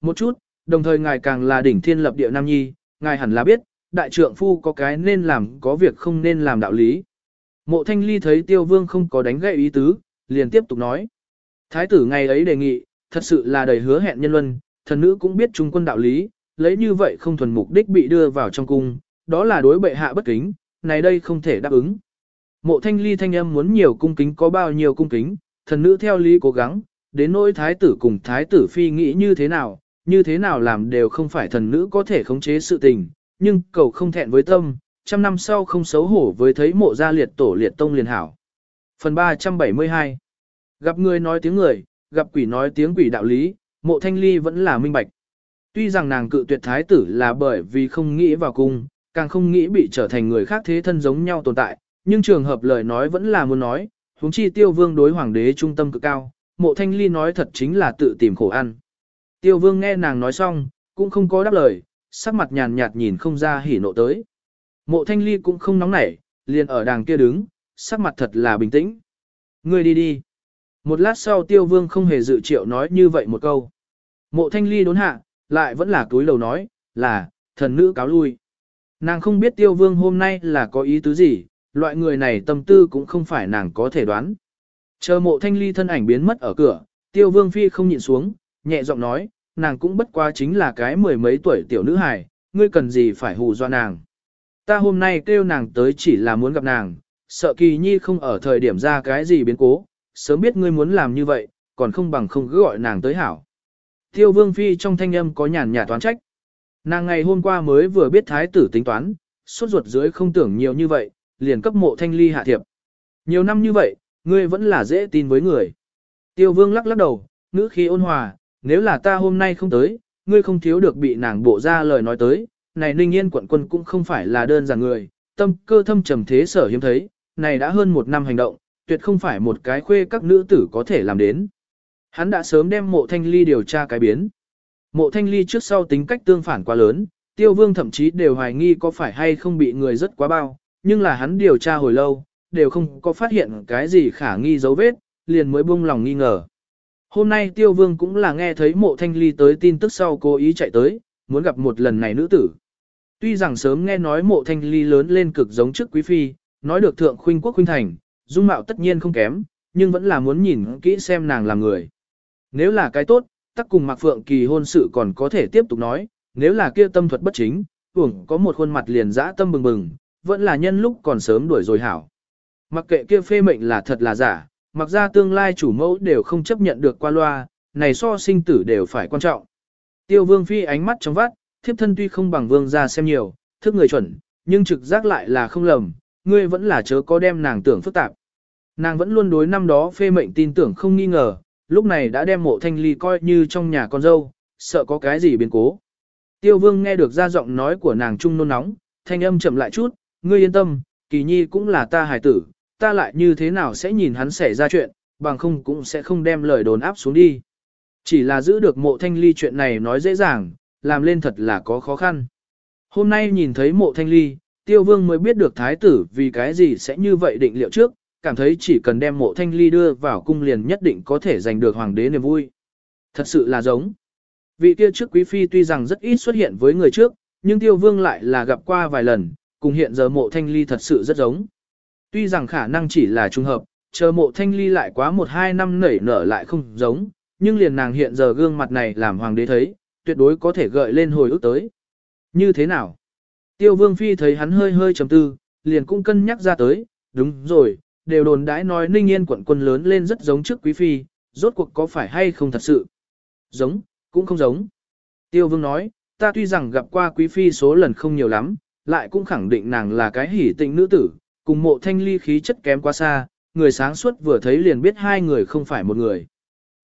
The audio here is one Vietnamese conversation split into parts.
Một chút, đồng thời ngài càng là đỉnh thiên lập địa nam nhi, ngài hẳn là biết, đại trượng phu có cái nên làm có việc không nên làm đạo lý. Mộ thanh ly thấy tiêu vương không có đánh gậy ý tứ, liền tiếp tục nói. Thái tử ngày ấy đề nghị, thật sự là đầy hứa hẹn nhân luân, thần nữ cũng biết trung quân đạo lý, lấy như vậy không thuần mục đích bị đưa vào trong cung, đó là đối bệ hạ bất kính, này đây không thể đáp ứng. Mộ thanh ly thanh âm muốn nhiều cung kính có bao nhiêu cung kính, thần nữ theo lý cố gắng, đến nỗi thái tử cùng thái tử phi nghĩ như thế nào, như thế nào làm đều không phải thần nữ có thể khống chế sự tình, nhưng cầu không thẹn với tâm, trăm năm sau không xấu hổ với thấy mộ gia liệt tổ liệt tông liền hảo. Phần 372 Gặp người nói tiếng người, gặp quỷ nói tiếng quỷ đạo lý, mộ thanh ly vẫn là minh bạch. Tuy rằng nàng cự tuyệt thái tử là bởi vì không nghĩ vào cung, càng không nghĩ bị trở thành người khác thế thân giống nhau tồn tại, nhưng trường hợp lời nói vẫn là muốn nói, huống chi tiêu vương đối hoàng đế trung tâm cực cao, mộ thanh ly nói thật chính là tự tìm khổ ăn. Tiêu vương nghe nàng nói xong, cũng không có đáp lời, sắc mặt nhàn nhạt nhìn không ra hỉ nộ tới. Mộ thanh ly cũng không nóng nảy, liền ở đàng kia đứng, sắc mặt thật là bình tĩnh. Ngươi đi đi. Một lát sau tiêu vương không hề dự triệu nói như vậy một câu. Mộ thanh ly đốn hạ, lại vẫn là túi lầu nói, là, thần nữ cáo lui. Nàng không biết tiêu vương hôm nay là có ý tứ gì, loại người này tâm tư cũng không phải nàng có thể đoán. Chờ mộ thanh ly thân ảnh biến mất ở cửa, tiêu vương phi không nhịn xuống, nhẹ giọng nói, nàng cũng bất quá chính là cái mười mấy tuổi tiểu nữ hài, ngươi cần gì phải hù dọa nàng. Ta hôm nay kêu nàng tới chỉ là muốn gặp nàng, sợ kỳ nhi không ở thời điểm ra cái gì biến cố, sớm biết ngươi muốn làm như vậy, còn không bằng không cứ gọi nàng tới hảo. Tiêu vương phi trong thanh âm có nhàn nhạt toán trách. Nàng ngày hôm qua mới vừa biết thái tử tính toán, suốt ruột dưới không tưởng nhiều như vậy, liền cấp mộ thanh ly hạ thiệp. Nhiều năm như vậy, ngươi vẫn là dễ tin với người. Tiêu vương lắc lắc đầu, ngữ khí ôn hòa, nếu là ta hôm nay không tới, ngươi không thiếu được bị nàng bộ ra lời nói tới, này ninh yên quận quân cũng không phải là đơn giản người, tâm cơ thâm trầm thế sở hiếm thấy, này đã hơn một năm hành động, tuyệt không phải một cái khuê các nữ tử có thể làm đến. Hắn đã sớm đem mộ thanh ly điều tra cái biến. Mộ thanh ly trước sau tính cách tương phản quá lớn, tiêu vương thậm chí đều hoài nghi có phải hay không bị người rất quá bao, nhưng là hắn điều tra hồi lâu, đều không có phát hiện cái gì khả nghi dấu vết, liền mới buông lòng nghi ngờ. Hôm nay tiêu vương cũng là nghe thấy mộ thanh ly tới tin tức sau cố ý chạy tới, muốn gặp một lần này nữ tử. Tuy rằng sớm nghe nói mộ thanh ly lớn lên cực giống trước quý phi, nói được thượng khuynh quốc khuynh thành, dung mạo tất nhiên không kém, nhưng vẫn là muốn nhìn kỹ xem nàng là người. Nếu là cái tốt, tắc cùng Mạc Phượng Kỳ hôn sự còn có thể tiếp tục nói, nếu là kia tâm thuật bất chính, hưởng có một khuôn mặt liền dã tâm bừng bừng, vẫn là nhân lúc còn sớm đuổi rồi hảo. Mặc kệ kia phê mệnh là thật là giả, mặc ra tương lai chủ mẫu đều không chấp nhận được qua loa, này so sinh tử đều phải quan trọng. Tiêu vương phi ánh mắt trong vắt, thiếp thân tuy không bằng vương ra xem nhiều, thức người chuẩn, nhưng trực giác lại là không lầm, ngươi vẫn là chớ có đem nàng tưởng phức tạp. Nàng vẫn luôn đối năm đó phê mệnh tin tưởng không nghi ngờ, lúc này đã đem mộ thanh ly coi như trong nhà con dâu, sợ có cái gì biến cố. Tiêu vương nghe được ra giọng nói của nàng trung nôn nóng, thanh âm chậm lại chút, ngươi yên tâm, kỳ nhi cũng là ta hài tử, ta lại như thế nào sẽ nhìn hắn xảy ra chuyện, bằng không cũng sẽ không đem lời đồn áp xuống đi. Chỉ là giữ được mộ thanh ly chuyện này nói dễ dàng, làm lên thật là có khó khăn. Hôm nay nhìn thấy mộ thanh ly, tiêu vương mới biết được thái tử vì cái gì sẽ như vậy định liệu trước, cảm thấy chỉ cần đem mộ thanh ly đưa vào cung liền nhất định có thể giành được hoàng đế niềm vui. Thật sự là giống. Vị kia trước quý phi tuy rằng rất ít xuất hiện với người trước, nhưng tiêu vương lại là gặp qua vài lần, cùng hiện giờ mộ thanh ly thật sự rất giống. Tuy rằng khả năng chỉ là trùng hợp, chờ mộ thanh ly lại quá một hai năm nảy nở lại không giống, nhưng liền nàng hiện giờ gương mặt này làm hoàng đế thấy, tuyệt đối có thể gợi lên hồi ức tới. Như thế nào? Tiêu vương phi thấy hắn hơi hơi chầm tư, liền cũng cân nhắc ra tới, đúng rồi, đều đồn đãi nói ninh yên quận quân lớn lên rất giống trước quý phi, rốt cuộc có phải hay không thật sự? Giống, cũng không giống. Tiêu vương nói, ta tuy rằng gặp qua quý phi số lần không nhiều lắm, lại cũng khẳng định nàng là cái hỉ tịnh nữ tử, cùng mộ thanh ly khí chất kém quá xa, người sáng suốt vừa thấy liền biết hai người không phải một người.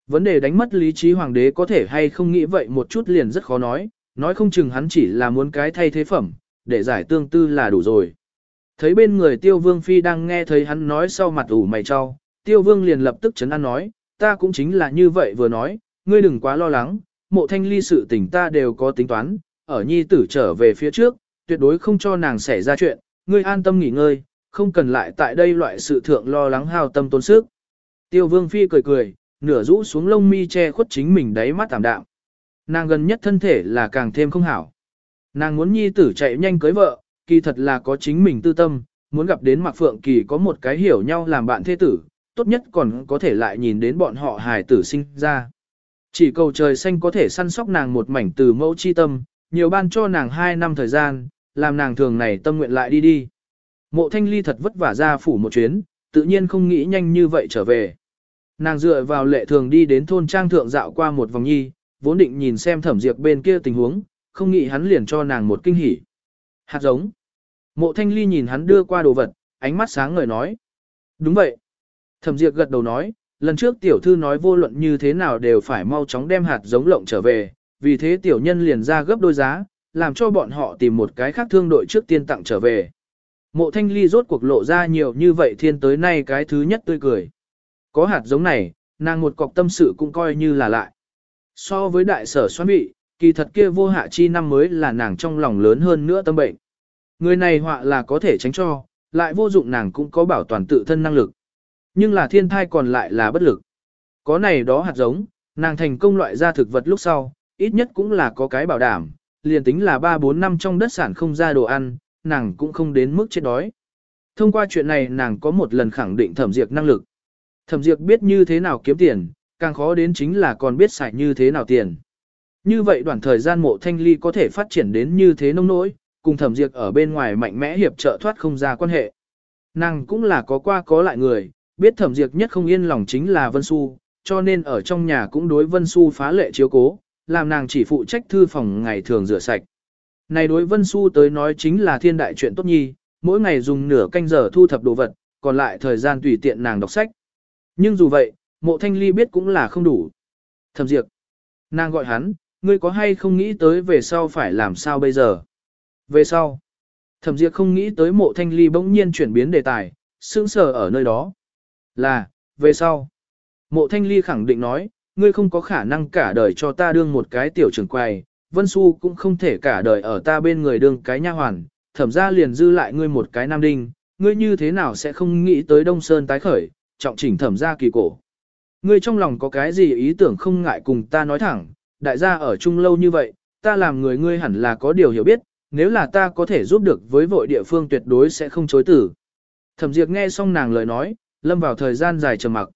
Vấn đề đánh mất lý trí hoàng đế có thể hay không nghĩ vậy một chút liền rất khó nói, nói không chừng hắn chỉ là muốn cái thay thế phẩm, để giải tương tư là đủ rồi. Thấy bên người tiêu vương phi đang nghe thấy hắn nói sau mặt ủ mày cho, tiêu vương liền lập tức chấn an nói, ta cũng chính là như vậy vừa nói, ngươi đừng quá lo lắng, mộ thanh ly sự tình ta đều có tính toán, ở nhi tử trở về phía trước, tuyệt đối không cho nàng xảy ra chuyện, ngươi an tâm nghỉ ngơi, không cần lại tại đây loại sự thượng lo lắng hao tâm tốn sức. Tiêu vương phi cười cười, nửa rũ xuống lông mi che khuất chính mình đáy mắt tạm đạm. Nàng gần nhất thân thể là càng thêm không hảo. Nàng muốn nhi tử chạy nhanh cưới vợ, kỳ thật là có chính mình tư tâm, muốn gặp đến Mạc Phượng Kỳ có một cái hiểu nhau làm bạn thế tử, tốt nhất còn có thể lại nhìn đến bọn họ hài tử sinh ra. Chỉ cầu trời xanh có thể săn sóc nàng một mảnh từ mẫu chi tâm, nhiều ban cho nàng hai năm thời gian, làm nàng thường này tâm nguyện lại đi đi. Mộ thanh ly thật vất vả ra phủ một chuyến, tự nhiên không nghĩ nhanh như vậy trở về. Nàng dựa vào lệ thường đi đến thôn trang thượng dạo qua một vòng nhi, vốn định nhìn xem thẩm diệp bên kia tình huống, không nghĩ hắn liền cho nàng một kinh hỉ. Hạt giống. Mộ thanh ly nhìn hắn đưa qua đồ vật, ánh mắt sáng ngời nói. Đúng vậy. Thẩm diệp gật đầu nói, lần trước tiểu thư nói vô luận như thế nào đều phải mau chóng đem hạt giống lộng trở về, vì thế tiểu nhân liền ra gấp đôi giá, làm cho bọn họ tìm một cái khác thương đội trước tiên tặng trở về. Mộ thanh ly rốt cuộc lộ ra nhiều như vậy thiên tới nay cái thứ nhất tươi cười. Có hạt giống này, nàng một cọc tâm sự cũng coi như là lại. So với đại sở xoan bị, kỳ thật kia vô hạ chi năm mới là nàng trong lòng lớn hơn nữa tâm bệnh. Người này họa là có thể tránh cho, lại vô dụng nàng cũng có bảo toàn tự thân năng lực. Nhưng là thiên thai còn lại là bất lực. Có này đó hạt giống, nàng thành công loại ra thực vật lúc sau, ít nhất cũng là có cái bảo đảm, liền tính là 3-4 năm trong đất sản không ra đồ ăn, nàng cũng không đến mức chết đói. Thông qua chuyện này nàng có một lần khẳng định thẩm diệt năng lực. Thẩm diệt biết như thế nào kiếm tiền, càng khó đến chính là còn biết xài như thế nào tiền. Như vậy đoạn thời gian mộ thanh ly có thể phát triển đến như thế nông nỗi, cùng thẩm diệt ở bên ngoài mạnh mẽ hiệp trợ thoát không ra quan hệ. Nàng cũng là có qua có lại người, biết thẩm diệt nhất không yên lòng chính là Vân Xu, cho nên ở trong nhà cũng đối Vân Xu phá lệ chiếu cố, làm nàng chỉ phụ trách thư phòng ngày thường rửa sạch. Này đối Vân Xu tới nói chính là thiên đại chuyện tốt nhi, mỗi ngày dùng nửa canh giờ thu thập đồ vật, còn lại thời gian tùy tiện nàng đọc sách. Nhưng dù vậy, mộ thanh ly biết cũng là không đủ. Thẩm diệt. Nàng gọi hắn, ngươi có hay không nghĩ tới về sau phải làm sao bây giờ? Về sau. Thẩm diệt không nghĩ tới mộ thanh ly bỗng nhiên chuyển biến đề tài, sững sờ ở nơi đó. Là, về sau. Mộ thanh ly khẳng định nói, ngươi không có khả năng cả đời cho ta đương một cái tiểu trưởng quầy, Vân Xu cũng không thể cả đời ở ta bên người đương cái nha hoàn, thẩm ra liền dư lại ngươi một cái nam đinh, ngươi như thế nào sẽ không nghĩ tới Đông Sơn tái khởi, trọng chỉnh thẩm ra kỳ cổ. Ngươi trong lòng có cái gì ý tưởng không ngại cùng ta nói thẳng, đại gia ở chung lâu như vậy, ta làm người ngươi hẳn là có điều hiểu biết, nếu là ta có thể giúp được với vội địa phương tuyệt đối sẽ không chối tử. Thẩm Diệp nghe xong nàng lời nói, lâm vào thời gian dài trầm mặc.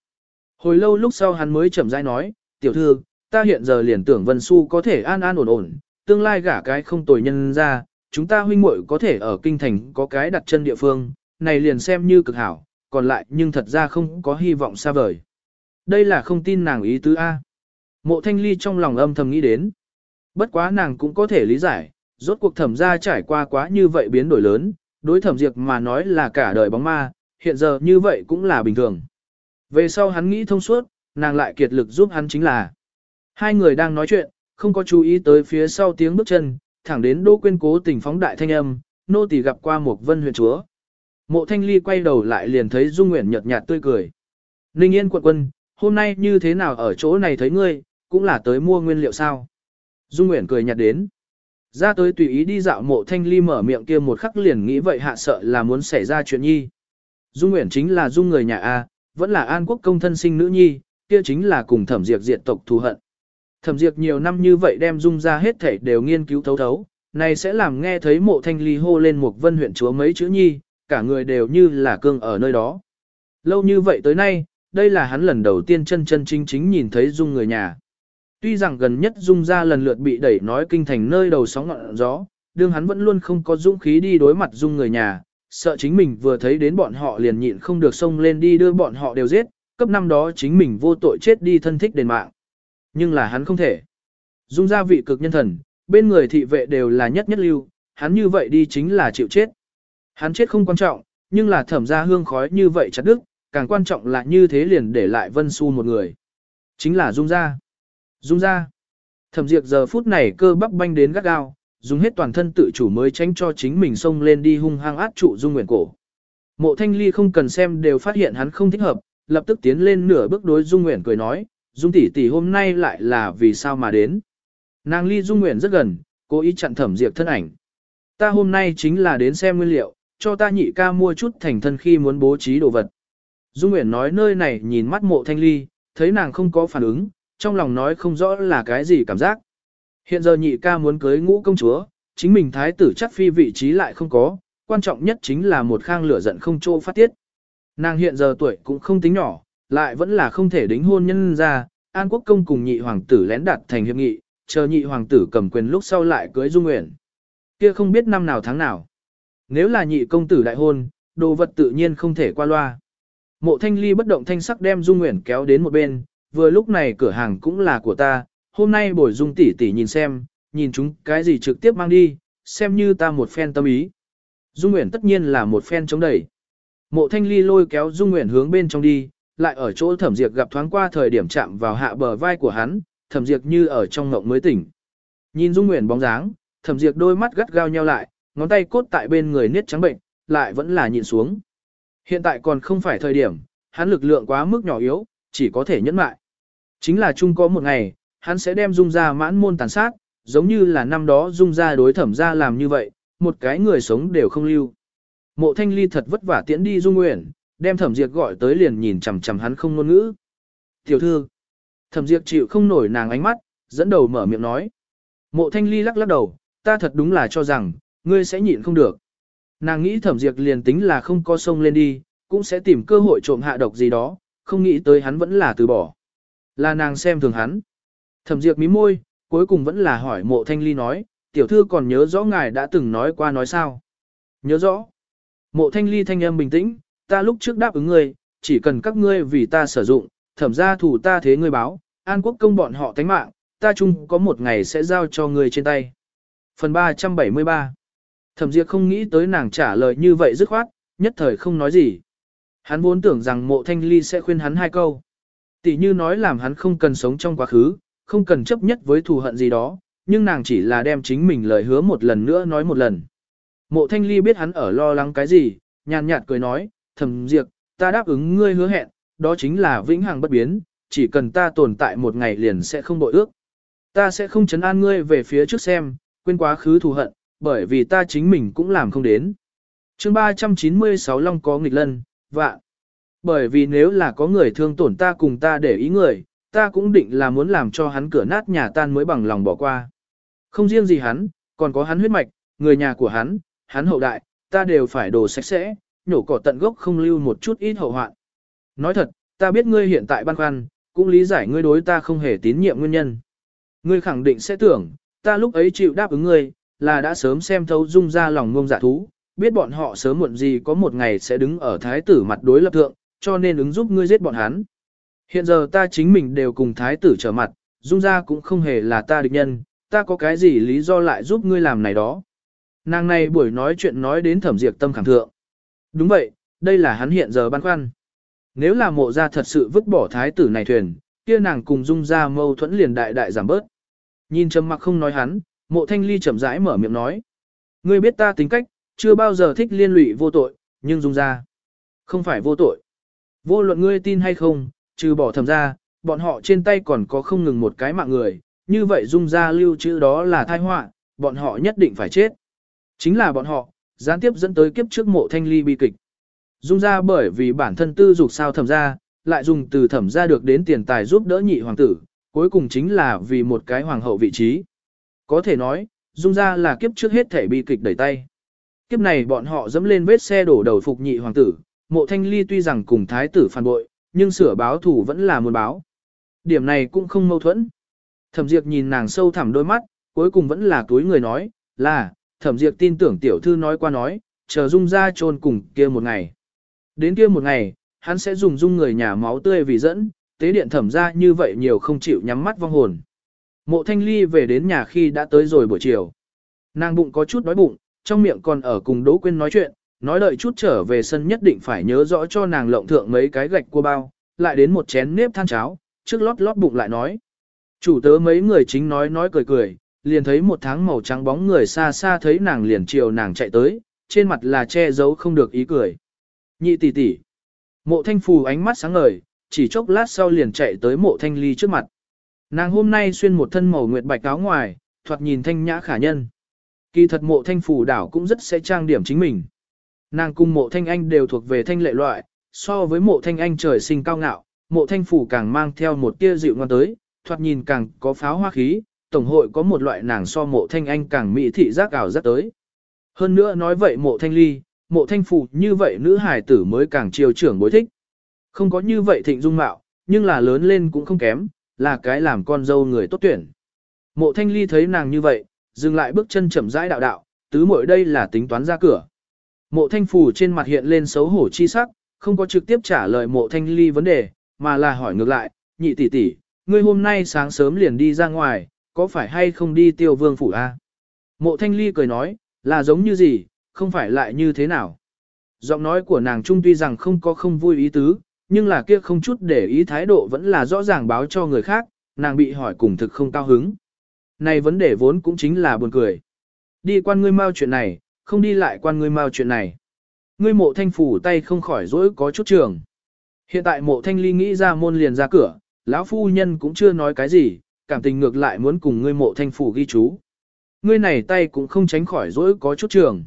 Hồi lâu lúc sau hắn mới chậm rãi nói, tiểu thư, ta hiện giờ liền tưởng Vân Xu có thể an an ổn ổn, tương lai gả cái không tồi nhân ra, chúng ta huynh muội có thể ở kinh thành có cái đặt chân địa phương, này liền xem như cực hảo, còn lại nhưng thật ra không có hy vọng xa vời. Đây là không tin nàng ý tứ A. Mộ thanh ly trong lòng âm thầm nghĩ đến. Bất quá nàng cũng có thể lý giải, rốt cuộc thẩm ra trải qua quá như vậy biến đổi lớn, đối thẩm diệt mà nói là cả đời bóng ma, hiện giờ như vậy cũng là bình thường. Về sau hắn nghĩ thông suốt, nàng lại kiệt lực giúp hắn chính là. Hai người đang nói chuyện, không có chú ý tới phía sau tiếng bước chân, thẳng đến Đỗ Quyên cố tình phóng đại thanh âm, nô tỳ gặp qua một vân huyện chúa. Mộ Thanh Ly quay đầu lại liền thấy Dung Nguyễn nhợt nhạt tươi cười. Ninh Yên quận quân, hôm nay như thế nào ở chỗ này thấy ngươi, cũng là tới mua nguyên liệu sao? Dung Nguyễn cười nhạt đến. Ra tới tùy ý đi dạo mộ Thanh Ly mở miệng kia một khắc liền nghĩ vậy hạ sợ là muốn xảy ra chuyện nhi. Dung Nguyễn chính là Dung người nhà A, vẫn là An Quốc công thân sinh nữ nhi, kia chính là cùng thẩm diệt diệt tộc thù hận. Thẩm diệt nhiều năm như vậy đem Dung ra hết thảy đều nghiên cứu thấu thấu, này sẽ làm nghe thấy mộ thanh ly hô lên một vân huyện chúa mấy chữ nhi, cả người đều như là cương ở nơi đó. Lâu như vậy tới nay, đây là hắn lần đầu tiên chân chân chính chính nhìn thấy Dung người nhà. Tuy rằng gần nhất Dung ra lần lượt bị đẩy nói kinh thành nơi đầu sóng ngọn gió, đương hắn vẫn luôn không có dũng khí đi đối mặt Dung người nhà, sợ chính mình vừa thấy đến bọn họ liền nhịn không được xông lên đi đưa bọn họ đều giết, cấp năm đó chính mình vô tội chết đi thân thích đền mạng. Nhưng là hắn không thể. Dung gia vị cực nhân thần, bên người thị vệ đều là nhất nhất lưu, hắn như vậy đi chính là chịu chết. Hắn chết không quan trọng, nhưng là thẩm ra hương khói như vậy chặt đức, càng quan trọng là như thế liền để lại Vân Xu một người. Chính là Dung gia Dung gia Thẩm diệt giờ phút này cơ bắp banh đến gắt gao, dùng hết toàn thân tự chủ mới tránh cho chính mình xông lên đi hung hăng át trụ Dung Nguyện cổ. Mộ Thanh Ly không cần xem đều phát hiện hắn không thích hợp, lập tức tiến lên nửa bước đối Dung Nguyện cười nói, Dung tỷ tỷ hôm nay lại là vì sao mà đến. Nàng ly Dung Nguyễn rất gần, cố ý chặn thẩm Diệp thân ảnh. Ta hôm nay chính là đến xem nguyên liệu, cho ta nhị ca mua chút thành thân khi muốn bố trí đồ vật. Dung Nguyễn nói nơi này nhìn mắt mộ thanh ly, thấy nàng không có phản ứng, trong lòng nói không rõ là cái gì cảm giác. Hiện giờ nhị ca muốn cưới ngũ công chúa, chính mình thái tử chắc phi vị trí lại không có, quan trọng nhất chính là một khang lửa giận không chỗ phát tiết. Nàng hiện giờ tuổi cũng không tính nhỏ, lại vẫn là không thể đính hôn nhân ra, An Quốc công cùng nhị hoàng tử lén đặt thành hiệp nghị, chờ nhị hoàng tử cầm quyền lúc sau lại cưới Dung Nguyễn. Kia không biết năm nào tháng nào. Nếu là nhị công tử đại hôn, đồ vật tự nhiên không thể qua loa. Mộ thanh ly bất động thanh sắc đem Dung Nguyễn kéo đến một bên, vừa lúc này cửa hàng cũng là của ta, hôm nay bồi Dung tỷ tỷ nhìn xem, nhìn chúng cái gì trực tiếp mang đi, xem như ta một phen tâm ý. Dung Nguyễn tất nhiên là một phen chống đẩy. Mộ thanh ly lôi kéo Dung Nguyễn hướng bên trong đi, lại ở chỗ thẩm diệt gặp thoáng qua thời điểm chạm vào hạ bờ vai của hắn, thẩm diệt như ở trong ngộng mới tỉnh. Nhìn Dung Nguyễn bóng dáng, thẩm diệt đôi mắt gắt gao nhau lại, ngón tay cốt tại bên người niết trắng bệnh, lại vẫn là nhịn xuống. Hiện tại còn không phải thời điểm, hắn lực lượng quá mức nhỏ yếu, chỉ có thể nhẫn mại. Chính là chung có một ngày, hắn sẽ đem dung ra mãn môn tàn sát, giống như là năm đó dung ra đối thẩm ra làm như vậy, một cái người sống đều không lưu. Mộ thanh ly thật vất vả tiễn đi dung Nguyễn, đem thẩm diệt gọi tới liền nhìn chằm chằm hắn không ngôn ngữ. Tiểu thư, thẩm diệt chịu không nổi nàng ánh mắt, dẫn đầu mở miệng nói. Mộ thanh ly lắc lắc đầu, ta thật đúng là cho rằng, ngươi sẽ nhịn không được. Nàng nghĩ thẩm diệt liền tính là không có sông lên đi, cũng sẽ tìm cơ hội trộm hạ độc gì đó, không nghĩ tới hắn vẫn là từ bỏ. Là nàng xem thường hắn. Thẩm diệt mí môi, cuối cùng vẫn là hỏi mộ thanh ly nói, tiểu thư còn nhớ rõ ngài đã từng nói qua nói sao. Nhớ rõ. Mộ thanh ly thanh âm bình tĩnh, ta lúc trước đáp ứng ngươi, chỉ cần các ngươi vì ta sử dụng, thẩm ra thủ ta thế ngươi báo, an quốc công bọn họ tánh mạng, ta chung có một ngày sẽ giao cho ngươi trên tay. Phần 373 Thẩm Diệp không nghĩ tới nàng trả lời như vậy dứt khoát, nhất thời không nói gì. Hắn vốn tưởng rằng mộ thanh ly sẽ khuyên hắn hai câu. Tỷ như nói làm hắn không cần sống trong quá khứ, không cần chấp nhất với thù hận gì đó, nhưng nàng chỉ là đem chính mình lời hứa một lần nữa nói một lần. Mộ thanh ly biết hắn ở lo lắng cái gì, nhàn nhạt cười nói, thầm diệt, ta đáp ứng ngươi hứa hẹn, đó chính là vĩnh hằng bất biến, chỉ cần ta tồn tại một ngày liền sẽ không bội ước. Ta sẽ không chấn an ngươi về phía trước xem, quên quá khứ thù hận, bởi vì ta chính mình cũng làm không đến. chương 396 Long có nghịch lân, vạn. Bởi vì nếu là có người thương tổn ta cùng ta để ý người, ta cũng định là muốn làm cho hắn cửa nát nhà tan mới bằng lòng bỏ qua. Không riêng gì hắn, còn có hắn huyết mạch, người nhà của hắn, hắn hậu đại, ta đều phải đồ sạch sẽ, nhổ cỏ tận gốc không lưu một chút ít hậu hoạn. Nói thật, ta biết ngươi hiện tại băn khoăn, cũng lý giải ngươi đối ta không hề tín nhiệm nguyên nhân. Ngươi khẳng định sẽ tưởng, ta lúc ấy chịu đáp ứng ngươi, là đã sớm xem thấu dung ra lòng ngông giả thú, biết bọn họ sớm muộn gì có một ngày sẽ đứng ở thái tử mặt đối lập thượng, cho nên ứng giúp ngươi giết bọn hắn. Hiện giờ ta chính mình đều cùng thái tử trở mặt, dung ra cũng không hề là ta địch nhân, ta có cái gì lý do lại giúp ngươi làm này đó. Nàng này buổi nói chuyện nói đến thẩm diệt tâm khẳng thượng. Đúng vậy, đây là hắn hiện giờ băn khoăn. Nếu là mộ ra thật sự vứt bỏ thái tử này thuyền, kia nàng cùng dung ra mâu thuẫn liền đại đại giảm bớt. Nhìn trầm mặc không nói hắn, mộ thanh ly chậm rãi mở miệng nói. Ngươi biết ta tính cách, chưa bao giờ thích liên lụy vô tội, nhưng dung ra. Không phải vô tội. Vô luận ngươi tin hay không, trừ bỏ thầm ra, bọn họ trên tay còn có không ngừng một cái mạng người, như vậy dung ra lưu trữ đó là thai họa, bọn họ nhất định phải chết. Chính là bọn họ, gián tiếp dẫn tới kiếp trước mộ thanh ly bi kịch. Dung ra bởi vì bản thân tư dục sao thẩm ra, lại dùng từ thẩm ra được đến tiền tài giúp đỡ nhị hoàng tử, cuối cùng chính là vì một cái hoàng hậu vị trí. Có thể nói, dung ra là kiếp trước hết thể bi kịch đẩy tay. Kiếp này bọn họ dẫm lên vết xe đổ đầu phục nhị hoàng tử, mộ thanh ly tuy rằng cùng thái tử phản bội, nhưng sửa báo thủ vẫn là muốn báo. Điểm này cũng không mâu thuẫn. Thẩm Diệp nhìn nàng sâu thẳm đôi mắt, cuối cùng vẫn là túi người nói, là, Thẩm diệt tin tưởng tiểu thư nói qua nói, chờ dung ra chôn cùng kia một ngày. Đến kia một ngày, hắn sẽ dùng dung người nhà máu tươi vì dẫn, tế điện thẩm ra như vậy nhiều không chịu nhắm mắt vong hồn. Mộ thanh ly về đến nhà khi đã tới rồi buổi chiều. Nàng bụng có chút đói bụng, trong miệng còn ở cùng Đỗ Quyên nói chuyện, nói đợi chút trở về sân nhất định phải nhớ rõ cho nàng lộng thượng mấy cái gạch cua bao, lại đến một chén nếp than cháo, trước lót lót bụng lại nói. Chủ tớ mấy người chính nói nói cười cười, liền thấy một tháng màu trắng bóng người xa xa thấy nàng liền chiều nàng chạy tới, trên mặt là che giấu không được ý cười. Nhị tỷ tỷ. Mộ thanh phù ánh mắt sáng ngời, chỉ chốc lát sau liền chạy tới mộ thanh ly trước mặt. Nàng hôm nay xuyên một thân màu nguyệt bạch áo ngoài, thoạt nhìn thanh nhã khả nhân. Kỳ thật mộ thanh phù đảo cũng rất sẽ trang điểm chính mình. Nàng cùng mộ thanh anh đều thuộc về thanh lệ loại, so với mộ thanh anh trời sinh cao ngạo, mộ thanh phù càng mang theo một tia dịu ngon tới, thoạt nhìn càng có pháo hoa khí, tổng hội có một loại nàng so mộ thanh anh càng mỹ thị giác ảo rất tới. Hơn nữa nói vậy mộ thanh ly, mộ thanh phụ như vậy nữ hài tử mới càng chiều trưởng bối thích. Không có như vậy thịnh dung mạo, nhưng là lớn lên cũng không kém, là cái làm con dâu người tốt tuyển. Mộ thanh ly thấy nàng như vậy, dừng lại bước chân chậm rãi đạo đạo, tứ muội đây là tính toán ra cửa. Mộ thanh phù trên mặt hiện lên xấu hổ chi sắc, không có trực tiếp trả lời mộ thanh ly vấn đề, mà là hỏi ngược lại, nhị tỷ tỷ, ngươi hôm nay sáng sớm liền đi ra ngoài, có phải hay không đi tiêu vương phủ a? Mộ thanh ly cười nói, là giống như gì, không phải lại như thế nào. Giọng nói của nàng trung tuy rằng không có không vui ý tứ, nhưng là kia không chút để ý thái độ vẫn là rõ ràng báo cho người khác, nàng bị hỏi cùng thực không cao hứng. Này vấn đề vốn cũng chính là buồn cười. Đi quan ngươi mau chuyện này, không đi lại quan ngươi mau chuyện này. Ngươi mộ thanh phủ tay không khỏi rỗi có chút trường. Hiện tại mộ thanh ly nghĩ ra môn liền ra cửa, lão phu nhân cũng chưa nói cái gì, cảm tình ngược lại muốn cùng ngươi mộ thanh phủ ghi chú. Ngươi này tay cũng không tránh khỏi dỗi có chút trường.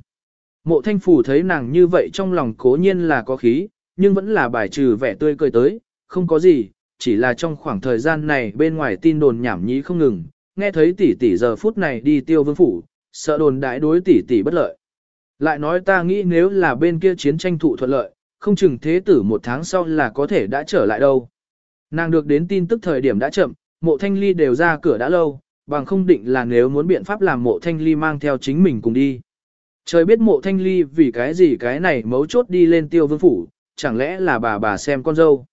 Mộ thanh phủ thấy nàng như vậy trong lòng cố nhiên là có khí, nhưng vẫn là bài trừ vẻ tươi cười tới, không có gì, chỉ là trong khoảng thời gian này bên ngoài tin đồn nhảm nhí không ngừng, nghe thấy tỷ tỷ giờ phút này đi tiêu vương phủ, sợ đồn đại đối tỷ tỷ bất lợi. Lại nói ta nghĩ nếu là bên kia chiến tranh thụ thuận lợi, không chừng thế tử một tháng sau là có thể đã trở lại đâu. Nàng được đến tin tức thời điểm đã chậm, mộ thanh ly đều ra cửa đã lâu, bằng không định là nếu muốn biện pháp làm mộ thanh ly mang theo chính mình cùng đi. Trời biết mộ thanh ly vì cái gì cái này mấu chốt đi lên tiêu vương phủ, chẳng lẽ là bà bà xem con dâu.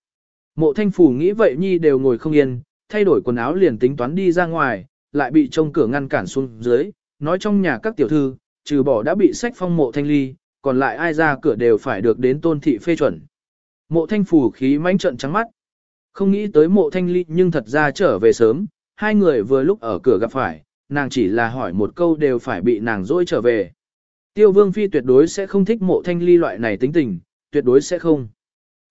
Mộ thanh phủ nghĩ vậy nhi đều ngồi không yên, thay đổi quần áo liền tính toán đi ra ngoài, lại bị trông cửa ngăn cản xuống dưới, nói trong nhà các tiểu thư, trừ bỏ đã bị sách phong mộ thanh ly, còn lại ai ra cửa đều phải được đến tôn thị phê chuẩn. Mộ thanh phủ khí mánh trận trắng mắt. Không nghĩ tới mộ thanh ly nhưng thật ra trở về sớm, hai người vừa lúc ở cửa gặp phải, nàng chỉ là hỏi một câu đều phải bị nàng dỗi trở về. Tiêu vương phi tuyệt đối sẽ không thích mộ thanh ly loại này tính tình, tuyệt đối sẽ không.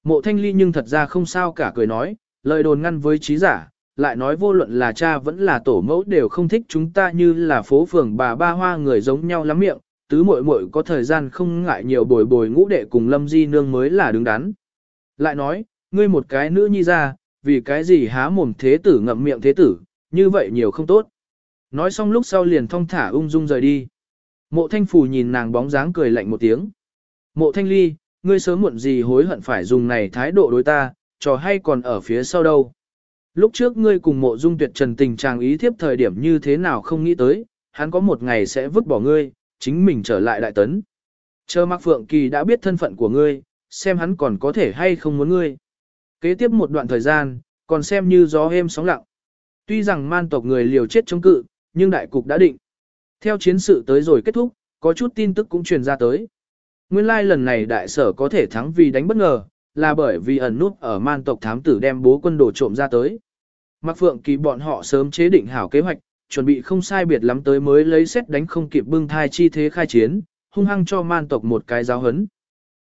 Mộ thanh ly nhưng thật ra không sao cả cười nói, lời đồn ngăn với trí giả, lại nói vô luận là cha vẫn là tổ mẫu đều không thích chúng ta như là phố phường bà ba hoa người giống nhau lắm miệng, tứ muội muội có thời gian không ngại nhiều bồi bồi ngũ đệ cùng lâm di nương mới là đứng đắn. Lại nói, ngươi một cái nữ nhi ra, vì cái gì há mồm thế tử ngậm miệng thế tử, như vậy nhiều không tốt. Nói xong lúc sau liền thong thả ung dung rời đi. Mộ thanh phù nhìn nàng bóng dáng cười lạnh một tiếng. Mộ thanh ly, ngươi sớm muộn gì hối hận phải dùng này thái độ đối ta, trò hay còn ở phía sau đâu. Lúc trước ngươi cùng mộ dung tuyệt trần tình chàng ý thiếp thời điểm như thế nào không nghĩ tới, hắn có một ngày sẽ vứt bỏ ngươi, chính mình trở lại đại tấn. Chờ Mạc Phượng Kỳ đã biết thân phận của ngươi, xem hắn còn có thể hay không muốn ngươi. Kế tiếp một đoạn thời gian, còn xem như gió êm sóng lặng. Tuy rằng man tộc người liều chết chống cự, nhưng đại cục đã định. Theo chiến sự tới rồi kết thúc, có chút tin tức cũng truyền ra tới. Nguyên lai like lần này đại sở có thể thắng vì đánh bất ngờ, là bởi vì ẩn nút ở man tộc thám tử đem bố quân đồ trộm ra tới. Mạc Phượng Kỳ bọn họ sớm chế định hảo kế hoạch, chuẩn bị không sai biệt lắm tới mới lấy xét đánh không kịp bưng thai chi thế khai chiến, hung hăng cho man tộc một cái giáo hấn.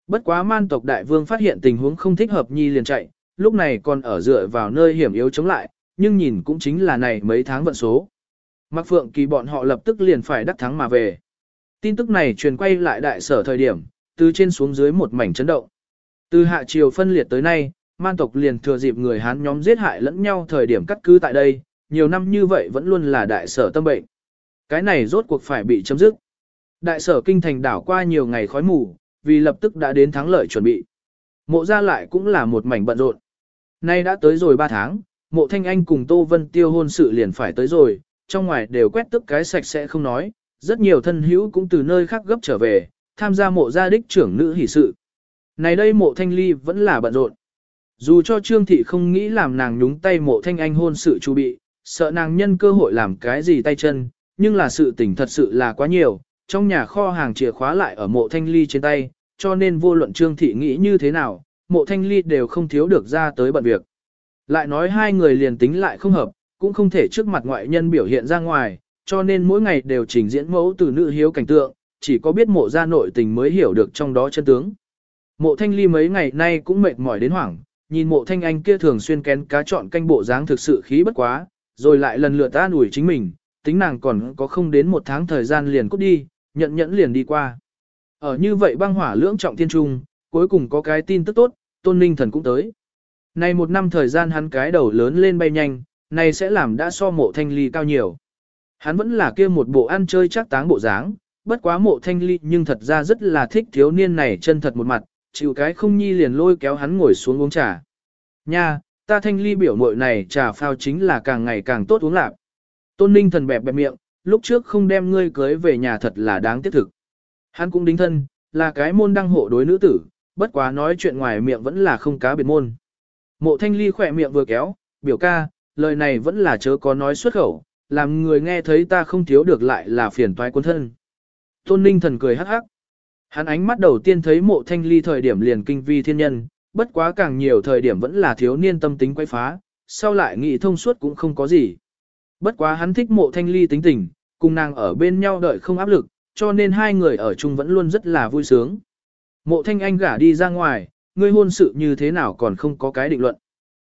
Bất quá man tộc đại vương phát hiện tình huống không thích hợp nhi liền chạy, lúc này còn ở dựa vào nơi hiểm yếu chống lại, nhưng nhìn cũng chính là này mấy tháng vận số. Mạc Phượng Kỳ bọn họ lập tức liền phải đắc thắng mà về. Tin tức này truyền quay lại đại sở thời điểm, từ trên xuống dưới một mảnh chấn động. Từ hạ triều phân liệt tới nay, man tộc liền thừa dịp người Hán nhóm giết hại lẫn nhau thời điểm cắt cứ tại đây, nhiều năm như vậy vẫn luôn là đại sở tâm bệnh. Cái này rốt cuộc phải bị chấm dứt. Đại sở kinh thành đảo qua nhiều ngày khói mù, vì lập tức đã đến thắng lợi chuẩn bị. Mộ ra lại cũng là một mảnh bận rộn. Nay đã tới rồi 3 tháng, mộ thanh anh cùng Tô Vân Tiêu hôn sự liền phải tới rồi, trong ngoài đều quét tức cái sạch sẽ không nói, rất nhiều thân hữu cũng từ nơi khác gấp trở về, tham gia mộ gia đích trưởng nữ hỷ sự. Này đây mộ thanh ly vẫn là bận rộn. Dù cho Trương Thị không nghĩ làm nàng nhúng tay mộ thanh anh hôn sự chu bị, sợ nàng nhân cơ hội làm cái gì tay chân, nhưng là sự tình thật sự là quá nhiều, trong nhà kho hàng chìa khóa lại ở mộ thanh ly trên tay, cho nên vô luận Trương Thị nghĩ như thế nào, mộ thanh ly đều không thiếu được ra tới bận việc. Lại nói hai người liền tính lại không hợp, cũng không thể trước mặt ngoại nhân biểu hiện ra ngoài, cho nên mỗi ngày đều trình diễn mẫu từ nữ hiếu cảnh tượng, chỉ có biết mộ ra nội tình mới hiểu được trong đó chân tướng. Mộ thanh ly mấy ngày nay cũng mệt mỏi đến hoảng, nhìn mộ thanh anh kia thường xuyên kén cá chọn canh bộ dáng thực sự khí bất quá, rồi lại lần lượt ta ủi chính mình, tính nàng còn có không đến một tháng thời gian liền cút đi, nhận nhẫn liền đi qua. Ở như vậy băng hỏa lưỡng trọng thiên trung, cuối cùng có cái tin tức tốt, tôn ninh thần cũng tới. Này một năm thời gian hắn cái đầu lớn lên bay nhanh, này sẽ làm đã so mộ thanh ly cao nhiều. Hắn vẫn là kia một bộ ăn chơi chắc táng bộ dáng, bất quá mộ thanh ly nhưng thật ra rất là thích thiếu niên này chân thật một mặt, chịu cái không nhi liền lôi kéo hắn ngồi xuống uống trà. Nha, ta thanh ly biểu mội này trà phao chính là càng ngày càng tốt uống lạc. Tôn ninh thần bẹp bẹp miệng, lúc trước không đem ngươi cưới về nhà thật là đáng tiếc thực. Hắn cũng đính thân, là cái môn đăng hộ đối nữ tử, bất quá nói chuyện ngoài miệng vẫn là không cá biệt môn. Mộ thanh ly khỏe miệng vừa kéo, biểu ca, lời này vẫn là chớ có nói xuất khẩu, làm người nghe thấy ta không thiếu được lại là phiền toái quân thân. Tôn ninh thần cười hắc hắc. Hắn ánh mắt đầu tiên thấy mộ thanh ly thời điểm liền kinh vi thiên nhân, bất quá càng nhiều thời điểm vẫn là thiếu niên tâm tính quay phá, sau lại nghĩ thông suốt cũng không có gì. Bất quá hắn thích mộ thanh ly tính tình, cùng nàng ở bên nhau đợi không áp lực, cho nên hai người ở chung vẫn luôn rất là vui sướng. Mộ thanh anh gả đi ra ngoài, ngươi hôn sự như thế nào còn không có cái định luận.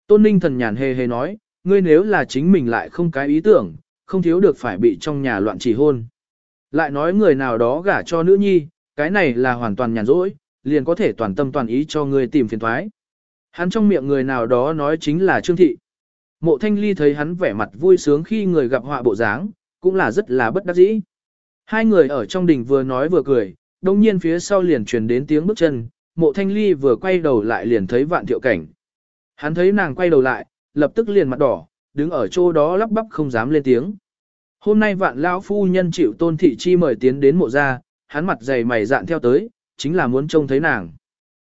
Tôn ninh thần nhàn hề hề nói, ngươi nếu là chính mình lại không cái ý tưởng, không thiếu được phải bị trong nhà loạn chỉ hôn. Lại nói người nào đó gả cho nữ nhi, cái này là hoàn toàn nhàn rỗi, liền có thể toàn tâm toàn ý cho ngươi tìm phiền thoái. Hắn trong miệng người nào đó nói chính là Trương Thị. Mộ Thanh Ly thấy hắn vẻ mặt vui sướng khi người gặp họa bộ dáng, cũng là rất là bất đắc dĩ. Hai người ở trong đình vừa nói vừa cười, đông nhiên phía sau liền truyền đến tiếng bước chân, mộ Thanh Ly vừa quay đầu lại liền thấy vạn thiệu cảnh. Hắn thấy nàng quay đầu lại, lập tức liền mặt đỏ, đứng ở chỗ đó lắp bắp không dám lên tiếng. Hôm nay vạn lão phu nhân chịu tôn thị chi mời tiến đến mộ gia, hắn mặt dày mày dạn theo tới, chính là muốn trông thấy nàng.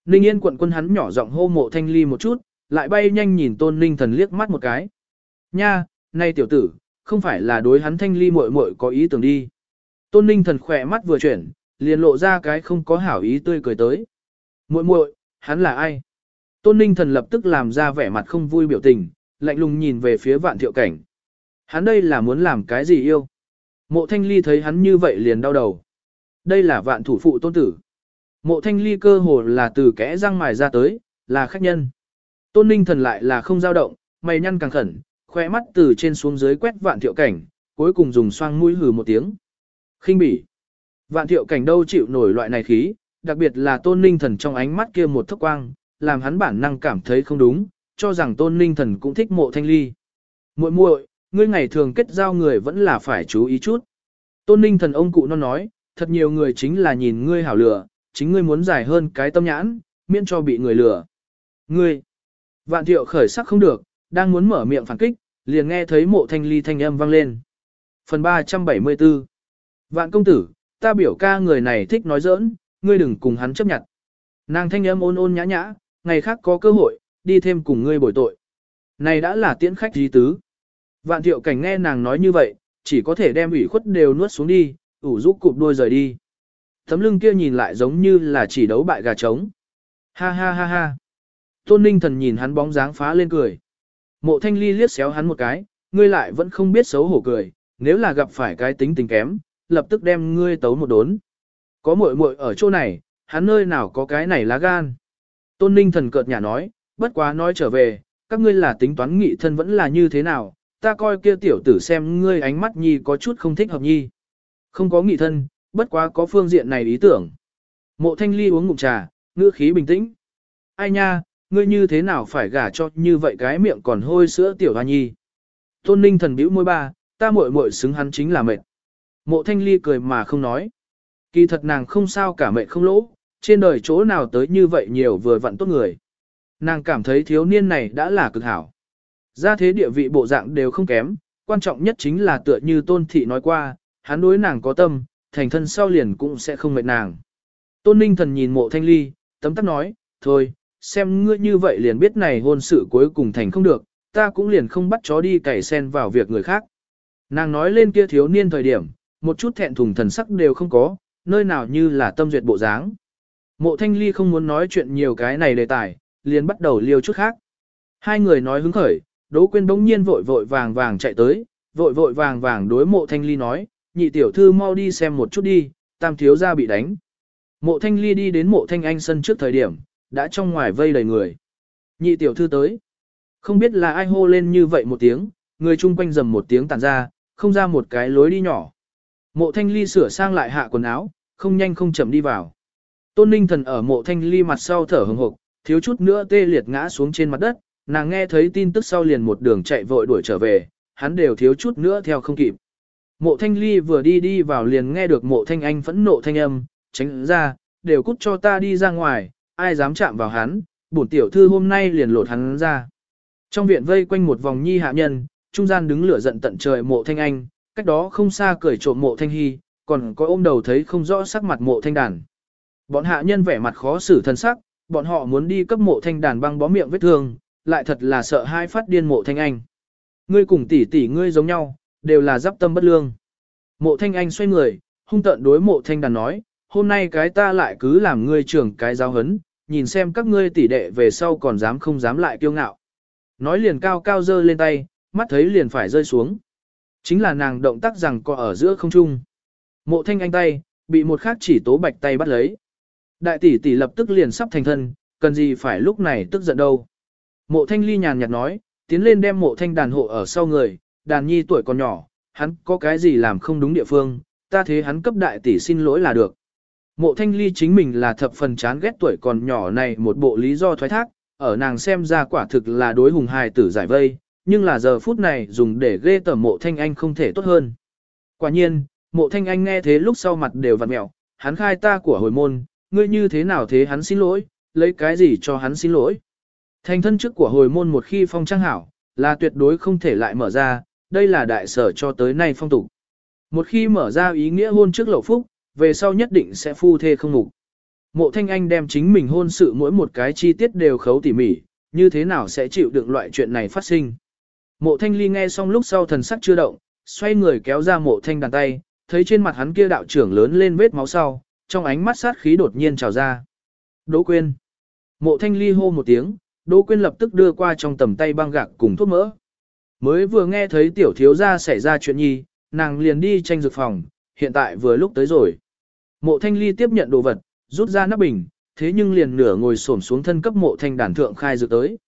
Ninh Yên quận quân hắn nhỏ giọng hô mộ thanh ly một chút, lại bay nhanh nhìn tôn ninh thần liếc mắt một cái. Nha, nay tiểu tử, không phải là đối hắn thanh ly muội muội có ý tưởng đi. Tôn ninh thần khỏe mắt vừa chuyển, liền lộ ra cái không có hảo ý tươi cười tới. Muội muội, hắn là ai? Tôn ninh thần lập tức làm ra vẻ mặt không vui biểu tình, lạnh lùng nhìn về phía vạn thiệu cảnh. Hắn đây là muốn làm cái gì yêu? Mộ thanh ly thấy hắn như vậy liền đau đầu. Đây là vạn thủ phụ tôn tử. Mộ thanh ly cơ hồ là từ kẽ răng mài ra tới, là khách nhân. Tôn ninh thần lại là không dao động, mày nhăn càng khẩn, khoe mắt từ trên xuống dưới quét vạn thiệu cảnh, cuối cùng dùng xoang mũi hừ một tiếng. khinh bỉ. Vạn thiệu cảnh đâu chịu nổi loại này khí, đặc biệt là tôn ninh thần trong ánh mắt kia một thốc quang, làm hắn bản năng cảm thấy không đúng, cho rằng tôn ninh thần cũng thích mộ thanh ly. muội muội ngươi ngày thường kết giao người vẫn là phải chú ý chút. Tôn ninh thần ông cụ nó nói, thật nhiều người chính là nhìn ngươi hảo lửa, chính ngươi muốn giải hơn cái tâm nhãn, miễn cho bị người lừa. Ngươi, vạn thiệu khởi sắc không được, đang muốn mở miệng phản kích, liền nghe thấy mộ thanh ly thanh âm vang lên. Phần 374 Vạn công tử, ta biểu ca người này thích nói giỡn, ngươi đừng cùng hắn chấp nhận. Nàng thanh âm ôn ôn nhã nhã, ngày khác có cơ hội, đi thêm cùng ngươi bồi tội. Này đã là tiễn khách gì tứ. Vạn thiệu cảnh nghe nàng nói như vậy, chỉ có thể đem ủy khuất đều nuốt xuống đi, ủ rũ cụp đuôi rời đi. Tấm lưng kia nhìn lại giống như là chỉ đấu bại gà trống. Ha ha ha ha. Tôn ninh thần nhìn hắn bóng dáng phá lên cười. Mộ thanh ly liếc xéo hắn một cái, ngươi lại vẫn không biết xấu hổ cười, nếu là gặp phải cái tính tình kém, lập tức đem ngươi tấu một đốn. Có muội muội ở chỗ này, hắn nơi nào có cái này lá gan. Tôn ninh thần cợt nhà nói, bất quá nói trở về, các ngươi là tính toán nghị thân vẫn là như thế nào, ta coi kia tiểu tử xem ngươi ánh mắt nhi có chút không thích hợp nhi. Không có nghị thân, bất quá có phương diện này ý tưởng. Mộ thanh ly uống ngụm trà, ngữ khí bình tĩnh. Ai nha, ngươi như thế nào phải gả cho như vậy cái miệng còn hôi sữa tiểu hoa nhi. Tôn ninh thần bĩu môi ba, ta muội muội xứng hắn chính là mệt. Mộ thanh ly cười mà không nói. Kỳ thật nàng không sao cả mệnh không lỗ, trên đời chỗ nào tới như vậy nhiều vừa vặn tốt người. Nàng cảm thấy thiếu niên này đã là cực hảo. Ra thế địa vị bộ dạng đều không kém, quan trọng nhất chính là tựa như tôn thị nói qua, hắn đối nàng có tâm, thành thân sau liền cũng sẽ không mệt nàng. Tôn ninh thần nhìn mộ thanh ly, tấm tắc nói, thôi, xem ngươi như vậy liền biết này hôn sự cuối cùng thành không được, ta cũng liền không bắt chó đi cày sen vào việc người khác. Nàng nói lên kia thiếu niên thời điểm, một chút thẹn thùng thần sắc đều không có, nơi nào như là tâm duyệt bộ dáng. Mộ thanh ly không muốn nói chuyện nhiều cái này đề tài, liền bắt đầu liêu chút khác. Hai người nói hứng khởi, Đỗ Quyên bỗng nhiên vội vội vàng vàng chạy tới, vội vội vàng vàng đối mộ thanh ly nói, nhị tiểu thư mau đi xem một chút đi, tam thiếu gia bị đánh. Mộ thanh ly đi đến mộ thanh anh sân trước thời điểm, đã trong ngoài vây đầy người. Nhị tiểu thư tới. Không biết là ai hô lên như vậy một tiếng, người chung quanh rầm một tiếng tàn ra, không ra một cái lối đi nhỏ. Mộ thanh ly sửa sang lại hạ quần áo, không nhanh không chậm đi vào. Tôn ninh thần ở mộ thanh ly mặt sau thở hừng hộp, thiếu chút nữa tê liệt ngã xuống trên mặt đất, nàng nghe thấy tin tức sau liền một đường chạy vội đuổi trở về, hắn đều thiếu chút nữa theo không kịp. Mộ thanh ly vừa đi đi vào liền nghe được mộ thanh anh phẫn nộ thanh âm, tránh ra, đều cút cho ta đi ra ngoài, ai dám chạm vào hắn, bổn tiểu thư hôm nay liền lột hắn ra. Trong viện vây quanh một vòng nhi hạ nhân, trung gian đứng lửa giận tận trời mộ thanh anh, cách đó không xa cởi trộm mộ thanh hy, còn có ôm đầu thấy không rõ sắc mặt mộ thanh đàn. Bọn hạ nhân vẻ mặt khó xử thân sắc, bọn họ muốn đi cấp mộ thanh đàn băng bó miệng vết thương, lại thật là sợ hai phát điên mộ thanh anh. Ngươi cùng tỷ tỷ ngươi giống nhau, đều là giáp tâm bất lương. Mộ thanh anh xoay người, hung tận đối mộ thanh đàn nói, hôm nay cái ta lại cứ làm ngươi trưởng cái giáo hấn, nhìn xem các ngươi tỷ đệ về sau còn dám không dám lại kiêu ngạo. Nói liền cao cao dơ lên tay, mắt thấy liền phải rơi xuống. Chính là nàng động tác rằng có ở giữa không trung. Mộ thanh anh tay, bị một khác chỉ tố bạch tay bắt lấy. Đại tỷ tỷ lập tức liền sắp thành thân, cần gì phải lúc này tức giận đâu. Mộ thanh ly nhàn nhạt nói, tiến lên đem mộ thanh đàn hộ ở sau người, đàn nhi tuổi còn nhỏ, hắn có cái gì làm không đúng địa phương, ta thế hắn cấp đại tỷ xin lỗi là được. Mộ thanh ly chính mình là thập phần chán ghét tuổi còn nhỏ này một bộ lý do thoái thác, ở nàng xem ra quả thực là đối hùng hài tử giải vây, nhưng là giờ phút này dùng để ghê tởm mộ thanh anh không thể tốt hơn. Quả nhiên, mộ thanh anh nghe thế lúc sau mặt đều vặn mẹo, hắn khai ta của hồi môn, ngươi như thế nào thế hắn xin lỗi, lấy cái gì cho hắn xin lỗi. Thành thân trước của hồi môn một khi phong trang hảo, là tuyệt đối không thể lại mở ra, đây là đại sở cho tới nay phong tục. Một khi mở ra ý nghĩa hôn trước lậu phúc, về sau nhất định sẽ phu thê không mục Mộ Thanh Anh đem chính mình hôn sự mỗi một cái chi tiết đều khấu tỉ mỉ, như thế nào sẽ chịu đựng loại chuyện này phát sinh. Mộ Thanh Ly nghe xong lúc sau thần sắc chưa động, xoay người kéo ra mộ Thanh đàn tay, thấy trên mặt hắn kia đạo trưởng lớn lên vết máu sau, trong ánh mắt sát khí đột nhiên trào ra. Đỗ Quyên. Mộ Thanh Ly hô một tiếng, Đỗ Quyên lập tức đưa qua trong tầm tay băng gạc cùng thuốc mỡ. Mới vừa nghe thấy tiểu thiếu gia xảy ra chuyện nhi, nàng liền đi tranh dược phòng, hiện tại vừa lúc tới rồi. Mộ Thanh Ly tiếp nhận đồ vật, rút ra nắp bình, thế nhưng liền nửa ngồi xổm xuống thân cấp mộ thanh đàn thượng khai dược tới.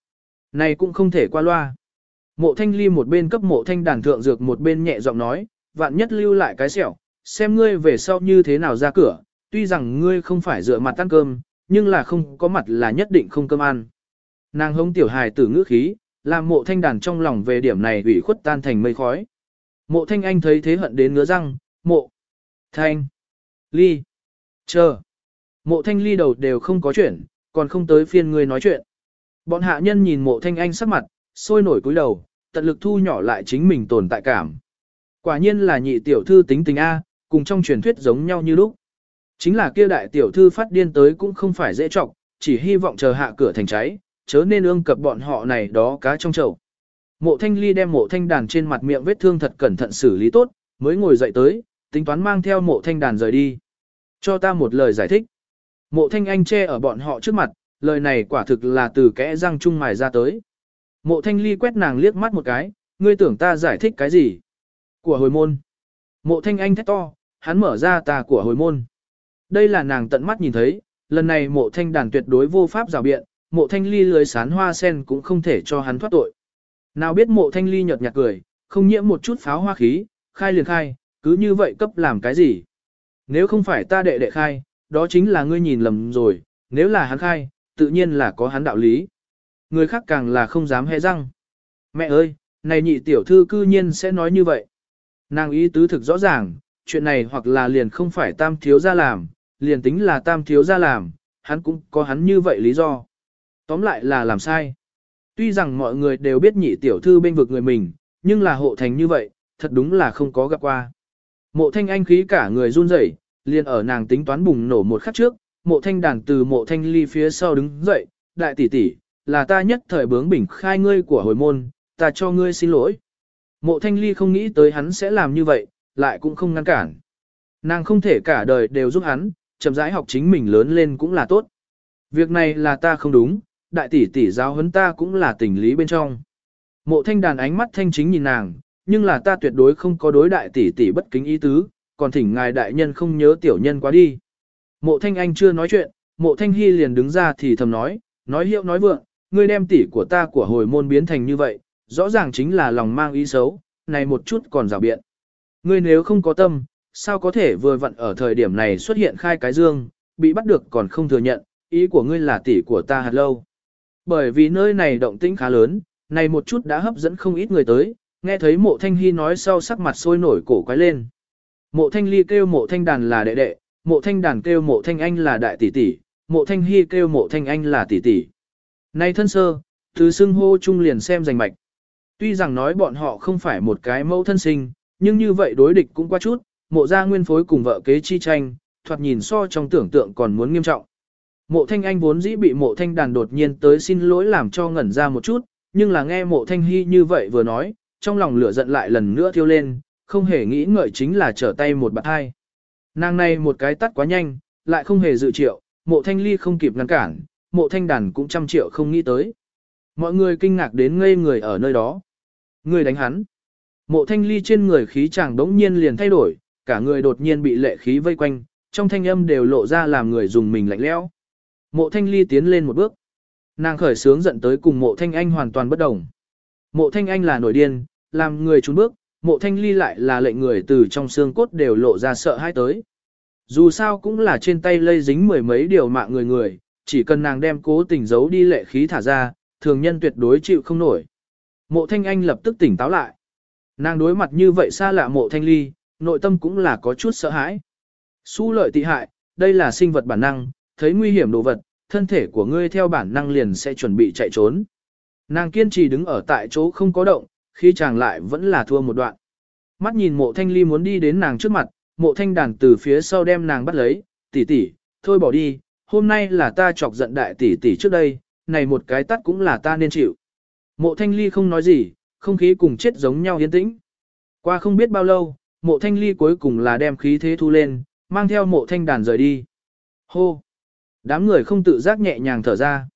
Này cũng không thể qua loa. Mộ thanh ly một bên cấp mộ thanh đàn thượng dược một bên nhẹ giọng nói, vạn nhất lưu lại cái sẹo, xem ngươi về sau như thế nào ra cửa, tuy rằng ngươi không phải dựa mặt ăn cơm, nhưng là không có mặt là nhất định không cơm ăn. Nàng hống tiểu hài tử ngữ khí, làm mộ thanh đàn trong lòng về điểm này ủy khuất tan thành mây khói. Mộ thanh anh thấy thế hận đến ngứa răng, mộ, thanh, ly, chờ. Mộ thanh ly đầu đều không có chuyện, còn không tới phiên ngươi nói chuyện. Bọn hạ nhân nhìn mộ thanh anh sắc mặt, sôi nổi cúi đầu, tận lực thu nhỏ lại chính mình tồn tại cảm. Quả nhiên là nhị tiểu thư tính tình A, cùng trong truyền thuyết giống nhau như lúc. Chính là kia đại tiểu thư phát điên tới cũng không phải dễ trọng, chỉ hy vọng chờ hạ cửa thành cháy, chớ nên ương cập bọn họ này đó cá trong chậu. Mộ thanh ly đem mộ thanh đàn trên mặt miệng vết thương thật cẩn thận xử lý tốt, mới ngồi dậy tới, tính toán mang theo mộ thanh đàn rời đi. Cho ta một lời giải thích. Mộ thanh anh che ở bọn họ trước mặt, lời này quả thực là từ kẽ răng chung mài ra tới. Mộ thanh ly quét nàng liếc mắt một cái, ngươi tưởng ta giải thích cái gì? Của hồi môn. Mộ thanh anh thét to, hắn mở ra tà của hồi môn. Đây là nàng tận mắt nhìn thấy, lần này mộ thanh đàn tuyệt đối vô pháp rào biện, mộ thanh ly lưới sán hoa sen cũng không thể cho hắn thoát tội. Nào biết mộ thanh ly nhợt nhạt cười, không nhiễm một chút pháo hoa khí, khai liền khai, cứ như vậy cấp làm cái gì? Nếu không phải ta đệ đệ khai, đó chính là ngươi nhìn lầm rồi, nếu là hắn khai, tự nhiên là có hắn đạo lý. Người khác càng là không dám hé răng. Mẹ ơi, này nhị tiểu thư cư nhiên sẽ nói như vậy. Nàng ý tứ thực rõ ràng, chuyện này hoặc là liền không phải tam thiếu ra làm, liền tính là tam thiếu ra làm, hắn cũng có hắn như vậy lý do. Tóm lại là làm sai. Tuy rằng mọi người đều biết nhị tiểu thư bên vực người mình, nhưng là hộ thành như vậy, thật đúng là không có gặp qua. Mộ thanh anh khí cả người run rẩy, liền ở nàng tính toán bùng nổ một khắc trước, mộ thanh đàn từ mộ thanh ly phía sau đứng dậy, đại tỷ tỷ, là ta nhất thời bướng bỉnh khai ngươi của hồi môn, ta cho ngươi xin lỗi. Mộ thanh ly không nghĩ tới hắn sẽ làm như vậy, lại cũng không ngăn cản. Nàng không thể cả đời đều giúp hắn, chậm rãi học chính mình lớn lên cũng là tốt. Việc này là ta không đúng, đại tỷ tỷ giáo huấn ta cũng là tình lý bên trong. Mộ thanh đàn ánh mắt thanh chính nhìn nàng, nhưng là ta tuyệt đối không có đối đại tỷ tỷ bất kính ý tứ, còn thỉnh ngài đại nhân không nhớ tiểu nhân quá đi. Mộ thanh anh chưa nói chuyện, mộ thanh hy liền đứng ra thì thầm nói, nói hiệu nói vượng, ngươi đem tỷ của ta của hồi môn biến thành như vậy, rõ ràng chính là lòng mang ý xấu, này một chút còn rào biện. Ngươi nếu không có tâm, sao có thể vừa vặn ở thời điểm này xuất hiện khai cái dương, bị bắt được còn không thừa nhận, ý của ngươi là tỷ của ta hạt lâu. Bởi vì nơi này động tĩnh khá lớn, này một chút đã hấp dẫn không ít người tới, Nghe thấy mộ thanh hy nói sau sắc mặt sôi nổi cổ quái lên. Mộ thanh ly kêu mộ thanh đàn là đệ đệ, mộ thanh đàn kêu mộ thanh anh là đại tỷ tỷ, mộ thanh hy kêu mộ thanh anh là tỷ tỷ. Nay thân sơ, từ xưng hô chung liền xem giành mạch. Tuy rằng nói bọn họ không phải một cái mẫu thân sinh, nhưng như vậy đối địch cũng qua chút, mộ gia nguyên phối cùng vợ kế chi tranh, thoạt nhìn so trong tưởng tượng còn muốn nghiêm trọng. Mộ thanh anh vốn dĩ bị mộ thanh đàn đột nhiên tới xin lỗi làm cho ngẩn ra một chút, nhưng là nghe mộ thanh hy như vậy vừa nói, trong lòng lửa giận lại lần nữa thiêu lên, không hề nghĩ ngợi chính là trở tay một bạn hai. Nàng này một cái tắt quá nhanh, lại không hề dự triệu, mộ thanh ly không kịp ngăn cản, mộ thanh đàn cũng trăm triệu không nghĩ tới. Mọi người kinh ngạc đến ngây người ở nơi đó. Người đánh hắn. Mộ thanh ly trên người khí chàng đống nhiên liền thay đổi, cả người đột nhiên bị lệ khí vây quanh, trong thanh âm đều lộ ra làm người dùng mình lạnh lẽo. Mộ thanh ly tiến lên một bước. Nàng khởi sướng giận tới cùng mộ thanh anh hoàn toàn bất đồng. Mộ thanh anh là nổi điên, làm người trốn bước, mộ thanh ly lại là lệnh người từ trong xương cốt đều lộ ra sợ hãi tới. Dù sao cũng là trên tay lây dính mười mấy điều mạng người người, chỉ cần nàng đem cố tình giấu đi lệ khí thả ra, thường nhân tuyệt đối chịu không nổi. Mộ thanh anh lập tức tỉnh táo lại. Nàng đối mặt như vậy xa lạ mộ thanh ly, nội tâm cũng là có chút sợ hãi. Su lợi tị hại, đây là sinh vật bản năng, thấy nguy hiểm đồ vật, thân thể của ngươi theo bản năng liền sẽ chuẩn bị chạy trốn. Nàng kiên trì đứng ở tại chỗ không có động, khi chàng lại vẫn là thua một đoạn. Mắt nhìn mộ thanh ly muốn đi đến nàng trước mặt, mộ thanh đàn từ phía sau đem nàng bắt lấy, tỷ tỷ, thôi bỏ đi, hôm nay là ta chọc giận đại tỷ tỷ trước đây, này một cái tắt cũng là ta nên chịu. Mộ thanh ly không nói gì, không khí cùng chết giống nhau yên tĩnh. Qua không biết bao lâu, mộ thanh ly cuối cùng là đem khí thế thu lên, mang theo mộ thanh đàn rời đi. Hô! Đám người không tự giác nhẹ nhàng thở ra.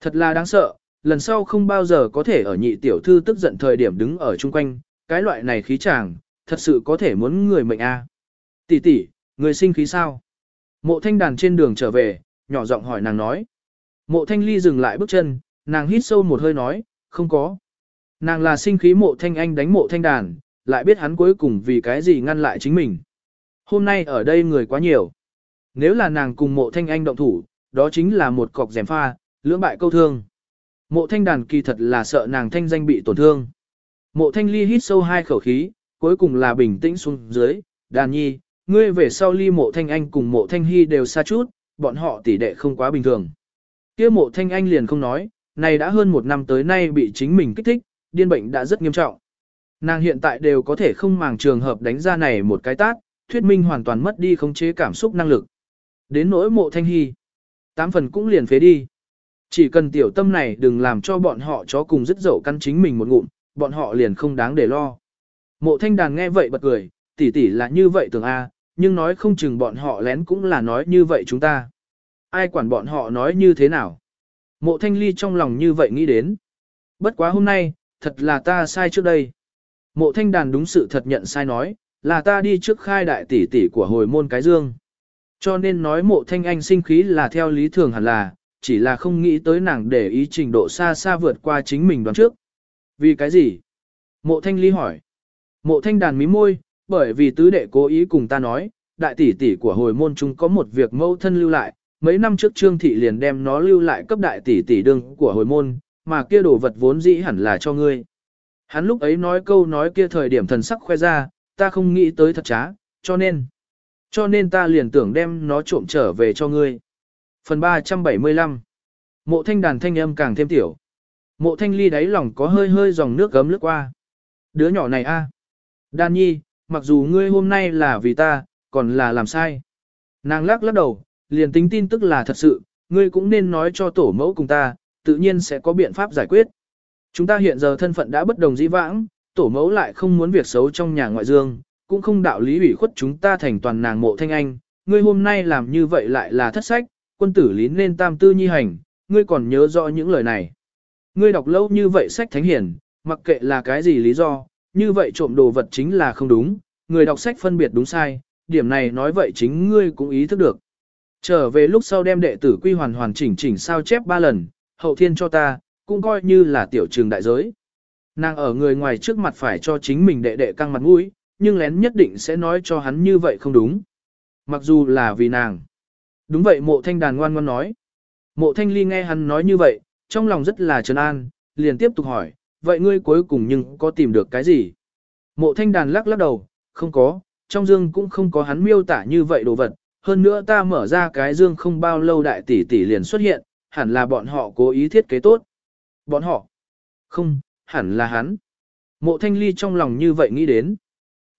Thật là đáng sợ, lần sau không bao giờ có thể ở nhị tiểu thư tức giận thời điểm đứng ở chung quanh, cái loại này khí chàng, thật sự có thể muốn người mệnh a. Tỷ tỷ, người sinh khí sao? Mộ thanh đàn trên đường trở về, nhỏ giọng hỏi nàng nói. Mộ thanh ly dừng lại bước chân, nàng hít sâu một hơi nói, không có. Nàng là sinh khí mộ thanh anh đánh mộ thanh đàn, lại biết hắn cuối cùng vì cái gì ngăn lại chính mình. Hôm nay ở đây người quá nhiều. Nếu là nàng cùng mộ thanh anh động thủ, đó chính là một cọc rèm pha, lưỡng bại câu thương. Mộ thanh đàn kỳ thật là sợ nàng thanh danh bị tổn thương. Mộ thanh ly hít sâu hai khẩu khí, cuối cùng là bình tĩnh xuống dưới, đàn nhi, ngươi về sau ly mộ thanh anh cùng mộ thanh hy đều xa chút, bọn họ tỷ đệ không quá bình thường. kia mộ thanh anh liền không nói, này đã hơn một năm tới nay bị chính mình kích thích, điên bệnh đã rất nghiêm trọng. Nàng hiện tại đều có thể không màng trường hợp đánh ra này một cái tát, thuyết minh hoàn toàn mất đi khống chế cảm xúc năng lực. Đến nỗi mộ thanh hy, tám phần cũng liền phế đi. Chỉ cần tiểu tâm này đừng làm cho bọn họ chó cùng dứt dậu căn chính mình một ngụm, bọn họ liền không đáng để lo. Mộ thanh đàn nghe vậy bật cười, tỷ tỷ là như vậy tưởng A, nhưng nói không chừng bọn họ lén cũng là nói như vậy chúng ta. Ai quản bọn họ nói như thế nào? Mộ thanh ly trong lòng như vậy nghĩ đến. Bất quá hôm nay, thật là ta sai trước đây. Mộ thanh đàn đúng sự thật nhận sai nói, là ta đi trước khai đại tỷ tỷ của hồi môn cái dương. Cho nên nói mộ thanh anh sinh khí là theo lý thường hẳn là, chỉ là không nghĩ tới nàng để ý trình độ xa xa vượt qua chính mình đoán trước. Vì cái gì? Mộ thanh ly hỏi. Mộ thanh đàn mí môi, bởi vì tứ đệ cố ý cùng ta nói, đại tỷ tỷ của hồi môn chúng có một việc mâu thân lưu lại, mấy năm trước trương thị liền đem nó lưu lại cấp đại tỷ tỷ đương của hồi môn, mà kia đồ vật vốn dĩ hẳn là cho ngươi. Hắn lúc ấy nói câu nói kia thời điểm thần sắc khoe ra, ta không nghĩ tới thật trá, cho nên, cho nên ta liền tưởng đem nó trộm trở về cho ngươi. Phần 375 Mộ thanh đàn thanh âm càng thêm tiểu. Mộ thanh ly đáy lòng có hơi hơi dòng nước gấm lướt qua. Đứa nhỏ này a Đàn nhi, mặc dù ngươi hôm nay là vì ta, còn là làm sai. Nàng lắc lắc đầu, liền tính tin tức là thật sự, ngươi cũng nên nói cho tổ mẫu cùng ta, tự nhiên sẽ có biện pháp giải quyết. Chúng ta hiện giờ thân phận đã bất đồng dĩ vãng, tổ mẫu lại không muốn việc xấu trong nhà ngoại dương, cũng không đạo lý ủy khuất chúng ta thành toàn nàng mộ thanh anh, ngươi hôm nay làm như vậy lại là thất sách, quân tử lý nên tam tư nhi hành, ngươi còn nhớ rõ những lời này. Ngươi đọc lâu như vậy sách thánh hiển, mặc kệ là cái gì lý do, như vậy trộm đồ vật chính là không đúng, người đọc sách phân biệt đúng sai, điểm này nói vậy chính ngươi cũng ý thức được. Trở về lúc sau đem đệ tử quy hoàn hoàn chỉnh chỉnh sao chép ba lần, hậu thiên cho ta, cũng coi như là tiểu trường đại giới. Nàng ở người ngoài trước mặt phải cho chính mình đệ đệ căng mặt mũi, nhưng lén nhất định sẽ nói cho hắn như vậy không đúng. Mặc dù là vì nàng. Đúng vậy mộ thanh đàn ngoan ngoan nói. Mộ thanh ly nghe hắn nói như vậy, trong lòng rất là trấn an, liền tiếp tục hỏi, vậy ngươi cuối cùng nhưng có tìm được cái gì? Mộ thanh đàn lắc lắc đầu, không có, trong dương cũng không có hắn miêu tả như vậy đồ vật, hơn nữa ta mở ra cái dương không bao lâu đại tỷ tỷ liền xuất hiện, hẳn là bọn họ cố ý thiết kế tốt. Bọn họ? Không, hẳn là hắn. Mộ thanh ly trong lòng như vậy nghĩ đến.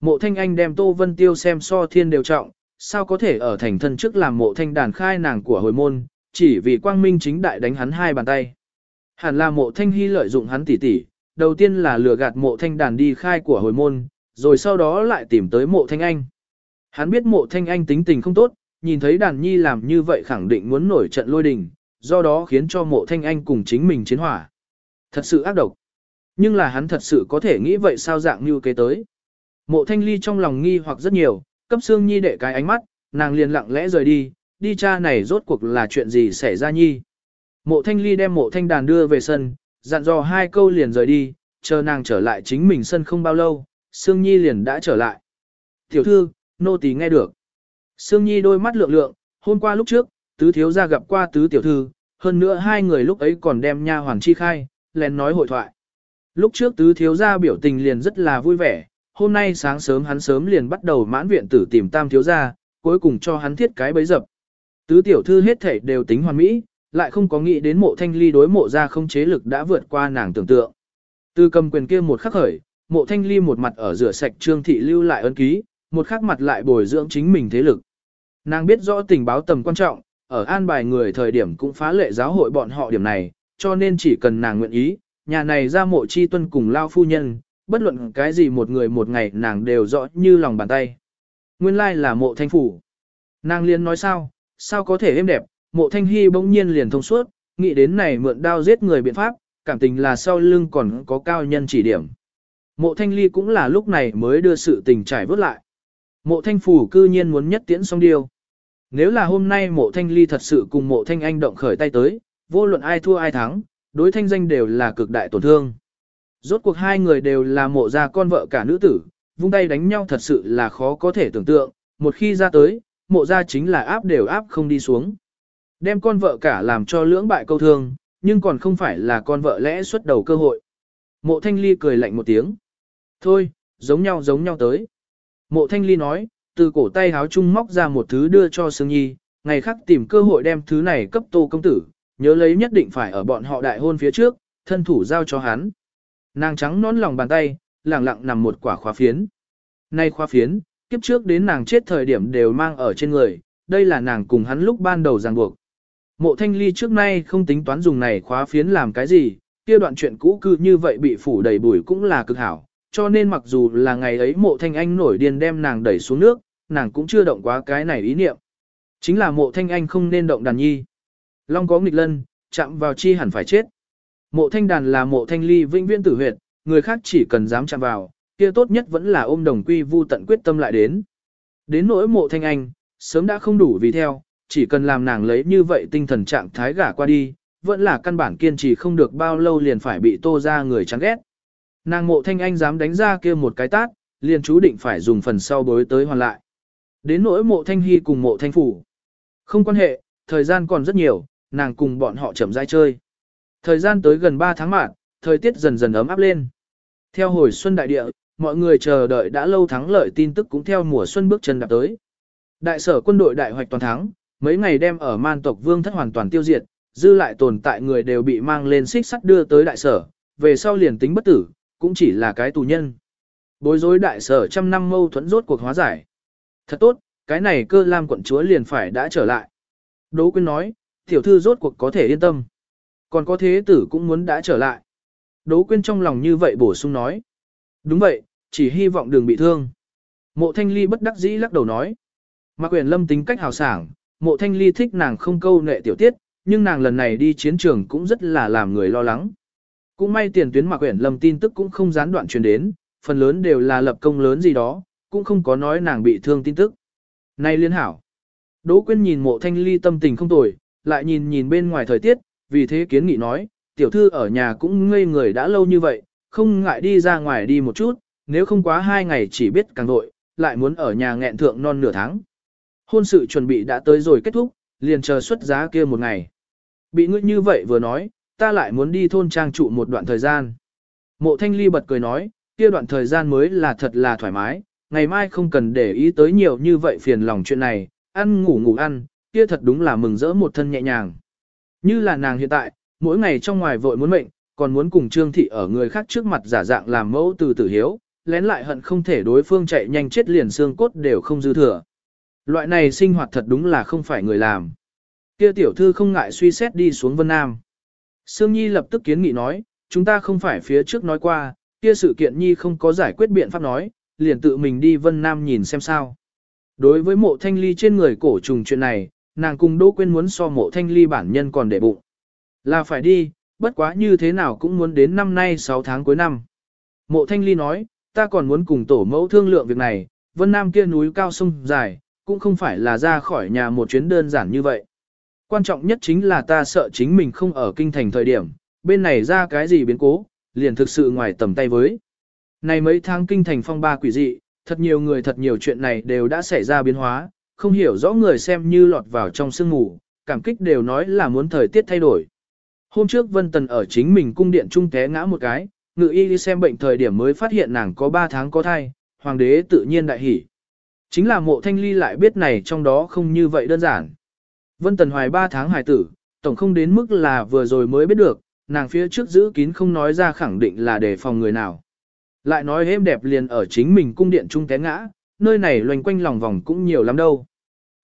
Mộ thanh anh đem Tô Vân Tiêu xem so thiên đều trọng, sao có thể ở thành thân trước làm mộ thanh đàn khai nàng của hồi môn, chỉ vì quang minh chính đại đánh hắn hai bàn tay. Hẳn là mộ thanh hy lợi dụng hắn tỉ tỉ, đầu tiên là lừa gạt mộ thanh đàn đi khai của hồi môn, rồi sau đó lại tìm tới mộ thanh anh. Hắn biết mộ thanh anh tính tình không tốt, nhìn thấy đàn nhi làm như vậy khẳng định muốn nổi trận lôi đình, do đó khiến cho mộ thanh anh cùng chính mình chiến hỏa. Thật sự ác độc. Nhưng là hắn thật sự có thể nghĩ vậy sao dạng như kế tới. Mộ thanh ly trong lòng nghi hoặc rất nhiều, cấp xương nhi để cái ánh mắt, nàng liền lặng lẽ rời đi, đi cha này rốt cuộc là chuyện gì xảy ra nhi. Mộ thanh ly đem mộ thanh đàn đưa về sân, dặn dò hai câu liền rời đi, chờ nàng trở lại chính mình sân không bao lâu, Sương Nhi liền đã trở lại. Tiểu thư, nô tỳ nghe được. Sương Nhi đôi mắt lượng lượng, hôm qua lúc trước, tứ thiếu gia gặp qua tứ tiểu thư, hơn nữa hai người lúc ấy còn đem nha hoàng chi khai, lén nói hội thoại. Lúc trước tứ thiếu gia biểu tình liền rất là vui vẻ, hôm nay sáng sớm hắn sớm liền bắt đầu mãn viện tử tìm tam thiếu gia, cuối cùng cho hắn thiết cái bấy dập. Tứ tiểu thư hết thể đều tính hoàn mỹ, lại không có nghĩ đến mộ thanh ly đối mộ ra không chế lực đã vượt qua nàng tưởng tượng. Từ cầm quyền kia một khắc khởi, mộ thanh ly một mặt ở rửa sạch trương thị lưu lại ấn ký, một khắc mặt lại bồi dưỡng chính mình thế lực. Nàng biết rõ tình báo tầm quan trọng, ở an bài người thời điểm cũng phá lệ giáo hội bọn họ điểm này, cho nên chỉ cần nàng nguyện ý, nhà này ra mộ chi tuân cùng lao phu nhân, bất luận cái gì một người một ngày nàng đều rõ như lòng bàn tay. Nguyên lai là mộ thanh phủ. Nàng liên nói sao, sao có thể êm đẹp, mộ thanh hy bỗng nhiên liền thông suốt, nghĩ đến này mượn đao giết người biện pháp, cảm tình là sau lưng còn có cao nhân chỉ điểm. Mộ thanh ly cũng là lúc này mới đưa sự tình trải vớt lại. Mộ thanh phủ cư nhiên muốn nhất tiễn xong điều. Nếu là hôm nay mộ thanh ly thật sự cùng mộ thanh anh động khởi tay tới, vô luận ai thua ai thắng, đối thanh danh đều là cực đại tổn thương. Rốt cuộc hai người đều là mộ gia con vợ cả nữ tử, vung tay đánh nhau thật sự là khó có thể tưởng tượng, một khi ra tới, mộ gia chính là áp đều áp không đi xuống. Đem con vợ cả làm cho lưỡng bại câu thương, nhưng còn không phải là con vợ lẽ xuất đầu cơ hội. Mộ thanh ly cười lạnh một tiếng. Thôi, giống nhau giống nhau tới. Mộ thanh ly nói, từ cổ tay háo chung móc ra một thứ đưa cho Sương Nhi, ngày khác tìm cơ hội đem thứ này cấp tô công tử, nhớ lấy nhất định phải ở bọn họ đại hôn phía trước, thân thủ giao cho hắn. Nàng trắng nón lòng bàn tay, lẳng lặng nằm một quả khóa phiến. Nay khóa phiến, kiếp trước đến nàng chết thời điểm đều mang ở trên người, đây là nàng cùng hắn lúc ban đầu ràng buộc. Mộ thanh ly trước nay không tính toán dùng này khóa phiến làm cái gì, kia đoạn chuyện cũ cư như vậy bị phủ đầy bụi cũng là cực hảo, cho nên mặc dù là ngày ấy mộ thanh anh nổi điên đem nàng đẩy xuống nước, nàng cũng chưa động quá cái này ý niệm. Chính là mộ thanh anh không nên động đàn nhi. Long có nghịch lân, chạm vào chi hẳn phải chết. Mộ thanh đàn là mộ thanh ly vinh viên tử huyệt, người khác chỉ cần dám chạm vào, kia tốt nhất vẫn là ôm đồng quy vu tận quyết tâm lại đến. Đến nỗi mộ thanh anh, sớm đã không đủ vì theo, chỉ cần làm nàng lấy như vậy tinh thần trạng thái gả qua đi, vẫn là căn bản kiên trì không được bao lâu liền phải bị tô ra người chán ghét. Nàng mộ thanh anh dám đánh ra kia một cái tát, liền chú định phải dùng phần sau bối tới hoàn lại. Đến nỗi mộ thanh hy cùng mộ thanh phủ. Không quan hệ, thời gian còn rất nhiều, nàng cùng bọn họ chậm rãi chơi. Thời gian tới gần 3 tháng mạng, thời tiết dần dần ấm áp lên. Theo hồi xuân đại địa, mọi người chờ đợi đã lâu thắng lợi tin tức cũng theo mùa xuân bước chân đạp tới. Đại sở quân đội đại hoạch toàn thắng, mấy ngày đem ở man tộc vương thất hoàn toàn tiêu diệt, dư lại tồn tại người đều bị mang lên xích sắt đưa tới đại sở, về sau liền tính bất tử, cũng chỉ là cái tù nhân. Bối rối đại sở trăm năm mâu thuẫn rốt cuộc hóa giải. Thật tốt, cái này cơ lam quận chúa liền phải đã trở lại. Đỗ Quyên nói, tiểu thư rốt cuộc có thể yên tâm. Còn có thế tử cũng muốn đã trở lại. Đỗ Quyên trong lòng như vậy bổ sung nói. Đúng vậy, chỉ hy vọng đừng bị thương. Mộ Thanh Ly bất đắc dĩ lắc đầu nói. Mạc Quyền Lâm tính cách hào sảng, mộ Thanh Ly thích nàng không câu nệ tiểu tiết, nhưng nàng lần này đi chiến trường cũng rất là làm người lo lắng. Cũng may tiền tuyến Mạc Uyển Lâm tin tức cũng không gián đoạn truyền đến, phần lớn đều là lập công lớn gì đó, cũng không có nói nàng bị thương tin tức. Này liên hảo. Đỗ Quyên nhìn mộ Thanh Ly tâm tình không tồi, lại nhìn nhìn bên ngoài thời tiết, vì thế kiến nghị nói, tiểu thư ở nhà cũng ngây người đã lâu như vậy, không ngại đi ra ngoài đi một chút, nếu không quá hai ngày chỉ biết càng vội, lại muốn ở nhà nghẹn thượng non nửa tháng. Hôn sự chuẩn bị đã tới rồi kết thúc, liền chờ xuất giá kia một ngày. Bị ngươi như vậy vừa nói, ta lại muốn đi thôn trang trụ một đoạn thời gian. Mộ thanh ly bật cười nói, kia đoạn thời gian mới là thật là thoải mái, ngày mai không cần để ý tới nhiều như vậy phiền lòng chuyện này, ăn ngủ ngủ ăn, kia thật đúng là mừng rỡ một thân nhẹ nhàng. Như là nàng hiện tại, mỗi ngày trong ngoài vội muốn mệnh, còn muốn cùng Trương Thị ở người khác trước mặt giả dạng làm mẫu từ tử hiếu, lén lại hận không thể đối phương chạy nhanh chết liền xương cốt đều không dư thừa. Loại này sinh hoạt thật đúng là không phải người làm. Kia tiểu thư không ngại suy xét đi xuống Vân Nam. Sương Nhi lập tức kiến nghị nói, chúng ta không phải phía trước nói qua, kia sự kiện Nhi không có giải quyết biện pháp nói, liền tự mình đi Vân Nam nhìn xem sao. Đối với mộ thanh ly trên người cổ trùng chuyện này, nàng cùng Đỗ Quyên muốn so mộ thanh ly bản nhân còn để bụng. Là phải đi, bất quá như thế nào cũng muốn đến năm nay 6 tháng cuối năm. Mộ thanh ly nói, ta còn muốn cùng tổ mẫu thương lượng việc này, Vân Nam kia núi cao sông dài, cũng không phải là ra khỏi nhà một chuyến đơn giản như vậy. Quan trọng nhất chính là ta sợ chính mình không ở kinh thành thời điểm, bên này ra cái gì biến cố, liền thực sự ngoài tầm tay với. Này mấy tháng kinh thành phong ba quỷ dị, thật nhiều người thật nhiều chuyện này đều đã xảy ra biến hóa, không hiểu rõ người xem như lọt vào trong sương ngủ, cảm kích đều nói là muốn thời tiết thay đổi. Hôm trước Vân Tần ở chính mình cung điện trung té ngã một cái, ngự y đi xem bệnh thời điểm mới phát hiện nàng có 3 tháng có thai, hoàng đế tự nhiên đại hỉ. Chính là mộ thanh ly lại biết này trong đó không như vậy đơn giản. Vân Tần hoài 3 tháng hài tử, tổng không đến mức là vừa rồi mới biết được, nàng phía trước giữ kín không nói ra khẳng định là để phòng người nào. Lại nói êm đẹp liền ở chính mình cung điện trung té ngã, nơi này loành quanh lòng vòng cũng nhiều lắm đâu.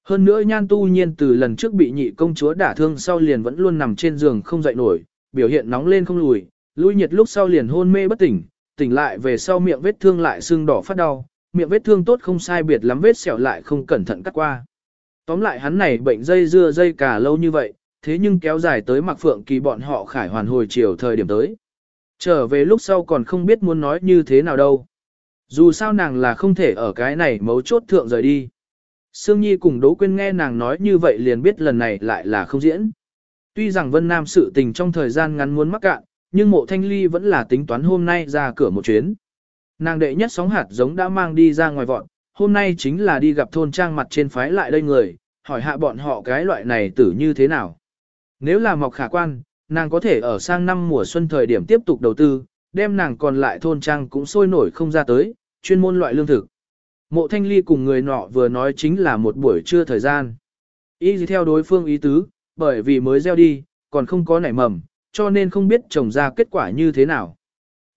Hơn nữa nhan tu nhiên từ lần trước bị nhị công chúa đả thương sau liền vẫn luôn nằm trên giường không dậy nổi, biểu hiện nóng lên không lùi, lui nhiệt lúc sau liền hôn mê bất tỉnh, tỉnh lại về sau miệng vết thương lại sưng đỏ phát đau, miệng vết thương tốt không sai biệt lắm vết sẹo lại không cẩn thận cắt qua. Tóm lại hắn này bệnh dây dưa dây cả lâu như vậy, thế nhưng kéo dài tới mặc phượng kỳ bọn họ khải hoàn hồi chiều thời điểm tới. Trở về lúc sau còn không biết muốn nói như thế nào đâu. Dù sao nàng là không thể ở cái này mấu chốt thượng rời đi. Sương Nhi cùng Đỗ Quyên nghe nàng nói như vậy liền biết lần này lại là không diễn. Tuy rằng Vân Nam sự tình trong thời gian ngắn muốn mắc cạn, nhưng mộ thanh ly vẫn là tính toán hôm nay ra cửa một chuyến. Nàng đệ nhất sóng hạt giống đã mang đi ra ngoài vọn, hôm nay chính là đi gặp thôn trang mặt trên phái lại đây người, hỏi hạ bọn họ cái loại này tử như thế nào. Nếu là mọc khả quan, nàng có thể ở sang năm mùa xuân thời điểm tiếp tục đầu tư, đem nàng còn lại thôn trang cũng sôi nổi không ra tới, chuyên môn loại lương thực. Mộ thanh ly cùng người nọ vừa nói chính là một buổi trưa thời gian. Ý gì theo đối phương ý tứ, bởi vì mới gieo đi, còn không có nảy mầm, cho nên không biết trồng ra kết quả như thế nào.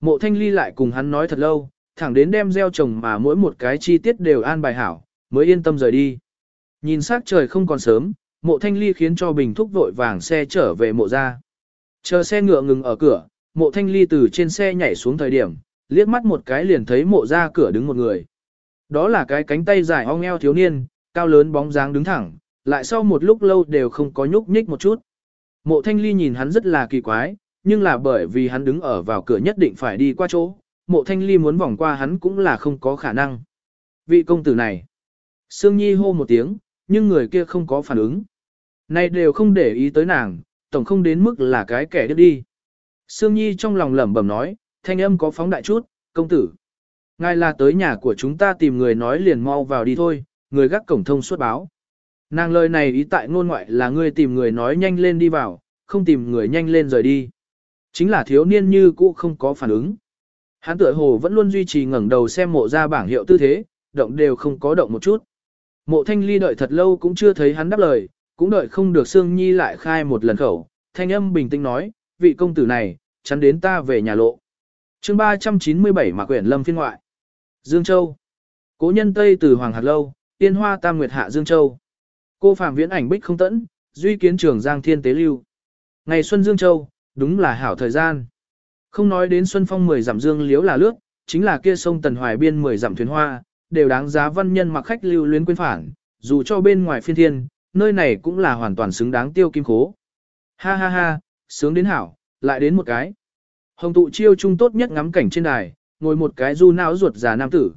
Mộ thanh ly lại cùng hắn nói thật lâu, thẳng đến đem gieo trồng mà mỗi một cái chi tiết đều an bài hảo, mới yên tâm rời đi. Nhìn sắc trời không còn sớm, mộ thanh ly khiến cho bình thúc vội vàng xe trở về mộ ra. Chờ xe ngựa ngừng ở cửa, mộ thanh ly từ trên xe nhảy xuống thời điểm, liếc mắt một cái liền thấy mộ ra cửa đứng một người. Đó là cái cánh tay dài ong eo thiếu niên, cao lớn bóng dáng đứng thẳng, lại sau một lúc lâu đều không có nhúc nhích một chút. Mộ thanh ly nhìn hắn rất là kỳ quái, nhưng là bởi vì hắn đứng ở vào cửa nhất định phải đi qua chỗ, mộ thanh ly muốn vòng qua hắn cũng là không có khả năng. Vị công tử này, Sương Nhi hô một tiếng, nhưng người kia không có phản ứng. Này đều không để ý tới nàng, tổng không đến mức là cái kẻ đứt đi. Sương Nhi trong lòng lẩm bẩm nói, thanh âm có phóng đại chút, công tử. Ngài là tới nhà của chúng ta tìm người nói liền mau vào đi thôi, người gác cổng thông suốt báo. Nàng lời này ý tại ngôn ngoại là ngươi tìm người nói nhanh lên đi vào, không tìm người nhanh lên rời đi. Chính là thiếu niên như cũ không có phản ứng. Hắn tựa hồ vẫn luôn duy trì ngẩng đầu xem mộ ra bảng hiệu tư thế, động đều không có động một chút. Mộ thanh ly đợi thật lâu cũng chưa thấy hắn đáp lời, cũng đợi không được Sương Nhi lại khai một lần khẩu. Thanh âm bình tĩnh nói, vị công tử này, chắn đến ta về nhà lộ. chương 397 mà quyển lâm phiên ngoại. Dương Châu. Cố nhân Tây từ Hoàng Hạt Lâu, tiên hoa tam nguyệt hạ Dương Châu. Cô phạm viễn ảnh bích không tẫn, duy kiến trường Giang Thiên Tế Lưu. Ngày Xuân Dương Châu, đúng là hảo thời gian. Không nói đến Xuân Phong mười dặm dương liếu là lướt, chính là kia sông Tần Hoài biên mười dặm thuyền hoa, đều đáng giá văn nhân mặc khách lưu luyến quên phản, dù cho bên ngoài phiên thiên, nơi này cũng là hoàn toàn xứng đáng tiêu kim khố. Ha ha ha, sướng đến hảo, lại đến một cái. Hồng tụ chiêu trung tốt nhất ngắm cảnh trên đài, ngồi một cái du não ruột già nam tử.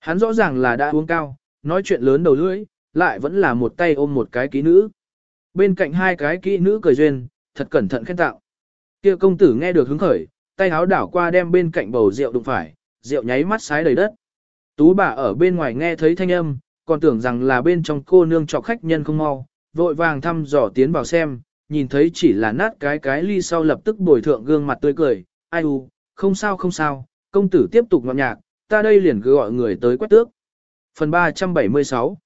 Hắn rõ ràng là đã uống cao, nói chuyện lớn đầu lưỡi, lại vẫn là một tay ôm một cái kỹ nữ. Bên cạnh hai cái kỹ nữ cười duyên, thật cẩn thận khen tạo. Kia công tử nghe được hứng khởi, tay háo đảo qua đem bên cạnh bầu rượu đụng phải, rượu nháy mắt sái đầy đất. Tú bà ở bên ngoài nghe thấy thanh âm, còn tưởng rằng là bên trong cô nương cho khách nhân không mau, vội vàng thăm dò tiến vào xem, nhìn thấy chỉ là nát cái cái ly sau lập tức bồi thượng gương mặt tươi cười, ai u, không sao không sao, công tử tiếp tục ngọt nhạc, ta đây liền cứ gọi người tới quét tước. Phần 376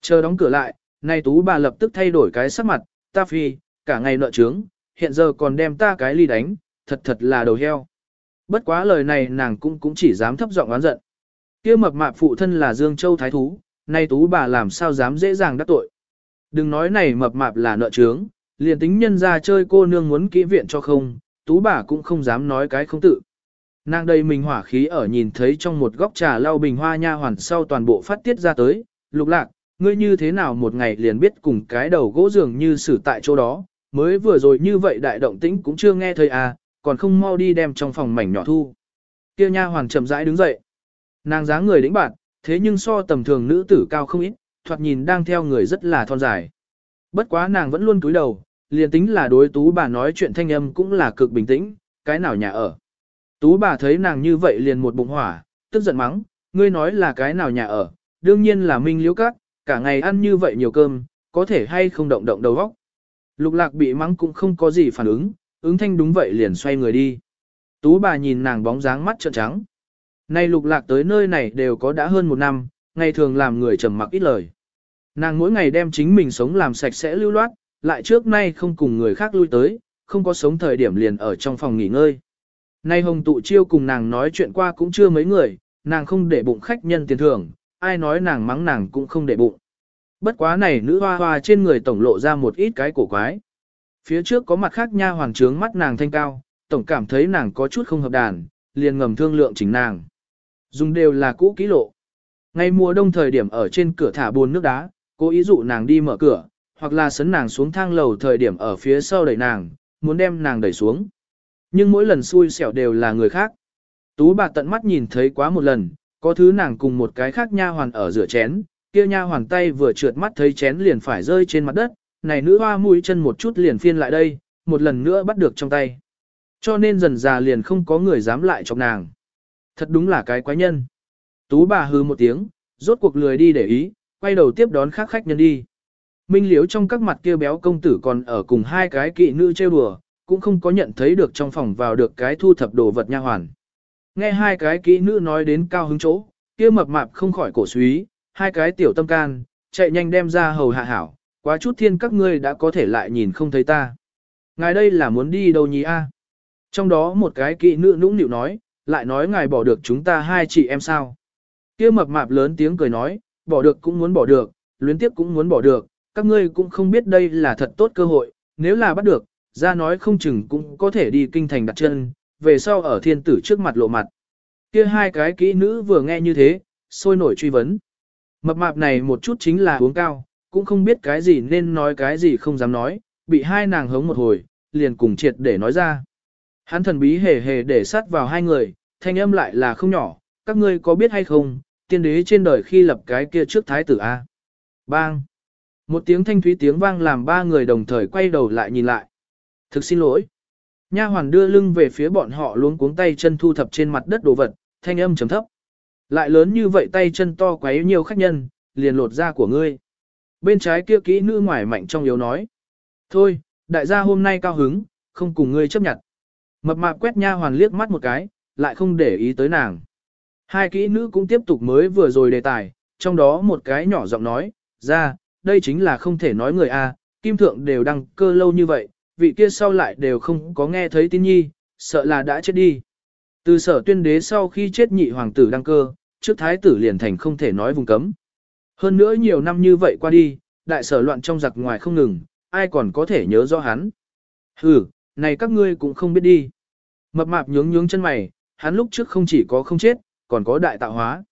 Chờ đóng cửa lại, nay tú bà lập tức thay đổi cái sắc mặt, ta phi, cả ngày nợ trướng, hiện giờ còn đem ta cái ly đánh, thật thật là đầu heo. Bất quá lời này nàng cũng cũng chỉ dám thấp giọng oán giận. Kia mập mạp phụ thân là Dương Châu Thái Thú, nay tú bà làm sao dám dễ dàng đắc tội. Đừng nói này mập mạp là nợ trướng, liền tính nhân ra chơi cô nương muốn kỹ viện cho không, tú bà cũng không dám nói cái không tự. Nàng đây mình hỏa khí ở nhìn thấy trong một góc trà lau bình hoa nha hoàn sau toàn bộ phát tiết ra tới, lục lạc, ngươi như thế nào một ngày liền biết cùng cái đầu gỗ dường như xử tại chỗ đó, mới vừa rồi như vậy đại động tĩnh cũng chưa nghe thấy à, còn không mau đi đem trong phòng mảnh nhỏ thu. Kia nha hoàn chậm rãi đứng dậy. Nàng dáng người đĩnh bạn, thế nhưng so tầm thường nữ tử cao không ít, thoạt nhìn đang theo người rất là thon dài. Bất quá nàng vẫn luôn cúi đầu, liền tính là đối tú bà nói chuyện thanh âm cũng là cực bình tĩnh, cái nào nhà ở. Tú bà thấy nàng như vậy liền một bụng hỏa, tức giận mắng, ngươi nói là cái nào nhà ở, đương nhiên là minh liễu cát, cả ngày ăn như vậy nhiều cơm, có thể hay không động động đầu óc. Lục lạc bị mắng cũng không có gì phản ứng, ứng thanh đúng vậy liền xoay người đi. Tú bà nhìn nàng bóng dáng mắt trợn trắng. Nay lục lạc tới nơi này đều có đã hơn một năm, ngày thường làm người trầm mặc ít lời. Nàng mỗi ngày đem chính mình sống làm sạch sẽ lưu loát, lại trước nay không cùng người khác lui tới, không có sống thời điểm liền ở trong phòng nghỉ ngơi. Nay hồng tụ chiêu cùng nàng nói chuyện qua cũng chưa mấy người, nàng không để bụng khách nhân tiền thưởng, ai nói nàng mắng nàng cũng không để bụng. Bất quá này nữ hoa hoa trên người tổng lộ ra một ít cái cổ quái. Phía trước có mặt khác nha hoàng trướng mắt nàng thanh cao, tổng cảm thấy nàng có chút không hợp đàn, liền ngầm thương lượng chính nàng. Dùng đều là cũ kỹ lộ. Ngày mùa đông thời điểm ở trên cửa thả buồn nước đá, cố ý dụ nàng đi mở cửa, hoặc là sấn nàng xuống thang lầu thời điểm ở phía sau đẩy nàng, muốn đem nàng đẩy xuống. Nhưng mỗi lần xui xẻo đều là người khác. Tú bà tận mắt nhìn thấy quá một lần, có thứ nàng cùng một cái khác nha hoàn ở rửa chén, kia nha hoàn tay vừa trượt mắt thấy chén liền phải rơi trên mặt đất, này nữ hoa mũi chân một chút liền phiên lại đây, một lần nữa bắt được trong tay. Cho nên dần già liền không có người dám lại chọc nàng. Thật đúng là cái quái nhân. Tú bà hư một tiếng, rốt cuộc lười đi để ý, quay đầu tiếp đón khác khách nhân đi. Minh liếu trong các mặt kia béo công tử còn ở cùng hai cái kỵ nữ trêu đùa, cũng không có nhận thấy được trong phòng vào được cái thu thập đồ vật nha hoàn. Nghe hai cái kỹ nữ nói đến cao hứng chỗ, kia mập mạp không khỏi cổ suý, hai cái tiểu tâm can, chạy nhanh đem ra hầu hạ hảo, quá chút thiên các ngươi đã có thể lại nhìn không thấy ta. Ngài đây là muốn đi đâu nhỉ a? Trong đó một cái kỹ nữ nũng nịu nói, lại nói ngài bỏ được chúng ta hai chị em sao. Kia mập mạp lớn tiếng cười nói, bỏ được cũng muốn bỏ được, luyến tiếp cũng muốn bỏ được, các ngươi cũng không biết đây là thật tốt cơ hội, nếu là bắt được, ra nói không chừng cũng có thể đi kinh thành đặt chân, về sau ở thiên tử trước mặt lộ mặt. Kia hai cái kỹ nữ vừa nghe như thế, sôi nổi truy vấn. Mập mạp này một chút chính là uống cao, cũng không biết cái gì nên nói cái gì không dám nói, bị hai nàng hống một hồi, liền cùng triệt để nói ra. Hắn thần bí hề hề để sát vào hai người, thanh âm lại là không nhỏ, các ngươi có biết hay không, tiên đế trên đời khi lập cái kia trước thái tử A. Bang! Một tiếng thanh thúy tiếng vang làm ba người đồng thời quay đầu lại nhìn lại. Thực xin lỗi. Nha hoàn đưa lưng về phía bọn họ luống cuống tay chân thu thập trên mặt đất đồ vật, thanh âm trầm thấp. Lại lớn như vậy tay chân to quấy nhiều khách nhân, liền lột da của ngươi. Bên trái kia kỹ nữ ngoài mạnh trong yếu nói. Thôi, đại gia hôm nay cao hứng, không cùng ngươi chấp nhận. Mập mạp quét nha hoàn liếc mắt một cái, lại không để ý tới nàng. Hai kỹ nữ cũng tiếp tục mới vừa rồi đề tài, trong đó một cái nhỏ giọng nói, ra, đây chính là không thể nói người A, kim thượng đều đăng cơ lâu như vậy, vị kia sau lại đều không có nghe thấy tin nhi, sợ là đã chết đi. Từ sở tuyên đế sau khi chết nhị hoàng tử đăng cơ, trước thái tử liền thành không thể nói vùng cấm. Hơn nữa nhiều năm như vậy qua đi, đại sở loạn trong giặc ngoài không ngừng, ai còn có thể nhớ rõ hắn. Hừ, này các ngươi cũng không biết đi. Mập mạp nhướng nhướng chân mày, hắn lúc trước không chỉ có không chết, còn có đại tạo hóa.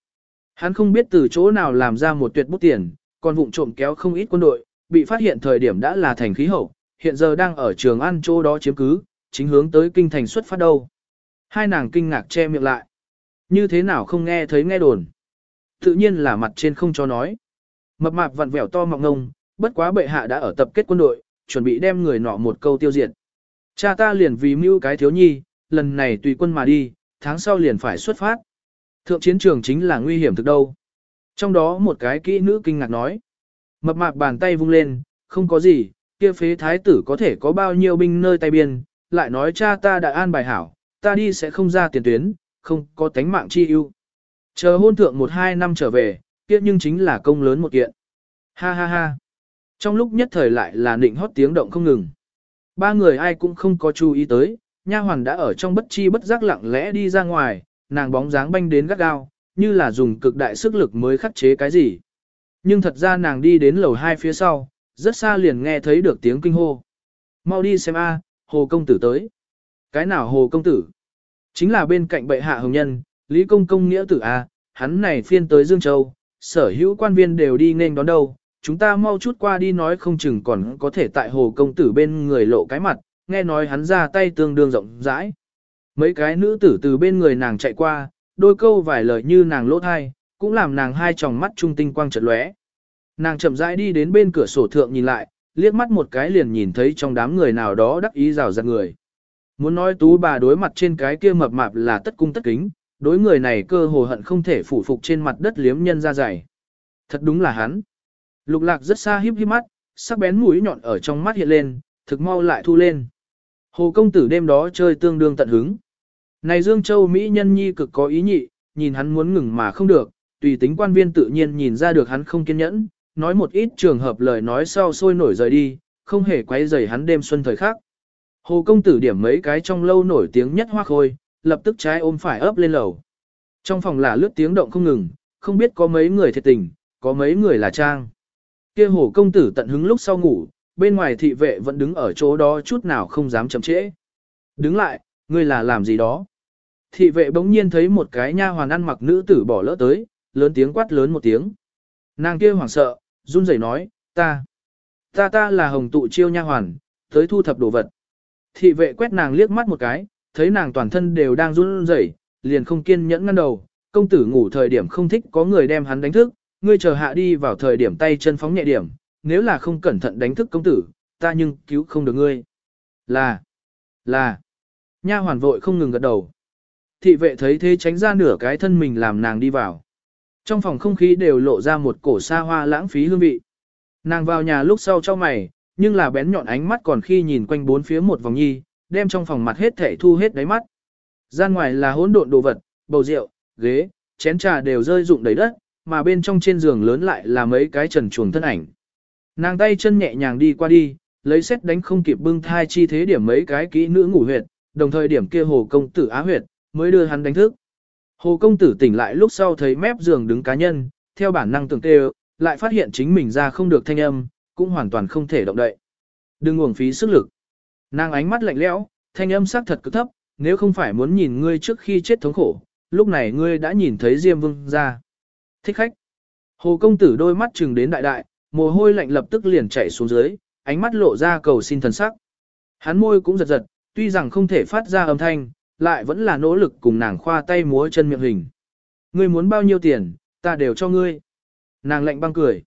Hắn không biết từ chỗ nào làm ra một tuyệt bút tiền, còn vụng trộm kéo không ít quân đội, bị phát hiện thời điểm đã là thành khí hậu, hiện giờ đang ở trường ăn chỗ đó chiếm cứ, chính hướng tới kinh thành xuất phát đâu. Hai nàng kinh ngạc che miệng lại. Như thế nào không nghe thấy nghe đồn. Tự nhiên là mặt trên không cho nói. Mập mạp vặn vẹo to mọng ngông, bất quá bệ hạ đã ở tập kết quân đội, chuẩn bị đem người nọ một câu tiêu diệt. Cha ta liền vì mưu cái thiếu nhi, lần này tùy quân mà đi, tháng sau liền phải xuất phát. Thượng chiến trường chính là nguy hiểm thực đâu. Trong đó một cái kỹ nữ kinh ngạc nói. Mập mạp bàn tay vung lên, không có gì, kia phế thái tử có thể có bao nhiêu binh nơi tay biên, lại nói cha ta đã an bài hảo, ta đi sẽ không ra tiền tuyến, không có tánh mạng chi ưu. Chờ hôn thượng một hai năm trở về, kia nhưng chính là công lớn một kiện. Ha ha ha. Trong lúc nhất thời lại là nịnh hót tiếng động không ngừng. Ba người ai cũng không có chú ý tới, nha hoàn đã ở trong bất chi bất giác lặng lẽ đi ra ngoài, nàng bóng dáng banh đến gắt gao, như là dùng cực đại sức lực mới khắc chế cái gì. Nhưng thật ra nàng đi đến lầu hai phía sau, rất xa liền nghe thấy được tiếng kinh hô. Mau đi xem a, hồ công tử tới. Cái nào hồ công tử? Chính là bên cạnh bệ hạ hồng nhân, Lý Công Công nghĩa tử a, hắn này phiên tới Dương Châu, sở hữu quan viên đều đi nên đón đâu. Chúng ta mau chút qua đi nói không chừng còn có thể tại hồ công tử bên người lộ cái mặt, nghe nói hắn ra tay tương đương rộng rãi. Mấy cái nữ tử từ bên người nàng chạy qua, đôi câu vài lời như nàng lỗ thai, cũng làm nàng hai tròng mắt trung tinh quang chợt lóe. Nàng chậm rãi đi đến bên cửa sổ thượng nhìn lại, liếc mắt một cái liền nhìn thấy trong đám người nào đó đắc ý rào rạt người. Muốn nói tú bà đối mặt trên cái kia mập mạp là tất cung tất kính, đối người này cơ hồ hận không thể phủ phục trên mặt đất liếm nhân ra dày. Thật đúng là hắn. Lục lạc rất xa híp híp mắt, sắc bén mũi nhọn ở trong mắt hiện lên, thực mau lại thu lên. Hồ công tử đêm đó chơi tương đương tận hứng. Này Dương Châu Mỹ nhân nhi cực có ý nhị, nhìn hắn muốn ngừng mà không được, tùy tính quan viên tự nhiên nhìn ra được hắn không kiên nhẫn, nói một ít trường hợp lời nói sau sôi nổi rời đi, không hề quấy rầy hắn đêm xuân thời khác. Hồ công tử điểm mấy cái trong lâu nổi tiếng nhất hoa khôi, lập tức trái ôm phải ấp lên lầu. Trong phòng là lướt tiếng động không ngừng, không biết có mấy người thiệt tình, có mấy người là trang. Kia hồ công tử tận hứng lúc sau ngủ, bên ngoài thị vệ vẫn đứng ở chỗ đó chút nào không dám chậm trễ. Đứng lại, ngươi là làm gì đó? Thị vệ bỗng nhiên thấy một cái nha hoàn ăn mặc nữ tử bỏ lỡ tới, lớn tiếng quát lớn một tiếng. Nàng kia hoảng sợ, run rẩy nói, ta, ta ta là hồng tụ chiêu nha hoàn, tới thu thập đồ vật. Thị vệ quét nàng liếc mắt một cái, thấy nàng toàn thân đều đang run rẩy, liền không kiên nhẫn ngăn đầu, công tử ngủ thời điểm không thích có người đem hắn đánh thức, ngươi chờ hạ đi vào thời điểm tay chân phóng nhẹ điểm, nếu là không cẩn thận đánh thức công tử, ta nhưng cứu không được ngươi. Là, là, nha hoàn vội không ngừng gật đầu. Thị vệ thấy thế tránh ra nửa cái thân mình làm nàng đi vào. Trong phòng không khí đều lộ ra một cổ xa hoa lãng phí hương vị. Nàng vào nhà lúc sau cho mày, nhưng là bén nhọn ánh mắt còn khi nhìn quanh bốn phía một vòng nhi, đem trong phòng mặt hết thể thu hết đáy mắt. Gian ngoài là hỗn độn đồ vật, bầu rượu, ghế, chén trà đều rơi rụng đầy đất, mà bên trong trên giường lớn lại là mấy cái trần chuồng thân ảnh. Nàng tay chân nhẹ nhàng đi qua đi, lấy xét đánh không kịp bưng thai chi thế điểm mấy cái kỹ nữ ngủ huyệt, đồng thời điểm kia hồ công tử á huyệt, mới đưa hắn đánh thức. Hồ công tử tỉnh lại lúc sau thấy mép giường đứng cá nhân, theo bản năng tưởng tê lại phát hiện chính mình ra không được thanh âm, cũng hoàn toàn không thể động đậy. Đừng uổng phí sức lực. Nàng ánh mắt lạnh lẽo, thanh âm sắc thật cực thấp, nếu không phải muốn nhìn ngươi trước khi chết thống khổ, lúc này ngươi đã nhìn thấy Diêm Vương ra. Thích khách. Hồ công tử đôi mắt chừng đến đại đại, mồ hôi lạnh lập tức liền chảy xuống dưới, ánh mắt lộ ra cầu xin thần sắc. Hắn môi cũng giật giật, tuy rằng không thể phát ra âm thanh, lại vẫn là nỗ lực cùng nàng khoa tay múa chân miệng hình. Ngươi muốn bao nhiêu tiền, ta đều cho ngươi. Nàng lạnh băng cười.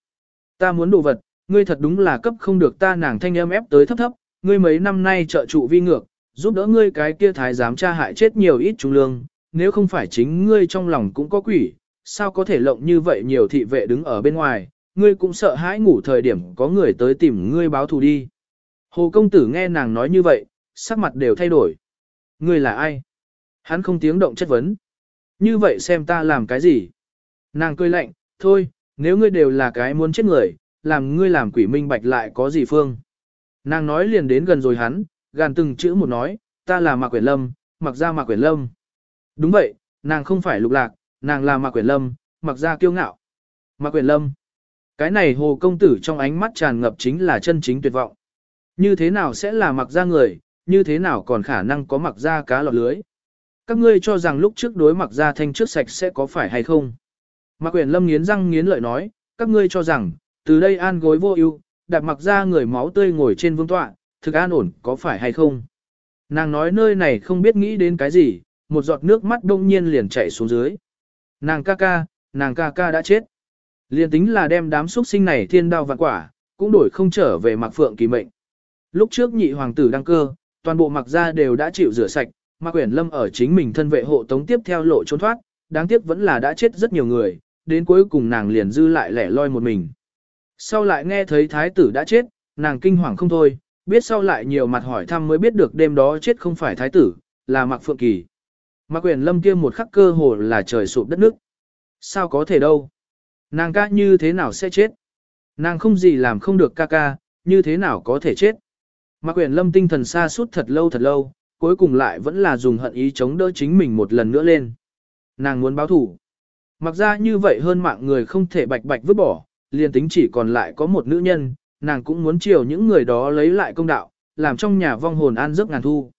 Ta muốn đồ vật, ngươi thật đúng là cấp không được ta nàng thanh âm ép tới thấp thấp, ngươi mấy năm nay trợ trụ vi ngược, giúp đỡ ngươi cái kia thái giám tra hại chết nhiều ít trung lương, nếu không phải chính ngươi trong lòng cũng có quỷ, sao có thể lộng như vậy nhiều thị vệ đứng ở bên ngoài, ngươi cũng sợ hãi ngủ thời điểm có người tới tìm ngươi báo thù đi. Hồ công tử nghe nàng nói như vậy, sắc mặt đều thay đổi. Ngươi là ai? Hắn không tiếng động chất vấn. Như vậy xem ta làm cái gì? Nàng cười lạnh, thôi, nếu ngươi đều là cái muốn chết người, làm ngươi làm quỷ minh bạch lại có gì phương? Nàng nói liền đến gần rồi hắn, gàn từng chữ một nói, ta là Mạc Quyển Lâm, mặc ra Mạc Quyển Lâm. Đúng vậy, nàng không phải lục lạc, nàng là Mạc Quyển Lâm, mặc ra kiêu ngạo. Mạc Quyển Lâm. Cái này hồ công tử trong ánh mắt tràn ngập chính là chân chính tuyệt vọng. Như thế nào sẽ là mặc ra người, như thế nào còn khả năng có mặc ra cá lọt lưới. Các ngươi cho rằng lúc trước đối mặc ra thanh trước sạch sẽ có phải hay không? Mạc Quyển Lâm nghiến răng nghiến lợi nói, các ngươi cho rằng, từ đây an gối vô ưu, đạp mặc ra người máu tươi ngồi trên vương tọa, thực an ổn có phải hay không? Nàng nói nơi này không biết nghĩ đến cái gì, một giọt nước mắt đông nhiên liền chảy xuống dưới. Nàng ca ca, nàng ca ca đã chết. Liên tính là đem đám xuất sinh này thiên đao vạn quả, cũng đổi không trở về mặc phượng kỳ mệnh. Lúc trước nhị hoàng tử đăng cơ, toàn bộ mặc gia đều đã chịu rửa sạch, mà quyển lâm ở chính mình thân vệ hộ tống tiếp theo lộ trốn thoát, đáng tiếc vẫn là đã chết rất nhiều người, đến cuối cùng nàng liền dư lại lẻ loi một mình. Sau lại nghe thấy thái tử đã chết, nàng kinh hoàng không thôi, biết sau lại nhiều mặt hỏi thăm mới biết được đêm đó chết không phải thái tử, là Mạc Phượng Kỳ. Mà Quyền Lâm kia một khắc cơ hồ là trời sụp đất nước. Sao có thể đâu? Nàng ca như thế nào sẽ chết? Nàng không gì làm không được ca ca, như thế nào có thể chết? Mà Quyền Lâm tinh thần xa suốt thật lâu thật lâu, cuối cùng lại vẫn là dùng hận ý chống đỡ chính mình một lần nữa lên. Nàng muốn báo thủ. Mặc ra như vậy hơn mạng người không thể bạch bạch vứt bỏ, liền tính chỉ còn lại có một nữ nhân, nàng cũng muốn chiều những người đó lấy lại công đạo, làm trong nhà vong hồn an giấc ngàn thu.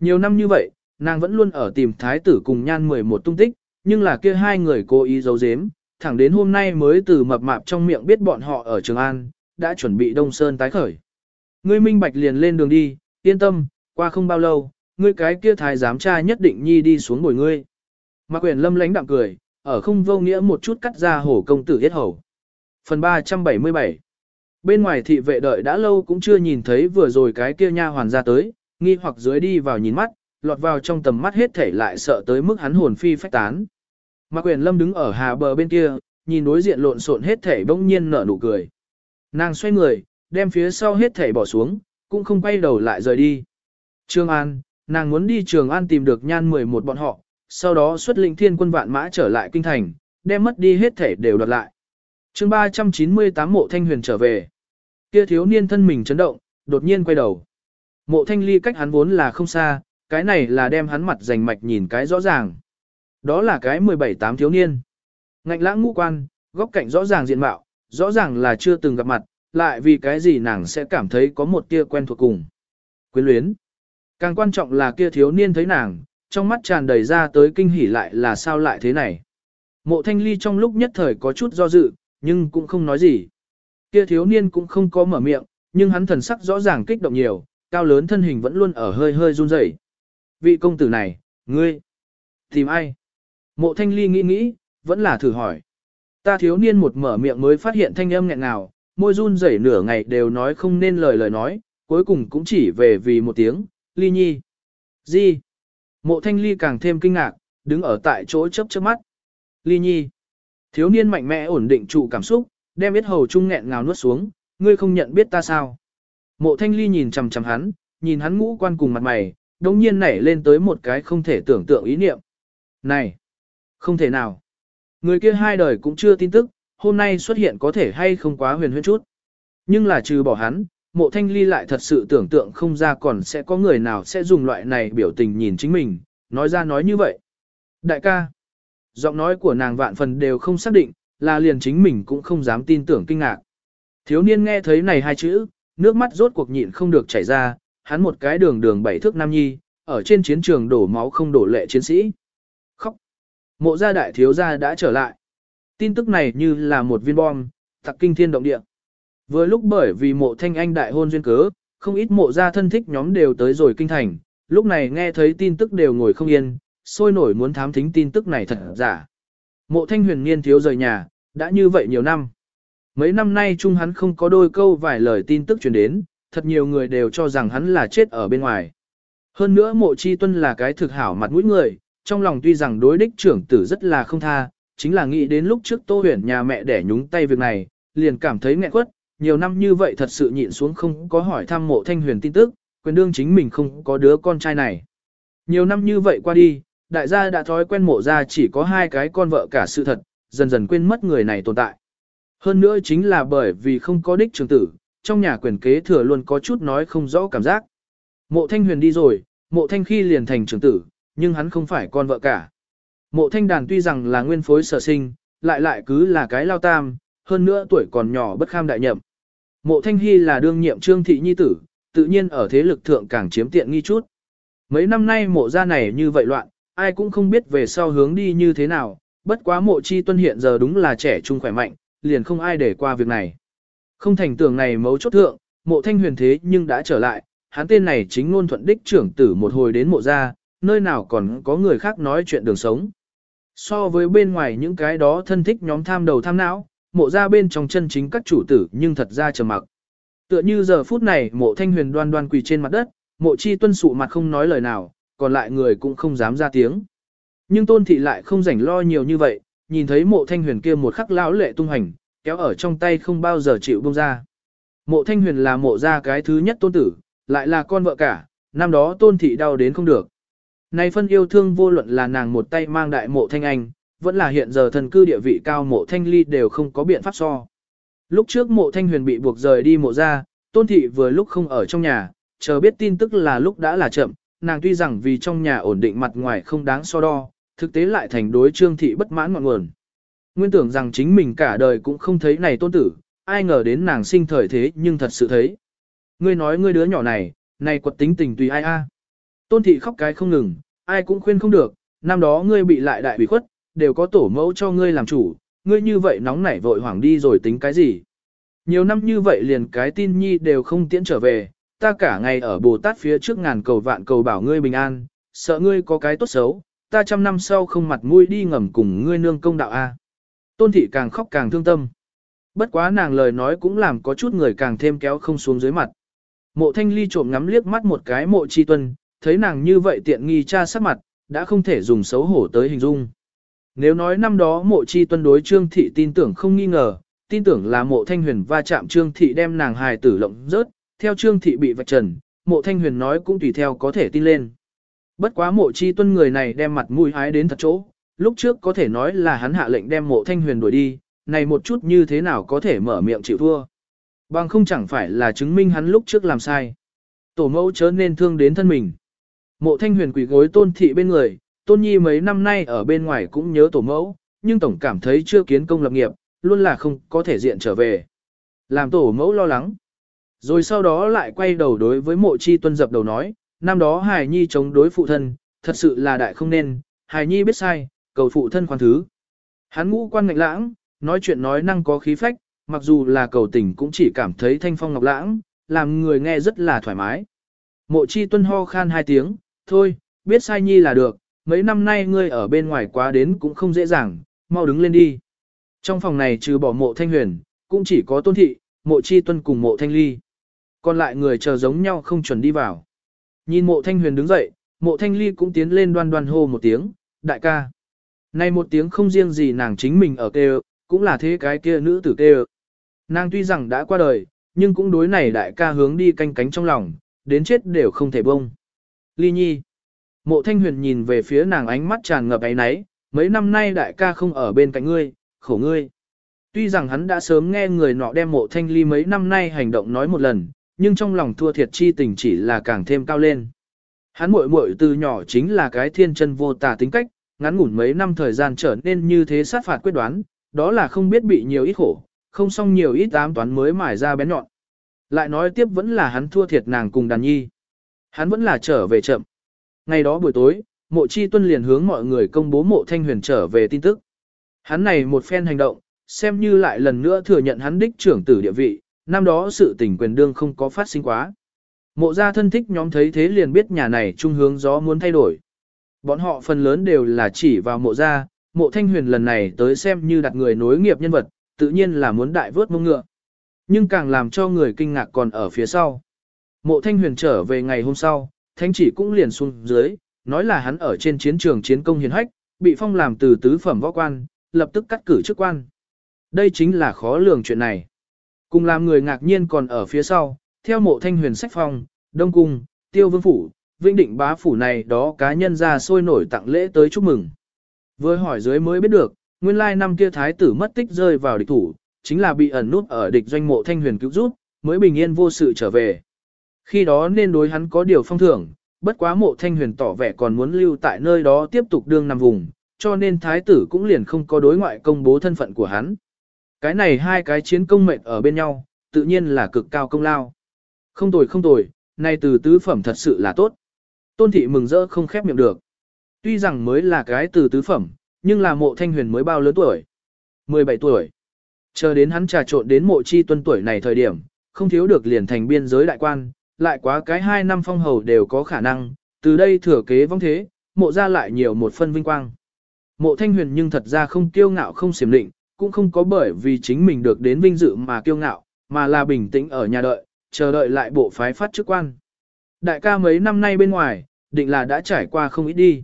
Nhiều năm như vậy, nàng vẫn luôn ở tìm thái tử cùng nhan 11 tung tích, nhưng là kia hai người cố ý giấu giếm, thẳng đến hôm nay mới từ mập mạp trong miệng biết bọn họ ở Trường An, đã chuẩn bị Đông Sơn tái khởi. Ngươi minh bạch liền lên đường đi, yên tâm, qua không bao lâu, ngươi cái kia thái giám tra nhất định nhi đi xuống ngồi ngươi. Mạc quyền lâm lánh đạm cười, ở không vô nghĩa một chút cắt ra hổ công tử yết hầu. Phần 377 Bên ngoài thị vệ đợi đã lâu cũng chưa nhìn thấy vừa rồi cái kia nha hoàn ra tới, nghi hoặc dưới đi vào nhìn mắt, lọt vào trong tầm mắt hết thể lại sợ tới mức hắn hồn phi phách tán. Mạc quyền lâm đứng ở hà bờ bên kia, nhìn đối diện lộn xộn hết thể bỗng nhiên nở nụ cười. Nàng xoay người, đem phía sau hết thể bỏ xuống, cũng không quay đầu lại rời đi. Trường An, nàng muốn đi Trường An tìm được nhan 11 bọn họ, sau đó xuất lĩnh thiên quân vạn mã trở lại kinh thành, đem mất đi hết thể đều đoạt lại. chương 398 mộ thanh huyền trở về. Kia thiếu niên thân mình chấn động, đột nhiên quay đầu. Mộ thanh ly cách hắn vốn là không xa, cái này là đem hắn mặt rành mạch nhìn cái rõ ràng. Đó là cái 17-8 thiếu niên. Ngạnh lãng ngũ quan, góc cạnh rõ ràng diện mạo, rõ ràng là chưa từng gặp mặt, lại vì cái gì nàng sẽ cảm thấy có một tia quen thuộc cùng. Quyến luyến. Càng quan trọng là kia thiếu niên thấy nàng, trong mắt tràn đầy ra tới kinh hỉ lại là sao lại thế này. Mộ thanh ly trong lúc nhất thời có chút do dự, nhưng cũng không nói gì. Kia thiếu niên cũng không có mở miệng, nhưng hắn thần sắc rõ ràng kích động nhiều, cao lớn thân hình vẫn luôn ở hơi hơi run rẩy. Vị công tử này, ngươi, tìm ai? Mộ thanh ly nghĩ nghĩ, vẫn là thử hỏi. Ta thiếu niên một mở miệng mới phát hiện thanh âm nghẹn nào, môi run rẩy nửa ngày đều nói không nên lời lời nói, cuối cùng cũng chỉ về vì một tiếng, ly nhi. Gì? Mộ thanh ly càng thêm kinh ngạc, đứng ở tại chỗ chấp chớp mắt. Ly nhi. Thiếu niên mạnh mẽ ổn định trụ cảm xúc, đem biết hầu trung nghẹn ngào nuốt xuống, ngươi không nhận biết ta sao. Mộ thanh ly nhìn chầm chầm hắn, nhìn hắn ngũ quan cùng mặt mày, đồng nhiên nảy lên tới một cái không thể tưởng tượng ý niệm. Này! Không thể nào! Người kia hai đời cũng chưa tin tức, hôm nay xuất hiện có thể hay không quá huyền huyễn chút. Nhưng là trừ bỏ hắn, mộ thanh ly lại thật sự tưởng tượng không ra còn sẽ có người nào sẽ dùng loại này biểu tình nhìn chính mình, nói ra nói như vậy. Đại ca, giọng nói của nàng vạn phần đều không xác định, là liền chính mình cũng không dám tin tưởng kinh ngạc. Thiếu niên nghe thấy này hai chữ, nước mắt rốt cuộc nhịn không được chảy ra, hắn một cái đường đường bảy thước nam nhi, ở trên chiến trường đổ máu không đổ lệ chiến sĩ. Khóc. Mộ gia đại thiếu gia đã trở lại. Tin tức này như là một viên bom, tặc kinh thiên động địa. Vừa lúc bởi vì mộ thanh anh đại hôn duyên cớ, không ít mộ gia thân thích nhóm đều tới rồi kinh thành, lúc này nghe thấy tin tức đều ngồi không yên, sôi nổi muốn thám thính tin tức này thật giả. Mộ thanh huyền niên thiếu rời nhà, đã như vậy nhiều năm. Mấy năm nay chung hắn không có đôi câu vài lời tin tức truyền đến, thật nhiều người đều cho rằng hắn là chết ở bên ngoài. Hơn nữa mộ chi tuân là cái thực hảo mặt mũi người, trong lòng tuy rằng đối đích trưởng tử rất là không tha, chính là nghĩ đến lúc trước tô huyền nhà mẹ để nhúng tay việc này, liền cảm thấy nghẹn quất, nhiều năm như vậy thật sự nhịn xuống không có hỏi thăm mộ thanh huyền tin tức, quyền đương chính mình không có đứa con trai này. Nhiều năm như vậy qua đi, đại gia đã thói quen mộ ra chỉ có hai cái con vợ cả sự thật, dần dần quên mất người này tồn tại. Hơn nữa chính là bởi vì không có đích trường tử, trong nhà quyền kế thừa luôn có chút nói không rõ cảm giác. Mộ thanh huyền đi rồi, mộ thanh khi liền thành trưởng tử, nhưng hắn không phải con vợ cả. Mộ thanh đàn tuy rằng là nguyên phối sở sinh, lại lại cứ là cái lao tam, hơn nữa tuổi còn nhỏ bất kham đại nhậm. Mộ thanh hy là đương nhiệm trương thị nhi tử, tự nhiên ở thế lực thượng càng chiếm tiện nghi chút. Mấy năm nay mộ gia này như vậy loạn, ai cũng không biết về sau hướng đi như thế nào, bất quá mộ chi tuân hiện giờ đúng là trẻ trung khỏe mạnh, liền không ai để qua việc này. Không thành tưởng này mấu chốt thượng, mộ thanh huyền thế nhưng đã trở lại, hắn tên này chính ngôn thuận đích trưởng tử một hồi đến mộ gia, nơi nào còn có người khác nói chuyện đường sống. So với bên ngoài những cái đó thân thích nhóm tham đầu tham não, mộ gia bên trong chân chính các chủ tử nhưng thật ra trầm mặc. Tựa như giờ phút này mộ thanh huyền đoan đoan quỳ trên mặt đất, mộ chi tuân sụ mặt không nói lời nào, còn lại người cũng không dám ra tiếng. Nhưng tôn thị lại không rảnh lo nhiều như vậy, nhìn thấy mộ thanh huyền kia một khắc lão lệ tung hành, kéo ở trong tay không bao giờ chịu buông ra. Mộ thanh huyền là mộ gia cái thứ nhất tôn tử, lại là con vợ cả, năm đó tôn thị đau đến không được. Này phân yêu thương vô luận là nàng một tay mang đại mộ thanh anh, vẫn là hiện giờ thần cư địa vị cao mộ thanh ly đều không có biện pháp so. Lúc trước mộ thanh huyền bị buộc rời đi mộ ra, tôn thị vừa lúc không ở trong nhà, chờ biết tin tức là lúc đã là chậm, nàng tuy rằng vì trong nhà ổn định mặt ngoài không đáng so đo, thực tế lại thành đối trương thị bất mãn ngọn nguồn. Nguyên tưởng rằng chính mình cả đời cũng không thấy này tôn tử, ai ngờ đến nàng sinh thời thế nhưng thật sự thấy. Ngươi nói ngươi đứa nhỏ này, này quật tính tình tùy ai a. Tôn thị khóc cái không ngừng, ai cũng khuyên không được, năm đó ngươi bị lại đại bị khuất, đều có tổ mẫu cho ngươi làm chủ, ngươi như vậy nóng nảy vội hoảng đi rồi tính cái gì. Nhiều năm như vậy liền cái tin nhi đều không tiễn trở về, ta cả ngày ở Bồ Tát phía trước ngàn cầu vạn cầu bảo ngươi bình an, sợ ngươi có cái tốt xấu, ta trăm năm sau không mặt mũi đi ngầm cùng ngươi nương công đạo a. Tôn thị càng khóc càng thương tâm. Bất quá nàng lời nói cũng làm có chút người càng thêm kéo không xuống dưới mặt. Mộ thanh ly trộm ngắm liếc mắt một cái mộ chi tuân, thấy nàng như vậy tiện nghi cha sắc mặt, đã không thể dùng xấu hổ tới hình dung. Nếu nói năm đó mộ chi tuân đối trương thị tin tưởng không nghi ngờ, tin tưởng là mộ thanh huyền va chạm trương thị đem nàng hài tử lộng rớt, theo trương thị bị vạch trần, mộ thanh huyền nói cũng tùy theo có thể tin lên. Bất quá mộ chi tuân người này đem mặt mũi hái đến thật chỗ, lúc trước có thể nói là hắn hạ lệnh đem mộ thanh huyền đuổi đi, này một chút như thế nào có thể mở miệng chịu thua. Bằng không chẳng phải là chứng minh hắn lúc trước làm sai. Tổ mẫu chớ nên thương đến thân mình. Mộ thanh huyền quỷ gối tôn thị bên người, tôn nhi mấy năm nay ở bên ngoài cũng nhớ tổ mẫu, nhưng tổng cảm thấy chưa kiến công lập nghiệp, luôn là không có thể diện trở về. Làm tổ mẫu lo lắng. Rồi sau đó lại quay đầu đối với mộ chi tuân dập đầu nói, năm đó hài nhi chống đối phụ thân, thật sự là đại không nên, hài nhi biết sai, cầu phụ thân khoan thứ. Hắn ngũ quan ngạnh lãng, nói chuyện nói năng có khí phách, mặc dù là cầu tình cũng chỉ cảm thấy thanh phong ngọc lãng, làm người nghe rất là thoải mái. Mộ chi tuân ho khan hai tiếng, thôi, biết sai nhi là được, mấy năm nay ngươi ở bên ngoài quá đến cũng không dễ dàng, mau đứng lên đi. Trong phòng này trừ bỏ mộ thanh huyền, cũng chỉ có tôn thị, mộ chi tuân cùng mộ thanh ly. Còn lại người chờ giống nhau không chuẩn đi vào. Nhìn mộ thanh huyền đứng dậy, mộ thanh ly cũng tiến lên đoan đoan hô một tiếng, đại ca. Này một tiếng không riêng gì nàng chính mình ở kêu, cũng là thế cái kia nữ tử kêu. Nàng tuy rằng đã qua đời, nhưng cũng đối này đại ca hướng đi canh cánh trong lòng, đến chết đều không thể bông. Ly nhi. Mộ thanh huyền nhìn về phía nàng ánh mắt tràn ngập ấy náy, mấy năm nay đại ca không ở bên cạnh ngươi, khổ ngươi. Tuy rằng hắn đã sớm nghe người nọ đem mộ thanh ly mấy năm nay hành động nói một lần, nhưng trong lòng thua thiệt chi tình chỉ là càng thêm cao lên. Hắn muội muội từ nhỏ chính là cái thiên chân vô tà tính cách, ngắn ngủn mấy năm thời gian trở nên như thế sát phạt quyết đoán, đó là không biết bị nhiều ít khổ, không xong nhiều ít ám toán mới mài ra bén nhọn. Lại nói tiếp vẫn là hắn thua thiệt nàng cùng đàn nhi. Hắn vẫn là trở về chậm. Ngày đó buổi tối, mộ chi tuân liền hướng mọi người công bố mộ thanh huyền trở về tin tức. Hắn này một phen hành động, xem như lại lần nữa thừa nhận hắn đích trưởng tử địa vị, năm đó sự tình quyền đương không có phát sinh quá. Mộ gia thân thích nhóm thấy thế liền biết nhà này trung hướng gió muốn thay đổi. Bọn họ phần lớn đều là chỉ vào mộ gia, mộ thanh huyền lần này tới xem như đặt người nối nghiệp nhân vật, tự nhiên là muốn đại vớt mông ngựa. Nhưng càng làm cho người kinh ngạc còn ở phía sau. Mộ thanh huyền trở về ngày hôm sau, thanh chỉ cũng liền xuống dưới, nói là hắn ở trên chiến trường chiến công hiền hách, bị phong làm từ tứ phẩm võ quan, lập tức cắt cử chức quan. Đây chính là khó lường chuyện này. Cùng làm người ngạc nhiên còn ở phía sau, theo mộ thanh huyền sách phong, đông cung, tiêu vương phủ, vinh định bá phủ này đó cá nhân ra sôi nổi tặng lễ tới chúc mừng. với hỏi dưới mới biết được, nguyên lai năm kia thái tử mất tích rơi vào địch thủ, chính là bị ẩn nút ở địch doanh mộ thanh huyền cứu giúp, mới bình yên vô sự trở về. Khi đó nên đối hắn có điều phong thưởng, bất quá mộ thanh huyền tỏ vẻ còn muốn lưu tại nơi đó tiếp tục đương nằm vùng, cho nên thái tử cũng liền không có đối ngoại công bố thân phận của hắn. Cái này hai cái chiến công mệnh ở bên nhau, tự nhiên là cực cao công lao. Không tồi không tồi, nay từ tứ phẩm thật sự là tốt. Tôn thị mừng rỡ không khép miệng được. Tuy rằng mới là cái từ tứ phẩm, nhưng là mộ thanh huyền mới bao lớn tuổi. 17 tuổi. Chờ đến hắn trà trộn đến mộ chi tuân tuổi này thời điểm, không thiếu được liền thành biên giới đại quan, lại quá cái hai năm phong hầu đều có khả năng, từ đây thừa kế vong thế, mộ ra lại nhiều một phân vinh quang. Mộ thanh huyền nhưng thật ra không kiêu ngạo không xiểm định, cũng không có bởi vì chính mình được đến vinh dự mà kiêu ngạo, mà là bình tĩnh ở nhà đợi, chờ đợi lại bộ phái phát chức quan. Đại ca mấy năm nay bên ngoài, định là đã trải qua không ít đi.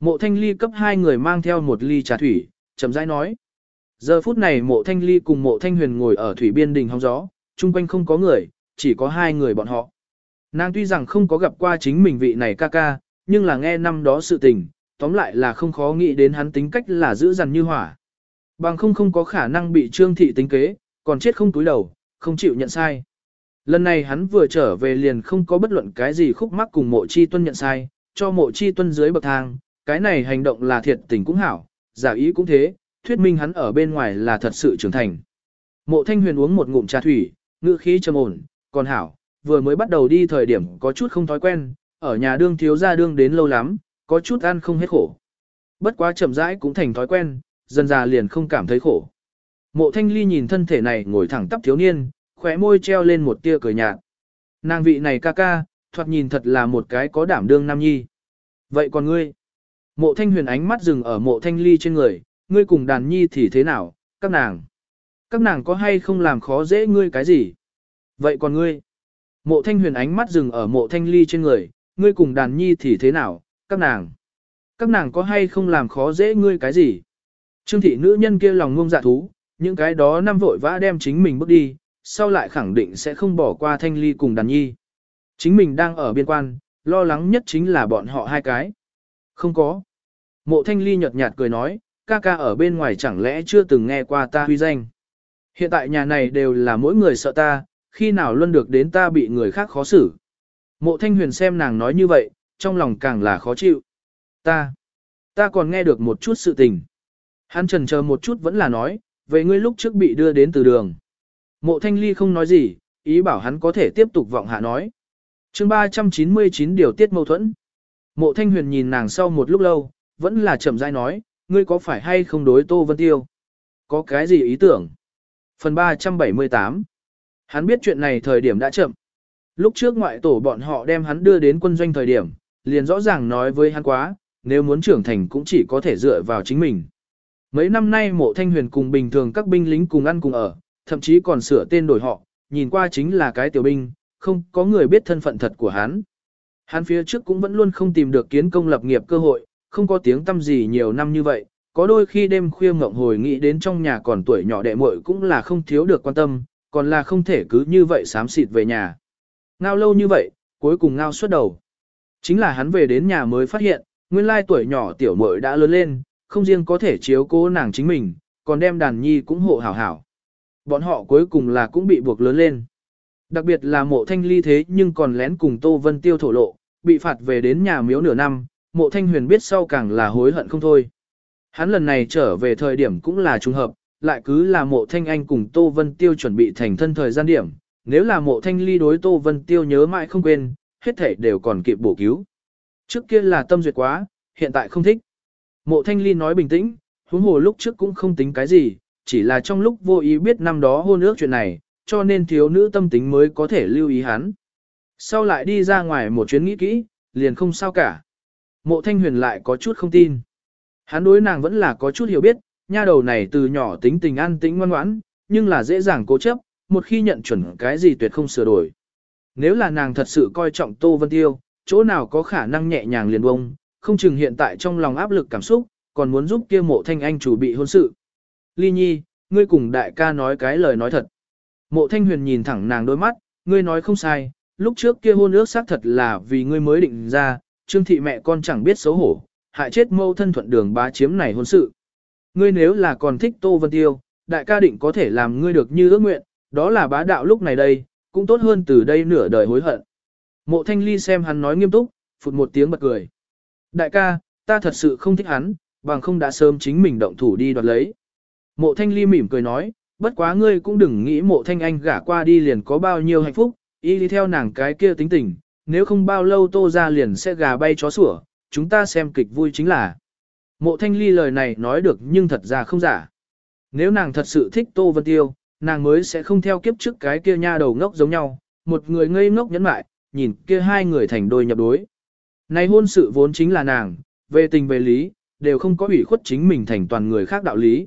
Mộ thanh ly cấp hai người mang theo một ly trà thủy, chậm rãi nói. Giờ phút này mộ thanh ly cùng mộ thanh huyền ngồi ở thủy biên đình hóng gió, chung quanh không có người, chỉ có hai người bọn họ. Nàng tuy rằng không có gặp qua chính mình vị này ca ca, nhưng là nghe năm đó sự tình, tóm lại là không khó nghĩ đến hắn tính cách là giữ dằn như hỏa. Bằng không không có khả năng bị trương thị tính kế, còn chết không túi đầu, không chịu nhận sai. Lần này hắn vừa trở về liền không có bất luận cái gì khúc mắc cùng mộ chi tuân nhận sai, cho mộ chi tuân dưới bậc thang, cái này hành động là thiệt tình cũng hảo, giả ý cũng thế, thuyết minh hắn ở bên ngoài là thật sự trưởng thành. Mộ thanh huyền uống một ngụm trà thủy, ngữ khí trầm ổn, còn hảo, vừa mới bắt đầu đi thời điểm có chút không thói quen, ở nhà đương thiếu ra đương đến lâu lắm, có chút ăn không hết khổ. Bất quá chậm rãi cũng thành thói quen, dần già liền không cảm thấy khổ. Mộ thanh ly nhìn thân thể này ngồi thẳng tắp thiếu niên, khóe môi treo lên một tia cười nhạt. Nàng vị này ca ca, thoạt nhìn thật là một cái có đảm đương nam nhi. Vậy còn ngươi? Mộ thanh huyền ánh mắt dừng ở mộ thanh ly trên người, ngươi cùng đàn nhi thì thế nào, các nàng? Các nàng có hay không làm khó dễ ngươi cái gì? Vậy còn ngươi? Mộ thanh huyền ánh mắt dừng ở mộ thanh ly trên người, ngươi cùng đàn nhi thì thế nào, các nàng? Các nàng có hay không làm khó dễ ngươi cái gì? Trương thị nữ nhân kia lòng ngông dạ thú, những cái đó năm vội vã đem chính mình bước đi, sau lại khẳng định sẽ không bỏ qua thanh ly cùng đàn nhi. Chính mình đang ở biên quan, lo lắng nhất chính là bọn họ hai cái. Không có. Mộ thanh ly nhợt nhạt cười nói, ca ca ở bên ngoài chẳng lẽ chưa từng nghe qua ta huy danh. Hiện tại nhà này đều là mỗi người sợ ta, khi nào luôn được đến ta bị người khác khó xử. Mộ thanh huyền xem nàng nói như vậy, trong lòng càng là khó chịu. Ta, ta còn nghe được một chút sự tình. Hắn trần chờ một chút vẫn là nói, về ngươi lúc trước bị đưa đến từ đường. Mộ thanh ly không nói gì, ý bảo hắn có thể tiếp tục vọng hạ nói. chương 399 điều tiết mâu thuẫn. Mộ thanh huyền nhìn nàng sau một lúc lâu, vẫn là chậm rãi nói, ngươi có phải hay không đối Tô Vân Tiêu? Có cái gì ý tưởng? Phần 378 Hắn biết chuyện này thời điểm đã chậm. Lúc trước ngoại tổ bọn họ đem hắn đưa đến quân doanh thời điểm, liền rõ ràng nói với hắn quá, nếu muốn trưởng thành cũng chỉ có thể dựa vào chính mình. Mấy năm nay mộ thanh huyền cùng bình thường các binh lính cùng ăn cùng ở, thậm chí còn sửa tên đổi họ, nhìn qua chính là cái tiểu binh, không có người biết thân phận thật của hắn. Hắn phía trước cũng vẫn luôn không tìm được kiến công lập nghiệp cơ hội, không có tiếng tâm gì nhiều năm như vậy, có đôi khi đêm khuya ngộng hồi nghĩ đến trong nhà còn tuổi nhỏ đệ muội cũng là không thiếu được quan tâm, còn là không thể cứ như vậy xám xịt về nhà. Ngao lâu như vậy, cuối cùng ngao suốt đầu. Chính là hắn về đến nhà mới phát hiện, nguyên lai tuổi nhỏ tiểu muội đã lớn lên, không riêng có thể chiếu cố nàng chính mình, còn đem đàn nhi cũng hộ hảo hảo. Bọn họ cuối cùng là cũng bị buộc lớn lên. Đặc biệt là mộ thanh ly thế nhưng còn lén cùng Tô Vân Tiêu thổ lộ, bị phạt về đến nhà miếu nửa năm, mộ thanh huyền biết sau càng là hối hận không thôi. Hắn lần này trở về thời điểm cũng là trùng hợp, lại cứ là mộ thanh anh cùng Tô Vân Tiêu chuẩn bị thành thân thời gian điểm, nếu là mộ thanh ly đối Tô Vân Tiêu nhớ mãi không quên, hết thể đều còn kịp bổ cứu. Trước kia là tâm duyệt quá, hiện tại không thích. Mộ thanh ly nói bình tĩnh, huống hồ lúc trước cũng không tính cái gì, chỉ là trong lúc vô ý biết năm đó hôn ước chuyện này, cho nên thiếu nữ tâm tính mới có thể lưu ý hắn. Sau lại đi ra ngoài một chuyến nghĩ kỹ, liền không sao cả. Mộ thanh huyền lại có chút không tin. Hắn đối nàng vẫn là có chút hiểu biết, nha đầu này từ nhỏ tính tình an tĩnh ngoan ngoãn, nhưng là dễ dàng cố chấp, một khi nhận chuẩn cái gì tuyệt không sửa đổi. Nếu là nàng thật sự coi trọng Tô Vân Tiêu, chỗ nào có khả năng nhẹ nhàng liền bông, không chừng hiện tại trong lòng áp lực cảm xúc, còn muốn giúp kia mộ thanh anh chủ bị hôn sự. Ly Nhi, ngươi cùng đại ca nói cái lời nói thật. Mộ thanh huyền nhìn thẳng nàng đôi mắt, ngươi nói không sai, lúc trước kia hôn ước xác thật là vì ngươi mới định ra, trương thị mẹ con chẳng biết xấu hổ, hại chết mâu thân thuận đường bá chiếm này hôn sự. Ngươi nếu là còn thích Tô Vân Tiêu, đại ca định có thể làm ngươi được như ước nguyện, đó là bá đạo lúc này đây, cũng tốt hơn từ đây nửa đời hối hận. Mộ thanh ly xem hắn nói nghiêm túc, phụt một tiếng bật cười. Đại ca, ta thật sự không thích hắn, bằng không đã sớm chính mình động thủ đi đoạt lấy. Mộ thanh ly mỉm cười nói, bất quá ngươi cũng đừng nghĩ mộ thanh anh gả qua đi liền có bao nhiêu hạnh phúc, y đi theo nàng cái kia tính tình, nếu không bao lâu tô ra liền sẽ gà bay chó sủa, chúng ta xem kịch vui chính là. Mộ thanh ly lời này nói được nhưng thật ra không giả. Nếu nàng thật sự thích Tô Vân Tiêu, nàng mới sẽ không theo kiếp trước cái kia nha đầu ngốc giống nhau, một người ngây ngốc nhẫn mại, nhìn kia hai người thành đôi nhập đối. Này hôn sự vốn chính là nàng, về tình về lý, đều không có ủy khuất chính mình thành toàn người khác đạo lý.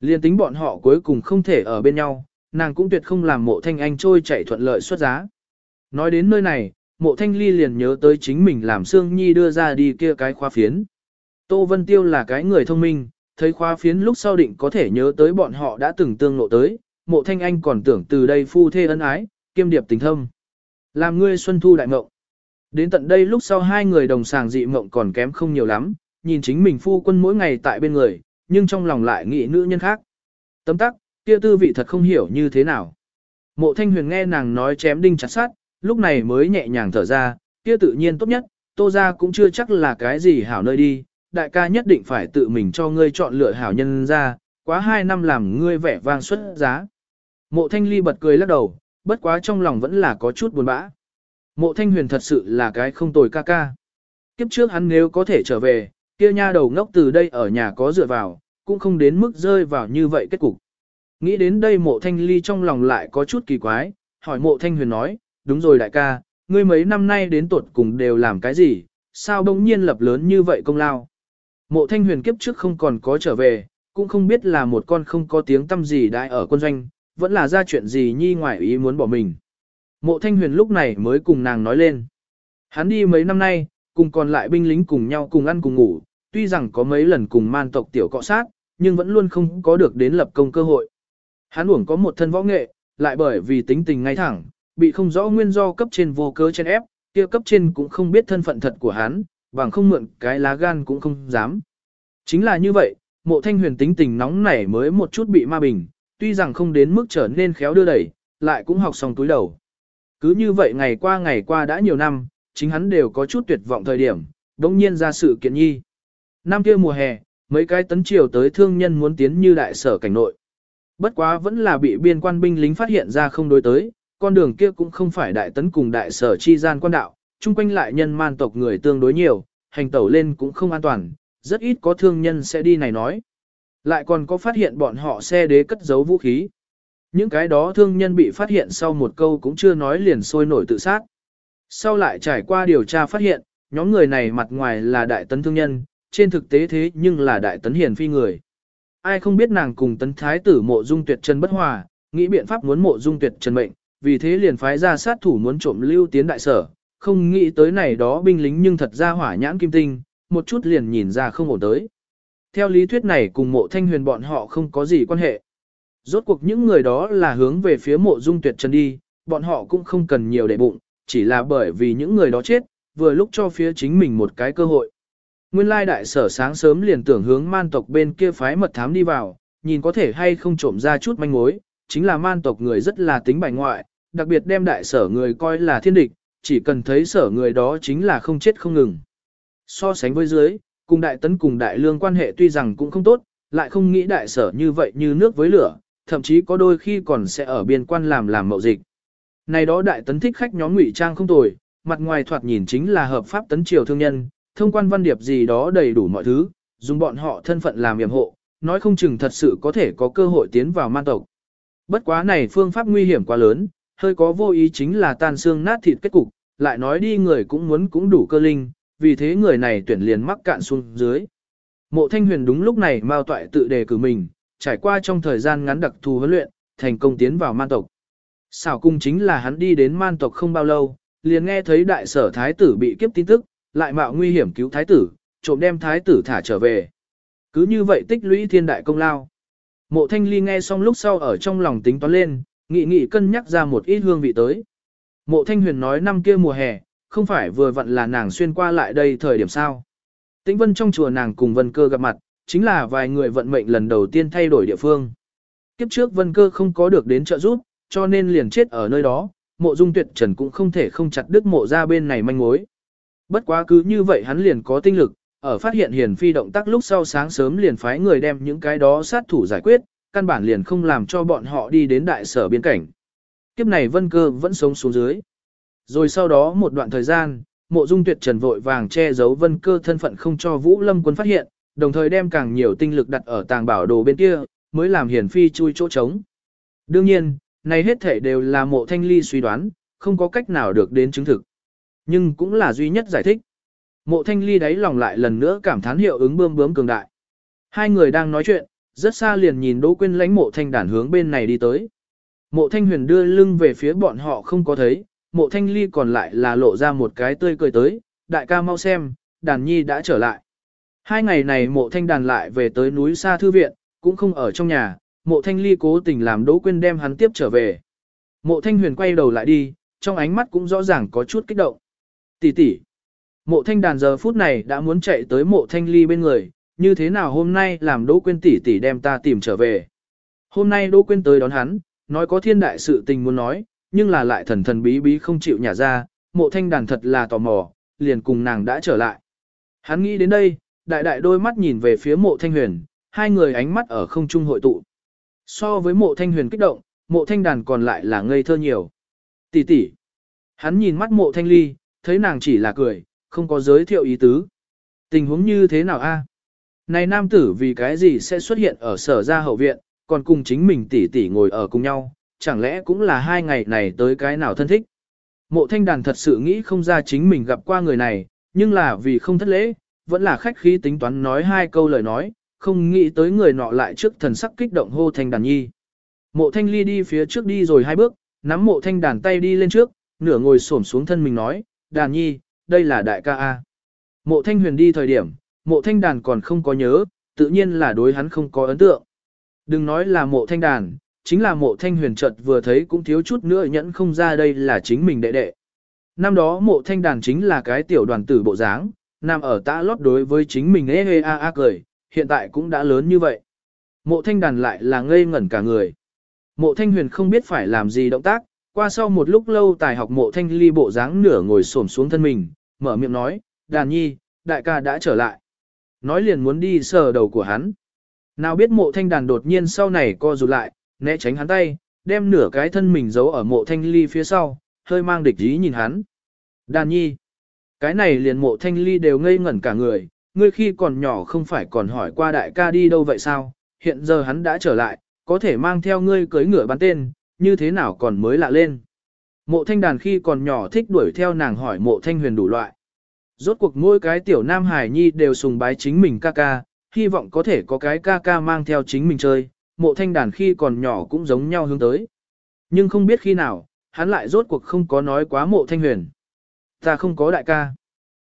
Liên tính bọn họ cuối cùng không thể ở bên nhau, nàng cũng tuyệt không làm mộ thanh anh trôi chạy thuận lợi xuất giá. Nói đến nơi này, mộ thanh ly liền nhớ tới chính mình làm Sương Nhi đưa ra đi kia cái khóa phiến. Tô Vân Tiêu là cái người thông minh, thấy khóa phiến lúc sau định có thể nhớ tới bọn họ đã từng tương lộ tới, mộ thanh anh còn tưởng từ đây phu thê ân ái, kiêm điệp tình thâm. Làm ngươi xuân thu đại mộng. Đến tận đây lúc sau hai người đồng sàng dị mộng còn kém không nhiều lắm, nhìn chính mình phu quân mỗi ngày tại bên người, nhưng trong lòng lại nghĩ nữ nhân khác. Tấm tắc, kia tư vị thật không hiểu như thế nào. Mộ thanh huyền nghe nàng nói chém đinh chặt sát, lúc này mới nhẹ nhàng thở ra, kia tự nhiên tốt nhất, tô ra cũng chưa chắc là cái gì hảo nơi đi, đại ca nhất định phải tự mình cho ngươi chọn lựa hảo nhân ra, quá hai năm làm ngươi vẻ vang xuất giá. Mộ thanh ly bật cười lắc đầu, bất quá trong lòng vẫn là có chút buồn bã. Mộ thanh huyền thật sự là cái không tồi ca ca. Kiếp trước hắn nếu có thể trở về, kia nha đầu ngốc từ đây ở nhà có dựa vào, cũng không đến mức rơi vào như vậy kết cục. Nghĩ đến đây mộ thanh ly trong lòng lại có chút kỳ quái, hỏi mộ thanh huyền nói, đúng rồi đại ca, ngươi mấy năm nay đến tuột cùng đều làm cái gì, sao đông nhiên lập lớn như vậy công lao. Mộ thanh huyền kiếp trước không còn có trở về, cũng không biết là một con không có tiếng tâm gì đại ở quân doanh, vẫn là ra chuyện gì nhi ngoại ý muốn bỏ mình. Mộ thanh huyền lúc này mới cùng nàng nói lên. Hắn đi mấy năm nay, cùng còn lại binh lính cùng nhau cùng ăn cùng ngủ, tuy rằng có mấy lần cùng man tộc tiểu cọ sát, nhưng vẫn luôn không có được đến lập công cơ hội. Hắn uổng có một thân võ nghệ, lại bởi vì tính tình ngay thẳng, bị không rõ nguyên do cấp trên vô cớ trên ép, kia cấp trên cũng không biết thân phận thật của hắn, bằng không mượn cái lá gan cũng không dám. Chính là như vậy, mộ thanh huyền tính tình nóng nảy mới một chút bị ma bình, tuy rằng không đến mức trở nên khéo đưa đẩy, lại cũng học xong túi đầu. Cứ như vậy ngày qua ngày qua đã nhiều năm, chính hắn đều có chút tuyệt vọng thời điểm, đồng nhiên ra sự kiện nhi. Năm kia mùa hè, mấy cái tấn triều tới thương nhân muốn tiến như đại sở cảnh nội. Bất quá vẫn là bị biên quan binh lính phát hiện ra không đối tới, con đường kia cũng không phải đại tấn cùng đại sở chi gian quan đạo, chung quanh lại nhân man tộc người tương đối nhiều, hành tẩu lên cũng không an toàn, rất ít có thương nhân sẽ đi này nói. Lại còn có phát hiện bọn họ xe đế cất giấu vũ khí. Những cái đó thương nhân bị phát hiện sau một câu cũng chưa nói liền sôi nổi tự sát. Sau lại trải qua điều tra phát hiện, nhóm người này mặt ngoài là đại tấn thương nhân, trên thực tế thế nhưng là đại tấn hiền phi người. Ai không biết nàng cùng tấn thái tử mộ dung tuyệt chân bất hòa, nghĩ biện pháp muốn mộ dung tuyệt chân mệnh, vì thế liền phái ra sát thủ muốn trộm lưu tiến đại sở, không nghĩ tới này đó binh lính nhưng thật ra hỏa nhãn kim tinh, một chút liền nhìn ra không ổn tới. Theo lý thuyết này cùng mộ thanh huyền bọn họ không có gì quan hệ. Rốt cuộc những người đó là hướng về phía mộ dung tuyệt chân đi, bọn họ cũng không cần nhiều để bụng, chỉ là bởi vì những người đó chết, vừa lúc cho phía chính mình một cái cơ hội. Nguyên lai đại sở sáng sớm liền tưởng hướng man tộc bên kia phái mật thám đi vào, nhìn có thể hay không trộm ra chút manh mối, chính là man tộc người rất là tính bài ngoại, đặc biệt đem đại sở người coi là thiên địch, chỉ cần thấy sở người đó chính là không chết không ngừng. So sánh với dưới, cùng đại tấn cùng đại lương quan hệ tuy rằng cũng không tốt, lại không nghĩ đại sở như vậy như nước với lửa, thậm chí có đôi khi còn sẽ ở biên quan làm làm mậu dịch. Này đó đại tấn thích khách nhóm ngụy trang không tồi, mặt ngoài thoạt nhìn chính là hợp pháp tấn triều thương nhân, thông quan văn điệp gì đó đầy đủ mọi thứ, dùng bọn họ thân phận làm yểm hộ, nói không chừng thật sự có thể có cơ hội tiến vào man tộc. Bất quá này phương pháp nguy hiểm quá lớn, hơi có vô ý chính là tan xương nát thịt kết cục, lại nói đi người cũng muốn cũng đủ cơ linh, vì thế người này tuyển liền mắc cạn xuống dưới. Mộ Thanh Huyền đúng lúc này mao toại tự đề cử mình, trải qua trong thời gian ngắn đặc thù huấn luyện, thành công tiến vào man tộc. Xảo cung chính là hắn đi đến man tộc không bao lâu, liền nghe thấy đại sở thái tử bị kiếp tin tức, lại mạo nguy hiểm cứu thái tử, trộm đem thái tử thả trở về. Cứ như vậy tích lũy thiên đại công lao. Mộ thanh ly nghe xong lúc sau ở trong lòng tính toán lên, nghị nghị cân nhắc ra một ít hương vị tới. Mộ thanh huyền nói năm kia mùa hè, không phải vừa vặn là nàng xuyên qua lại đây thời điểm sao. Tĩnh vân trong chùa nàng cùng vân cơ gặp mặt, chính là vài người vận mệnh lần đầu tiên thay đổi địa phương. Kiếp trước vân cơ không có được đến trợ giúp, cho nên liền chết ở nơi đó, mộ dung tuyệt trần cũng không thể không chặt đứt mộ ra bên này manh mối. Bất quá cứ như vậy hắn liền có tinh lực, ở phát hiện hiền phi động tác lúc sau sáng sớm liền phái người đem những cái đó sát thủ giải quyết, căn bản liền không làm cho bọn họ đi đến đại sở biên cảnh. Kiếp này vân cơ vẫn sống xuống dưới. Rồi sau đó một đoạn thời gian, mộ dung tuyệt trần vội vàng che giấu vân cơ thân phận không cho vũ lâm quân phát hiện, đồng thời đem càng nhiều tinh lực đặt ở tàng bảo đồ bên kia, mới làm Hiền phi chui chỗ trống. Đương nhiên, này hết thể đều là mộ thanh ly suy đoán, không có cách nào được đến chứng thực. Nhưng cũng là duy nhất giải thích. Mộ thanh ly đáy lòng lại lần nữa cảm thán hiệu ứng bơm bướm cường đại. Hai người đang nói chuyện, rất xa liền nhìn Đỗ Quyên lãnh mộ thanh đản hướng bên này đi tới. Mộ thanh huyền đưa lưng về phía bọn họ không có thấy, mộ thanh ly còn lại là lộ ra một cái tươi cười tới, đại ca mau xem, đàn nhi đã trở lại. Hai ngày này mộ thanh đàn lại về tới núi xa thư viện, cũng không ở trong nhà, mộ thanh ly cố tình làm Đỗ Quyên đem hắn tiếp trở về. Mộ thanh huyền quay đầu lại đi, trong ánh mắt cũng rõ ràng có chút kích động. Tỷ tỷ. Mộ thanh đàn giờ phút này đã muốn chạy tới mộ thanh ly bên người, như thế nào hôm nay làm Đỗ Quyên tỷ tỷ đem ta tìm trở về. Hôm nay Đỗ Quyên tới đón hắn, nói có thiên đại sự tình muốn nói, nhưng là lại thần thần bí bí không chịu nhả ra, mộ thanh đàn thật là tò mò, liền cùng nàng đã trở lại. Hắn nghĩ đến đây, đại đại đôi mắt nhìn về phía mộ thanh huyền, hai người ánh mắt ở không trung hội tụ. So với mộ thanh huyền kích động, mộ thanh đàn còn lại là ngây thơ nhiều. Tỷ tỷ. Hắn nhìn mắt mộ thanh ly, thấy nàng chỉ là cười, không có giới thiệu ý tứ. Tình huống như thế nào a? Này nam tử vì cái gì sẽ xuất hiện ở sở gia hậu viện, còn cùng chính mình tỷ tỷ ngồi ở cùng nhau, chẳng lẽ cũng là hai ngày này tới cái nào thân thích. Mộ thanh đàn thật sự nghĩ không ra chính mình gặp qua người này, nhưng là vì không thất lễ, vẫn là khách khí tính toán nói hai câu lời nói, không nghĩ tới người nọ lại trước thần sắc kích động hô thanh đàn nhi. Mộ thanh ly đi phía trước đi rồi hai bước, nắm mộ thanh đàn tay đi lên trước, nửa ngồi xổm xuống thân mình nói, đàn nhi, đây là đại ca A. Mộ thanh huyền đi thời điểm, mộ thanh đàn còn không có nhớ, tự nhiên là đối hắn không có ấn tượng. Đừng nói là mộ thanh đàn, chính là mộ thanh huyền chợt vừa thấy cũng thiếu chút nữa nhẫn không ra đây là chính mình đệ đệ. Năm đó mộ thanh đàn chính là cái tiểu đoàn tử bộ dáng, nằm ở tã lót đối với chính mình ê hê a a cười, hiện tại cũng đã lớn như vậy. Mộ thanh đàn lại là ngây ngẩn cả người. Mộ thanh huyền không biết phải làm gì động tác, qua sau một lúc lâu tài học mộ thanh ly bộ dáng nửa ngồi xổm xuống thân mình, mở miệng nói, đàn nhi, đại ca đã trở lại. Nói liền muốn đi sờ đầu của hắn. Nào biết mộ thanh đàn đột nhiên sau này co rụt lại, né tránh hắn tay, đem nửa cái thân mình giấu ở mộ thanh ly phía sau, hơi mang địch ý nhìn hắn. Đàn nhi, cái này liền mộ thanh ly đều ngây ngẩn cả người, ngươi khi còn nhỏ không phải còn hỏi qua đại ca đi đâu vậy sao, hiện giờ hắn đã trở lại, có thể mang theo ngươi cưới ngựa bắn tên, như thế nào còn mới lạ lên. Mộ thanh đàn khi còn nhỏ thích đuổi theo nàng hỏi mộ thanh huyền đủ loại. Rốt cuộc mỗi cái tiểu nam hải nhi đều sùng bái chính mình ca ca, hy vọng có thể có cái ca ca mang theo chính mình chơi, mộ thanh đàn khi còn nhỏ cũng giống nhau hướng tới. Nhưng không biết khi nào, hắn lại rốt cuộc không có nói quá mộ thanh huyền. Ta không có đại ca.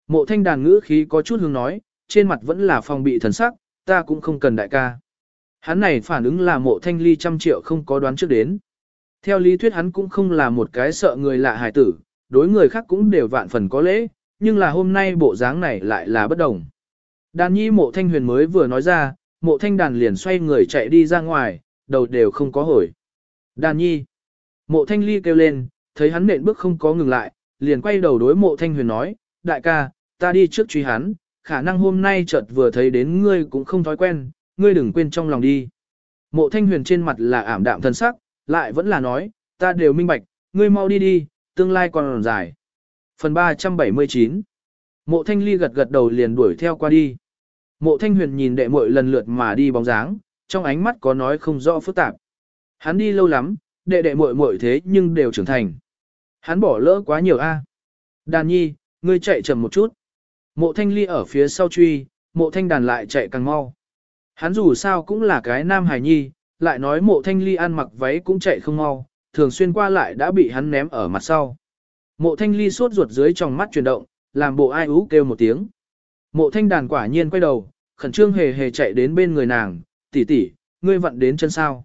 Mộ thanh đàn ngữ khí có chút hướng nói, trên mặt vẫn là phòng bị thần sắc, ta cũng không cần đại ca. Hắn này phản ứng là mộ thanh ly trăm triệu không có đoán trước đến. Theo lý thuyết hắn cũng không là một cái sợ người lạ hài tử, đối người khác cũng đều vạn phần có lễ, nhưng là hôm nay bộ dáng này lại là bất đồng. Đàn nhi mộ thanh huyền mới vừa nói ra, mộ thanh đàn liền xoay người chạy đi ra ngoài, đầu đều không có hồi. Đàn nhi. Mộ thanh ly kêu lên, thấy hắn nện bước không có ngừng lại, liền quay đầu đối mộ thanh huyền nói, đại ca, ta đi trước truy hắn, khả năng hôm nay chợt vừa thấy đến ngươi cũng không thói quen, ngươi đừng quên trong lòng đi. Mộ thanh huyền trên mặt là ảm đạm thân sắc, lại vẫn là nói, ta đều minh bạch, ngươi mau đi đi, tương lai còn dài. Phần 379 Mộ thanh ly gật gật đầu liền đuổi theo qua đi. Mộ thanh huyền nhìn đệ muội lần lượt mà đi bóng dáng, trong ánh mắt có nói không rõ phức tạp. Hắn đi lâu lắm, đệ đệ muội muội thế nhưng đều trưởng thành. Hắn bỏ lỡ quá nhiều a. Đàn nhi, ngươi chạy chậm một chút. Mộ thanh ly ở phía sau truy, mộ thanh đàn lại chạy càng mau. Hắn dù sao cũng là cái nam hài nhi, lại nói mộ thanh ly ăn mặc váy cũng chạy không mau, thường xuyên qua lại đã bị hắn ném ở mặt sau. Mộ thanh ly suốt ruột dưới trong mắt chuyển động, làm bộ ai ú kêu một tiếng. Mộ thanh đàn quả nhiên quay đầu, khẩn trương hề hề chạy đến bên người nàng, tỷ tỷ, ngươi vặn đến chân sao.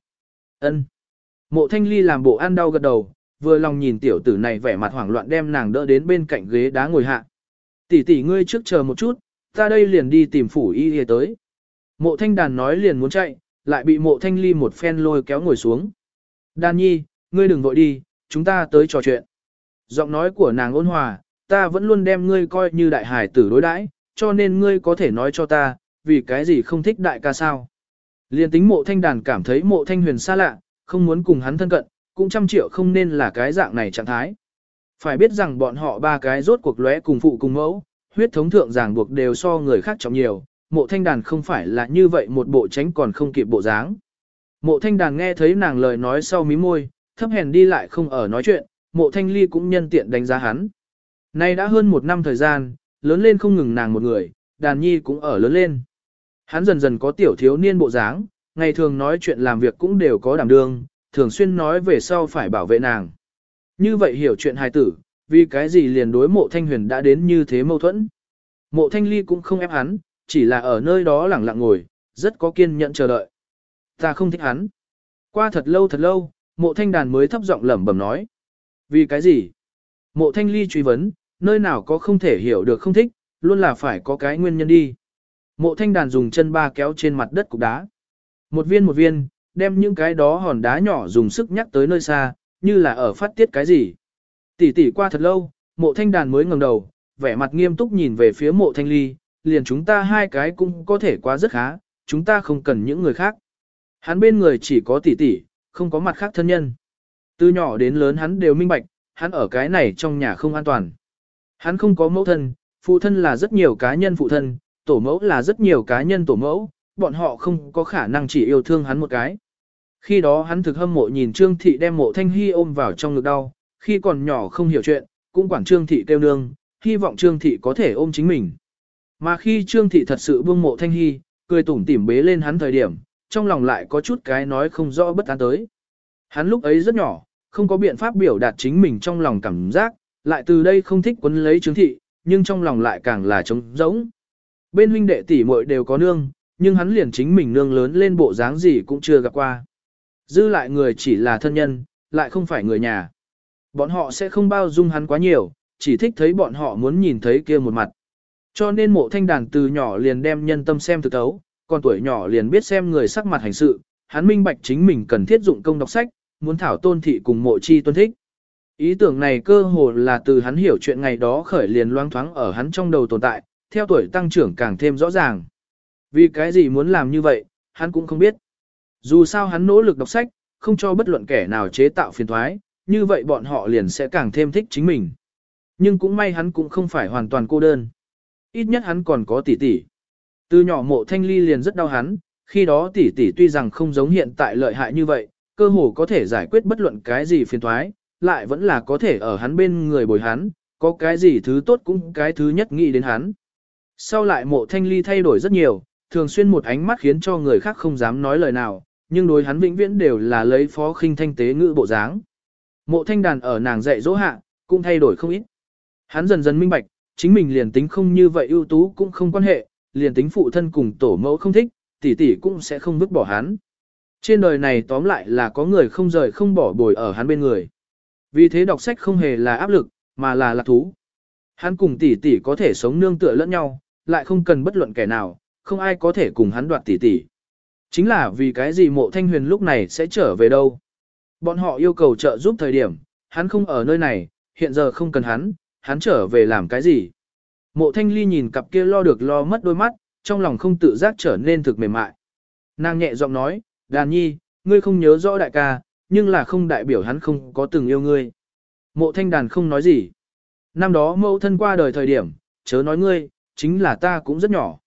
ân Mộ thanh ly làm bộ ăn đau gật đầu, vừa lòng nhìn tiểu tử này vẻ mặt hoảng loạn đem nàng đỡ đến bên cạnh ghế đá ngồi hạ. Tỷ tỷ ngươi trước chờ một chút, ta đây liền đi tìm phủ y y tới. Mộ thanh đàn nói liền muốn chạy, lại bị mộ thanh ly một phen lôi kéo ngồi xuống. đan nhi, ngươi đừng vội đi, chúng ta tới trò chuyện. Giọng nói của nàng ôn hòa, ta vẫn luôn đem ngươi coi như đại hải tử đối đãi, cho nên ngươi có thể nói cho ta, vì cái gì không thích đại ca sao. Liên tính mộ thanh đàn cảm thấy mộ thanh huyền xa lạ, không muốn cùng hắn thân cận, cũng trăm triệu không nên là cái dạng này trạng thái. Phải biết rằng bọn họ ba cái rốt cuộc lóe cùng phụ cùng mẫu, huyết thống thượng ràng buộc đều so người khác trọng nhiều, mộ thanh đàn không phải là như vậy một bộ tránh còn không kịp bộ dáng. Mộ thanh đàn nghe thấy nàng lời nói sau mí môi, thấp hèn đi lại không ở nói chuyện, mộ thanh ly cũng nhân tiện đánh giá hắn. Nay đã hơn một năm thời gian, lớn lên không ngừng nàng một người, đàn nhi cũng ở lớn lên. Hắn dần dần có tiểu thiếu niên bộ dáng, ngày thường nói chuyện làm việc cũng đều có đảm đương, thường xuyên nói về sau phải bảo vệ nàng. Như vậy hiểu chuyện hài tử, vì cái gì liền đối mộ thanh huyền đã đến như thế mâu thuẫn. Mộ thanh ly cũng không ép hắn, chỉ là ở nơi đó lẳng lặng ngồi, rất có kiên nhẫn chờ đợi. Ta không thích hắn. Qua thật lâu thật lâu, mộ thanh đàn mới thấp giọng lẩm bẩm nói. Vì cái gì? Mộ thanh ly truy vấn, nơi nào có không thể hiểu được không thích, luôn là phải có cái nguyên nhân đi. Mộ thanh đàn dùng chân ba kéo trên mặt đất cục đá. Một viên một viên, đem những cái đó hòn đá nhỏ dùng sức nhắc tới nơi xa, như là ở phát tiết cái gì. Tỷ tỷ qua thật lâu, mộ thanh đàn mới ngẩng đầu, vẻ mặt nghiêm túc nhìn về phía mộ thanh ly, liền chúng ta hai cái cũng có thể qua rất khá, chúng ta không cần những người khác. Hắn bên người chỉ có tỷ tỷ, không có mặt khác thân nhân. Từ nhỏ đến lớn hắn đều minh bạch, hắn ở cái này trong nhà không an toàn. Hắn không có mẫu thân, phụ thân là rất nhiều cá nhân phụ thân, tổ mẫu là rất nhiều cá nhân tổ mẫu, bọn họ không có khả năng chỉ yêu thương hắn một cái. Khi đó hắn thực hâm mộ nhìn Trương Thị đem mộ thanh hy ôm vào trong ngực đau, khi còn nhỏ không hiểu chuyện, cũng quản Trương Thị kêu nương, hy vọng Trương Thị có thể ôm chính mình. Mà khi Trương Thị thật sự buông mộ thanh hy, cười tủm tỉm bế lên hắn thời điểm, trong lòng lại có chút cái nói không rõ bất an tới. Hắn lúc ấy rất nhỏ, không có biện pháp biểu đạt chính mình trong lòng cảm giác, lại từ đây không thích quấn lấy Trương Thị, nhưng trong lòng lại càng là trống rỗng. Bên huynh đệ tỷ muội đều có nương, nhưng hắn liền chính mình nương lớn lên bộ dáng gì cũng chưa gặp qua. Dư lại người chỉ là thân nhân, lại không phải người nhà. Bọn họ sẽ không bao dung hắn quá nhiều, chỉ thích thấy bọn họ muốn nhìn thấy kia một mặt. Cho nên mộ thanh đàn từ nhỏ liền đem nhân tâm xem thực thấu, còn tuổi nhỏ liền biết xem người sắc mặt hành sự, hắn minh bạch chính mình cần thiết dụng công đọc sách, muốn thảo tôn thị cùng mộ chi tuân thích. Ý tưởng này cơ hồ là từ hắn hiểu chuyện ngày đó khởi liền loang thoáng ở hắn trong đầu tồn tại, theo tuổi tăng trưởng càng thêm rõ ràng. Vì cái gì muốn làm như vậy, hắn cũng không biết. Dù sao hắn nỗ lực đọc sách, không cho bất luận kẻ nào chế tạo phiền thoái, như vậy bọn họ liền sẽ càng thêm thích chính mình. Nhưng cũng may hắn cũng không phải hoàn toàn cô đơn. Ít nhất hắn còn có tỷ tỷ. Từ nhỏ mộ thanh ly liền rất đau hắn, khi đó tỷ tỷ tuy rằng không giống hiện tại lợi hại như vậy, cơ hồ có thể giải quyết bất luận cái gì phiền thoái, lại vẫn là có thể ở hắn bên người bồi hắn, có cái gì thứ tốt cũng cái thứ nhất nghĩ đến hắn. Sau lại mộ thanh ly thay đổi rất nhiều, thường xuyên một ánh mắt khiến cho người khác không dám nói lời nào, nhưng đối hắn vĩnh viễn đều là lấy phó khinh thanh tế ngữ bộ dáng. Mộ thanh đàn ở nàng dạy dỗ hạ, cũng thay đổi không ít. Hắn dần dần minh bạch, chính mình liền tính không như vậy ưu tú cũng không quan hệ, liền tính phụ thân cùng tổ mẫu không thích, tỷ tỷ cũng sẽ không vứt bỏ hắn. Trên đời này tóm lại là có người không rời không bỏ bồi ở hắn bên người. Vì thế đọc sách không hề là áp lực, mà là lạc thú. Hắn cùng tỷ tỷ có thể sống nương tựa lẫn nhau, lại không cần bất luận kẻ nào, không ai có thể cùng hắn đoạt tỷ tỷ. Chính là vì cái gì mộ thanh huyền lúc này sẽ trở về đâu. Bọn họ yêu cầu trợ giúp thời điểm, hắn không ở nơi này, hiện giờ không cần hắn, hắn trở về làm cái gì. Mộ thanh ly nhìn cặp kia lo được lo mất đôi mắt, trong lòng không tự giác trở nên thực mềm mại. Nàng nhẹ giọng nói, đàn nhi, ngươi không nhớ rõ đại ca, nhưng là không đại biểu hắn không có từng yêu ngươi. Mộ thanh đàn không nói gì. Năm đó mẫu thân qua đời thời điểm, chớ nói ngươi, chính là ta cũng rất nhỏ.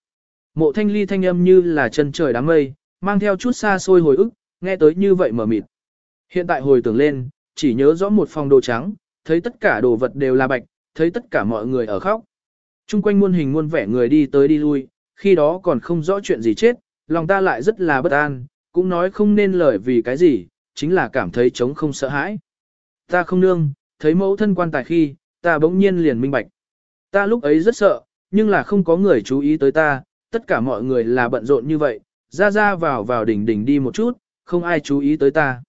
Mộ thanh ly thanh âm như là chân trời đám mây, mang theo chút xa xôi hồi ức, nghe tới như vậy mở mịt. Hiện tại hồi tưởng lên, chỉ nhớ rõ một phòng đồ trắng, thấy tất cả đồ vật đều là bạch, thấy tất cả mọi người ở khóc. Trung quanh muôn hình muôn vẻ người đi tới đi lui, khi đó còn không rõ chuyện gì chết, lòng ta lại rất là bất an, cũng nói không nên lời vì cái gì, chính là cảm thấy trống không sợ hãi. Ta không nương, thấy mẫu thân quan tài khi, ta bỗng nhiên liền minh bạch. Ta lúc ấy rất sợ, nhưng là không có người chú ý tới ta, tất cả mọi người là bận rộn như vậy, ra ra vào vào đỉnh đỉnh đi một chút, không ai chú ý tới ta.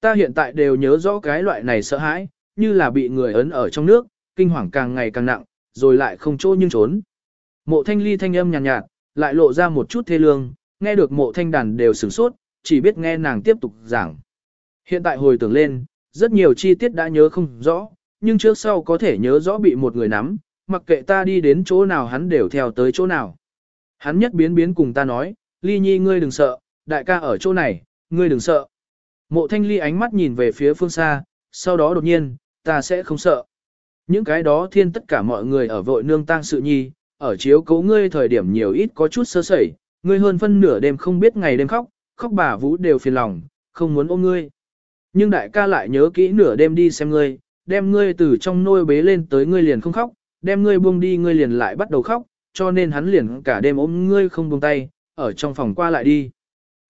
Ta hiện tại đều nhớ rõ cái loại này sợ hãi, như là bị người ấn ở trong nước, kinh hoàng càng ngày càng nặng, rồi lại không chỗ nhưng trốn. Mộ thanh ly thanh âm nhàn nhạt, nhạt, lại lộ ra một chút thê lương, nghe được mộ thanh đàn đều sửng sốt, chỉ biết nghe nàng tiếp tục giảng. Hiện tại hồi tưởng lên, rất nhiều chi tiết đã nhớ không rõ, nhưng trước sau có thể nhớ rõ bị một người nắm, mặc kệ ta đi đến chỗ nào hắn đều theo tới chỗ nào. Hắn nhất biến biến cùng ta nói, ly nhi ngươi đừng sợ, đại ca ở chỗ này, ngươi đừng sợ. Mộ thanh ly ánh mắt nhìn về phía phương xa, sau đó đột nhiên, ta sẽ không sợ. Những cái đó thiên tất cả mọi người ở vội nương tang sự nhi, ở chiếu cố ngươi thời điểm nhiều ít có chút sơ sẩy, ngươi hơn phân nửa đêm không biết ngày đêm khóc, khóc bà vũ đều phiền lòng, không muốn ôm ngươi. Nhưng đại ca lại nhớ kỹ nửa đêm đi xem ngươi, đem ngươi từ trong nôi bế lên tới ngươi liền không khóc, đem ngươi buông đi ngươi liền lại bắt đầu khóc, cho nên hắn liền cả đêm ôm ngươi không buông tay, ở trong phòng qua lại đi.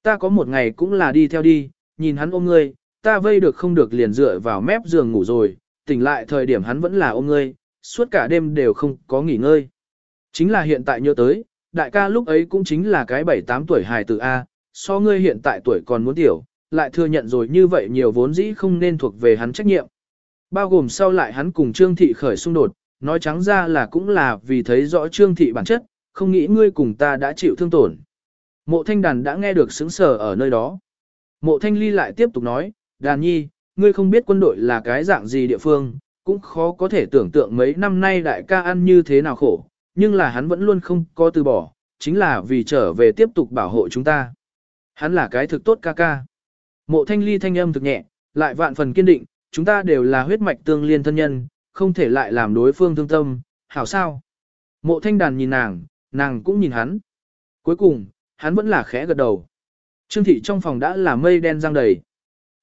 Ta có một ngày cũng là đi theo đi, nhìn hắn ôm ngươi, ta vây được không được liền dựa vào mép giường ngủ rồi, tỉnh lại thời điểm hắn vẫn là ôm ngươi, suốt cả đêm đều không có nghỉ ngơi. Chính là hiện tại nhớ tới, đại ca lúc ấy cũng chính là cái 7-8 tuổi hài tử A, so ngươi hiện tại tuổi còn muốn tiểu, lại thừa nhận rồi như vậy nhiều vốn dĩ không nên thuộc về hắn trách nhiệm. Bao gồm sau lại hắn cùng Trương Thị khởi xung đột, nói trắng ra là cũng là vì thấy rõ trương thị bản chất, không nghĩ ngươi cùng ta đã chịu thương tổn. Mộ thanh đàn đã nghe được xứng sở ở nơi đó. Mộ thanh ly lại tiếp tục nói, đàn nhi, ngươi không biết quân đội là cái dạng gì địa phương, cũng khó có thể tưởng tượng mấy năm nay đại ca ăn như thế nào khổ, nhưng là hắn vẫn luôn không có từ bỏ, chính là vì trở về tiếp tục bảo hộ chúng ta. Hắn là cái thực tốt ca ca. Mộ thanh ly thanh âm thực nhẹ, lại vạn phần kiên định, chúng ta đều là huyết mạch tương liên thân nhân, không thể lại làm đối phương thương tâm, hảo sao. Mộ thanh đàn nhìn nàng, nàng cũng nhìn hắn. Cuối cùng, hắn vẫn là khẽ gật đầu. Trương thị trong phòng đã là mây đen răng đầy.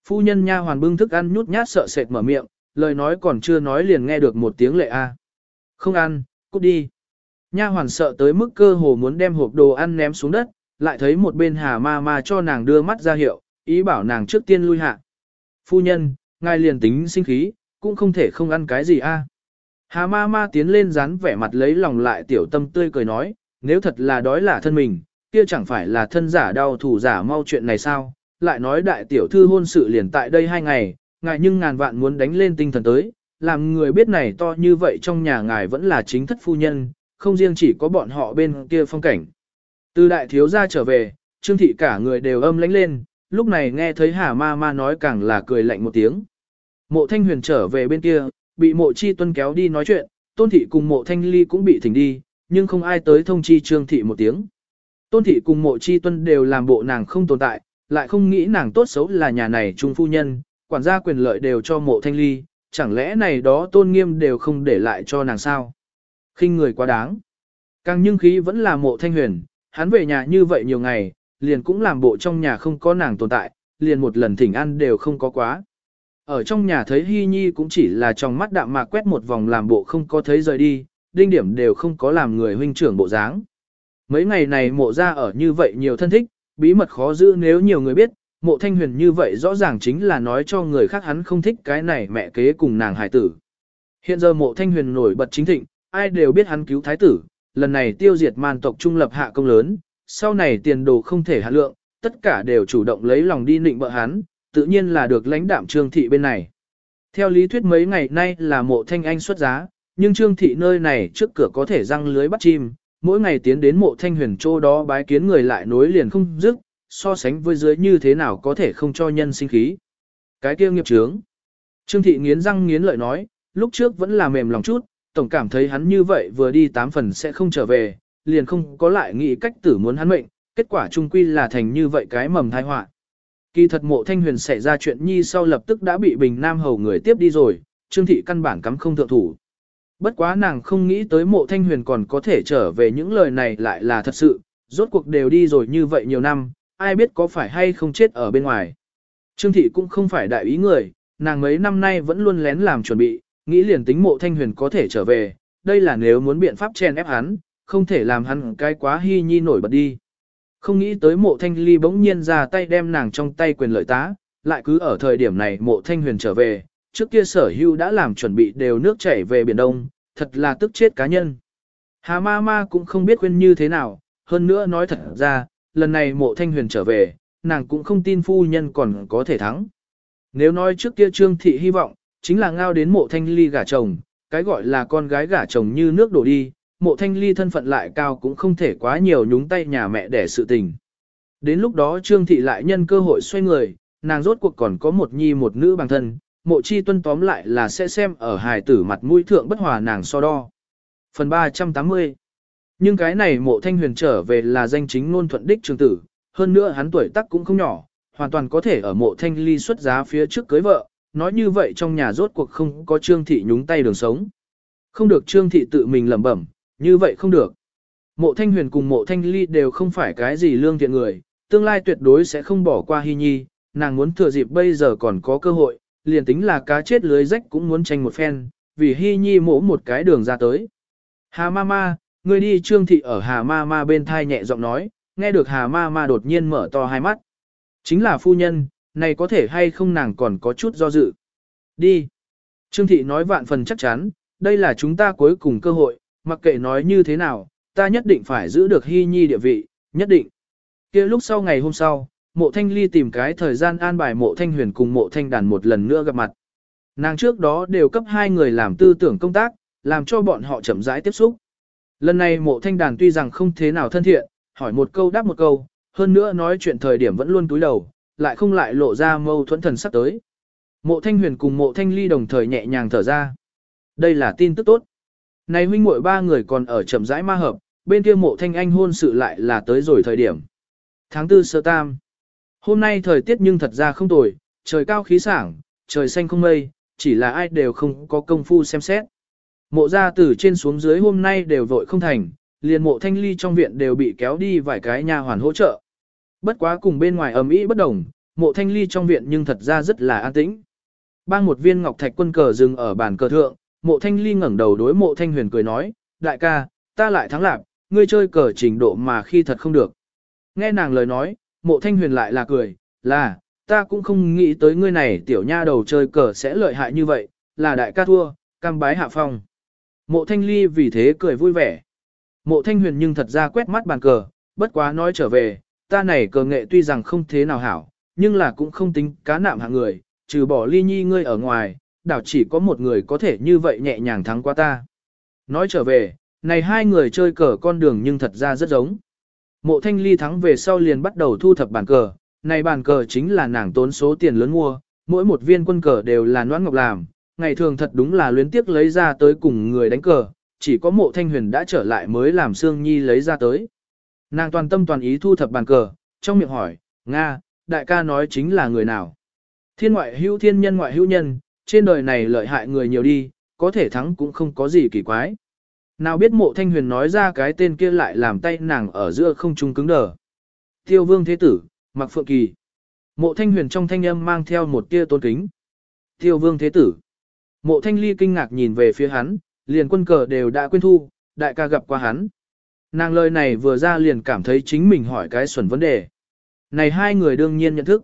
Phu nhân nha hoàn bưng thức ăn nhút nhát sợ sệt mở miệng, lời nói còn chưa nói liền nghe được một tiếng lệ a. Không ăn, cút đi. Nha hoàn sợ tới mức cơ hồ muốn đem hộp đồ ăn ném xuống đất, lại thấy một bên hà ma ma cho nàng đưa mắt ra hiệu, ý bảo nàng trước tiên lui hạ. Phu nhân, ngài liền tính sinh khí, cũng không thể không ăn cái gì a. Hà ma ma tiến lên dán vẻ mặt lấy lòng lại tiểu tâm tươi cười nói, nếu thật là đói là thân mình, kia chẳng phải là thân giả đau thủ giả mau chuyện này sao, lại nói đại tiểu thư hôn sự liền tại đây hai ngày, ngài nhưng ngàn vạn muốn đánh lên tinh thần tới, làm người biết này to như vậy trong nhà ngài vẫn là chính thất phu nhân, không riêng chỉ có bọn họ bên kia phong cảnh. Từ đại thiếu gia trở về, trương thị cả người đều âm lãnh lên, lúc này nghe thấy hà ma ma nói càng là cười lạnh một tiếng. Mộ thanh huyền trở về bên kia, bị mộ chi tuân kéo đi nói chuyện, tôn thị cùng mộ thanh ly cũng bị thỉnh đi, nhưng không ai tới thông chi trương thị một tiếng. Tôn thị cùng mộ chi tuân đều làm bộ nàng không tồn tại, lại không nghĩ nàng tốt xấu là nhà này trung phu nhân, quản gia quyền lợi đều cho mộ thanh ly, chẳng lẽ này đó tôn nghiêm đều không để lại cho nàng sao? khinh người quá đáng. Càng nhưng khí vẫn là mộ thanh huyền, hắn về nhà như vậy nhiều ngày, liền cũng làm bộ trong nhà không có nàng tồn tại, liền một lần thỉnh ăn đều không có quá. Ở trong nhà thấy Hy Nhi cũng chỉ là trong mắt đạm mạc quét một vòng làm bộ không có thấy rời đi, đinh điểm đều không có làm người huynh trưởng bộ dáng. Mấy ngày này mộ ra ở như vậy nhiều thân thích, bí mật khó giữ nếu nhiều người biết, mộ thanh huyền như vậy rõ ràng chính là nói cho người khác hắn không thích cái này mẹ kế cùng nàng hải tử. Hiện giờ mộ thanh huyền nổi bật chính thịnh, ai đều biết hắn cứu thái tử, lần này tiêu diệt man tộc trung lập hạ công lớn, sau này tiền đồ không thể hạ lượng, tất cả đều chủ động lấy lòng đi nịnh bợ hắn, tự nhiên là được lãnh đạm trương thị bên này. Theo lý thuyết mấy ngày nay là mộ thanh anh xuất giá, nhưng trương thị nơi này trước cửa có thể răng lưới bắt chim, mỗi ngày tiến đến mộ thanh huyền châu đó bái kiến người lại nối liền không dứt, so sánh với dưới như thế nào có thể không cho nhân sinh khí. Cái kia nghiệp trướng. Trương thị nghiến răng nghiến lợi nói, lúc trước vẫn là mềm lòng chút, tổng cảm thấy hắn như vậy vừa đi tám phần sẽ không trở về, liền không có lại nghĩ cách tử muốn hắn mệnh, kết quả chung quy là thành như vậy cái mầm thai họa. Kỳ thật mộ thanh huyền xảy ra chuyện nhi sau lập tức đã bị bình nam hầu người tiếp đi rồi, trương thị căn bản cắm không thượng thủ. Bất quá nàng không nghĩ tới mộ thanh huyền còn có thể trở về những lời này lại là thật sự, rốt cuộc đều đi rồi như vậy nhiều năm, ai biết có phải hay không chết ở bên ngoài. Trương thị cũng không phải đại ý người, nàng mấy năm nay vẫn luôn lén làm chuẩn bị, nghĩ liền tính mộ thanh huyền có thể trở về, đây là nếu muốn biện pháp chen ép hắn, không thể làm hắn cái quá hy nhi nổi bật đi. Không nghĩ tới mộ thanh ly bỗng nhiên ra tay đem nàng trong tay quyền lợi tá, lại cứ ở thời điểm này mộ thanh huyền trở về, trước kia sở hưu đã làm chuẩn bị đều nước chảy về Biển Đông, thật là tức chết cá nhân. Hà ma ma cũng không biết khuyên như thế nào, hơn nữa nói thật ra, lần này mộ thanh huyền trở về, nàng cũng không tin phu nhân còn có thể thắng. Nếu nói trước kia trương thị hy vọng, chính là ngao đến mộ thanh ly gả chồng, cái gọi là con gái gả chồng như nước đổ đi, mộ thanh ly thân phận lại cao cũng không thể quá nhiều nhúng tay nhà mẹ để sự tình. Đến lúc đó trương thị lại nhân cơ hội xoay người, nàng rốt cuộc còn có một nhi một nữ bằng thân, mộ chi tuân tóm lại là sẽ xem ở hài tử mặt mũi thượng bất hòa nàng so đo. Phần 380 Nhưng cái này mộ thanh huyền trở về là danh chính ngôn thuận đích trường tử, hơn nữa hắn tuổi tác cũng không nhỏ, hoàn toàn có thể ở mộ thanh ly xuất giá phía trước cưới vợ, nói như vậy trong nhà rốt cuộc không có trương thị nhúng tay đường sống. Không được trương thị tự mình lẩm bẩm, như vậy không được. Mộ thanh huyền cùng mộ thanh ly đều không phải cái gì lương thiện người, tương lai tuyệt đối sẽ không bỏ qua hy nhi, nàng muốn thừa dịp bây giờ còn có cơ hội, liền tính là cá chết lưới rách cũng muốn tranh một phen, vì hy nhi mổ một cái đường ra tới. Hà ma ma, người đi trương thị ở hà ma ma bên thai nhẹ giọng nói, nghe được hà ma ma đột nhiên mở to hai mắt. Chính là phu nhân, này có thể hay không nàng còn có chút do dự. Đi. Trương thị nói vạn phần chắc chắn, đây là chúng ta cuối cùng cơ hội, mặc kệ nói như thế nào, ta nhất định phải giữ được hy nhi địa vị, nhất định. kia lúc sau ngày hôm sau, mộ thanh ly tìm cái thời gian an bài mộ thanh huyền cùng mộ thanh đàn một lần nữa gặp mặt. Nàng trước đó đều cấp hai người làm tư tưởng công tác, làm cho bọn họ chậm rãi tiếp xúc. Lần này mộ thanh đàn tuy rằng không thế nào thân thiện, hỏi một câu đáp một câu, hơn nữa nói chuyện thời điểm vẫn luôn túi đầu, lại không lại lộ ra mâu thuẫn thần sắp tới. Mộ thanh huyền cùng mộ thanh ly đồng thời nhẹ nhàng thở ra. Đây là tin tức tốt. Này huynh muội ba người còn ở chậm rãi ma hợp, bên kia mộ thanh anh hôn sự lại là tới rồi thời điểm. Tháng tư sơ tam. Hôm nay thời tiết nhưng thật ra không tồi, trời cao khí sảng, trời xanh không mây, chỉ là ai đều không có công phu xem xét. Mộ ra từ trên xuống dưới hôm nay đều vội không thành, liền mộ thanh ly trong viện đều bị kéo đi vài cái nhà hoàn hỗ trợ. Bất quá cùng bên ngoài ấm ý bất đồng, mộ thanh ly trong viện nhưng thật ra rất là an tĩnh. Bang một viên ngọc thạch quân cờ dừng ở bàn cờ thượng, mộ thanh ly ngẩng đầu đối mộ thanh huyền cười nói, đại ca, ta lại thắng lạc, ngươi chơi cờ trình độ mà khi thật không được. Nghe nàng lời nói, mộ thanh huyền lại là cười, là, ta cũng không nghĩ tới ngươi này tiểu nha đầu chơi cờ sẽ lợi hại như vậy, là đại ca thua, cam bái hạ phong. Mộ thanh ly vì thế cười vui vẻ. Mộ thanh huyền nhưng thật ra quét mắt bàn cờ, bất quá nói trở về, ta này cờ nghệ tuy rằng không thế nào hảo, nhưng là cũng không tính cá nạm hạng người, trừ bỏ ly nhi ngươi ở ngoài, đảo chỉ có một người có thể như vậy nhẹ nhàng thắng qua ta. Nói trở về, này hai người chơi cờ con đường nhưng thật ra rất giống. Mộ thanh ly thắng về sau liền bắt đầu thu thập bàn cờ, này bàn cờ chính là nàng tốn số tiền lớn mua, mỗi một viên quân cờ đều là noãn ngọc làm, ngày thường thật đúng là luyến tiếc lấy ra tới cùng người đánh cờ, chỉ có mộ thanh huyền đã trở lại mới làm Sương Nhi lấy ra tới. Nàng toàn tâm toàn ý thu thập bàn cờ, trong miệng hỏi, Nga, đại ca nói chính là người nào? Thiên ngoại hữu thiên nhân ngoại hữu nhân, trên đời này lợi hại người nhiều đi, có thể thắng cũng không có gì kỳ quái. Nào biết mộ thanh huyền nói ra cái tên kia lại làm tay nàng ở giữa không trung cứng đờ. Tiêu vương thế tử, mặc phượng kỳ. Mộ thanh huyền trong thanh âm mang theo một tia tôn kính. Tiêu vương thế tử. Mộ thanh ly kinh ngạc nhìn về phía hắn, liền quân cờ đều đã quên thu, đại ca gặp qua hắn. Nàng lời này vừa ra liền cảm thấy chính mình hỏi cái xuẩn vấn đề. Này hai người đương nhiên nhận thức.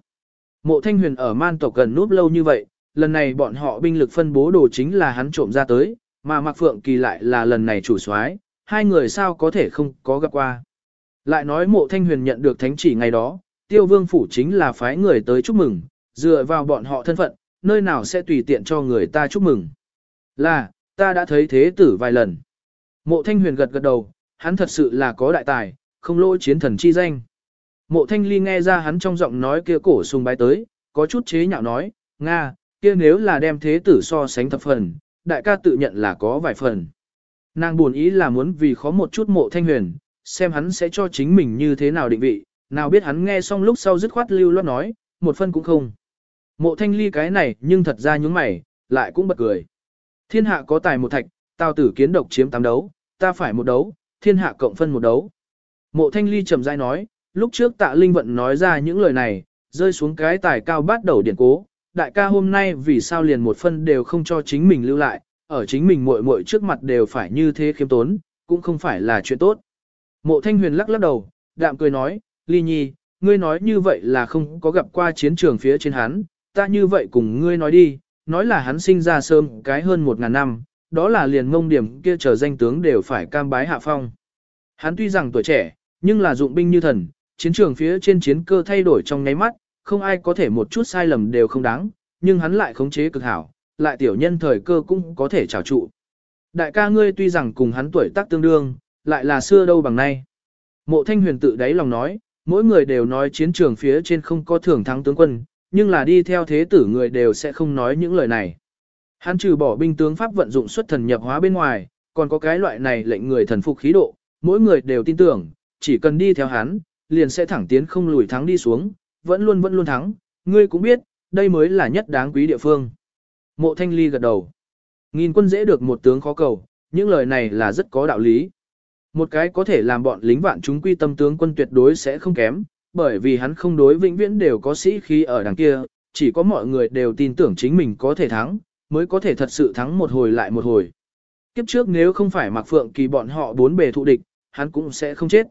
Mộ thanh huyền ở man tộc gần núp lâu như vậy, lần này bọn họ binh lực phân bố đồ chính là hắn trộm ra tới, mà Mạc Phượng Kỳ lại là lần này chủ soái, hai người sao có thể không có gặp qua. Lại nói mộ thanh huyền nhận được thánh chỉ ngày đó, tiêu vương phủ chính là phái người tới chúc mừng, dựa vào bọn họ thân phận, nơi nào sẽ tùy tiện cho người ta chúc mừng. Là, ta đã thấy thế tử vài lần. Mộ thanh huyền gật gật đầu, hắn thật sự là có đại tài, không lỗi chiến thần chi danh. Mộ thanh ly nghe ra hắn trong giọng nói kia cổ sùng bái tới, có chút chế nhạo nói, Nga, kia nếu là đem thế tử so sánh thập phần, đại ca tự nhận là có vài phần. Nàng buồn ý là muốn vì khó một chút mộ thanh huyền, xem hắn sẽ cho chính mình như thế nào định vị, nào biết hắn nghe xong lúc sau dứt khoát lưu loát nói, một phân cũng không. Mộ thanh ly cái này nhưng thật ra nhúng mày, lại cũng bật cười. Thiên hạ có tài một thạch, tao tử kiến độc chiếm tám đấu, ta phải một đấu, thiên hạ cộng phân một đấu. Mộ thanh ly trầm dai nói, lúc trước tạ linh vận nói ra những lời này, rơi xuống cái tài cao bắt đầu điển cố, đại ca hôm nay vì sao liền một phân đều không cho chính mình lưu lại, ở chính mình muội muội trước mặt đều phải như thế khiêm tốn, cũng không phải là chuyện tốt. Mộ thanh huyền lắc lắc đầu, đạm cười nói, ly nhi, ngươi nói như vậy là không có gặp qua chiến trường phía trên hắn, ta như vậy cùng ngươi nói đi, nói là hắn sinh ra sớm cái hơn một ngàn năm, đó là liền ngông điểm kia trở danh tướng đều phải cam bái hạ phong. Hắn tuy rằng tuổi trẻ, nhưng là dụng binh như thần, chiến trường phía trên chiến cơ thay đổi trong nháy mắt, không ai có thể một chút sai lầm đều không đáng, nhưng hắn lại khống chế cực hảo, lại tiểu nhân thời cơ cũng có thể trào trụ. Đại ca ngươi tuy rằng cùng hắn tuổi tác tương đương, lại là xưa đâu bằng nay. Mộ thanh huyền tự đáy lòng nói, mỗi người đều nói chiến trường phía trên không có thưởng thắng tướng quân, nhưng là đi theo thế tử người đều sẽ không nói những lời này. Hắn trừ bỏ binh tướng pháp vận dụng xuất thần nhập hóa bên ngoài, còn có cái loại này lệnh người thần phục khí độ, mỗi người đều tin tưởng, chỉ cần đi theo hắn, liền sẽ thẳng tiến không lùi thắng đi xuống, vẫn luôn vẫn luôn thắng, ngươi cũng biết, đây mới là nhất đáng quý địa phương. Mộ thanh ly gật đầu. Nghìn quân dễ được một tướng khó cầu, những lời này là rất có đạo lý. Một cái có thể làm bọn lính vạn chúng quy tâm tướng quân tuyệt đối sẽ không kém, bởi vì hắn không đối vĩnh viễn đều có sĩ khí ở đằng kia, chỉ có mọi người đều tin tưởng chính mình có thể thắng, mới có thể thật sự thắng một hồi lại một hồi. Kiếp trước nếu không phải Mạc Phượng Kỳ bọn họ bốn bề thụ địch, hắn cũng sẽ không chết.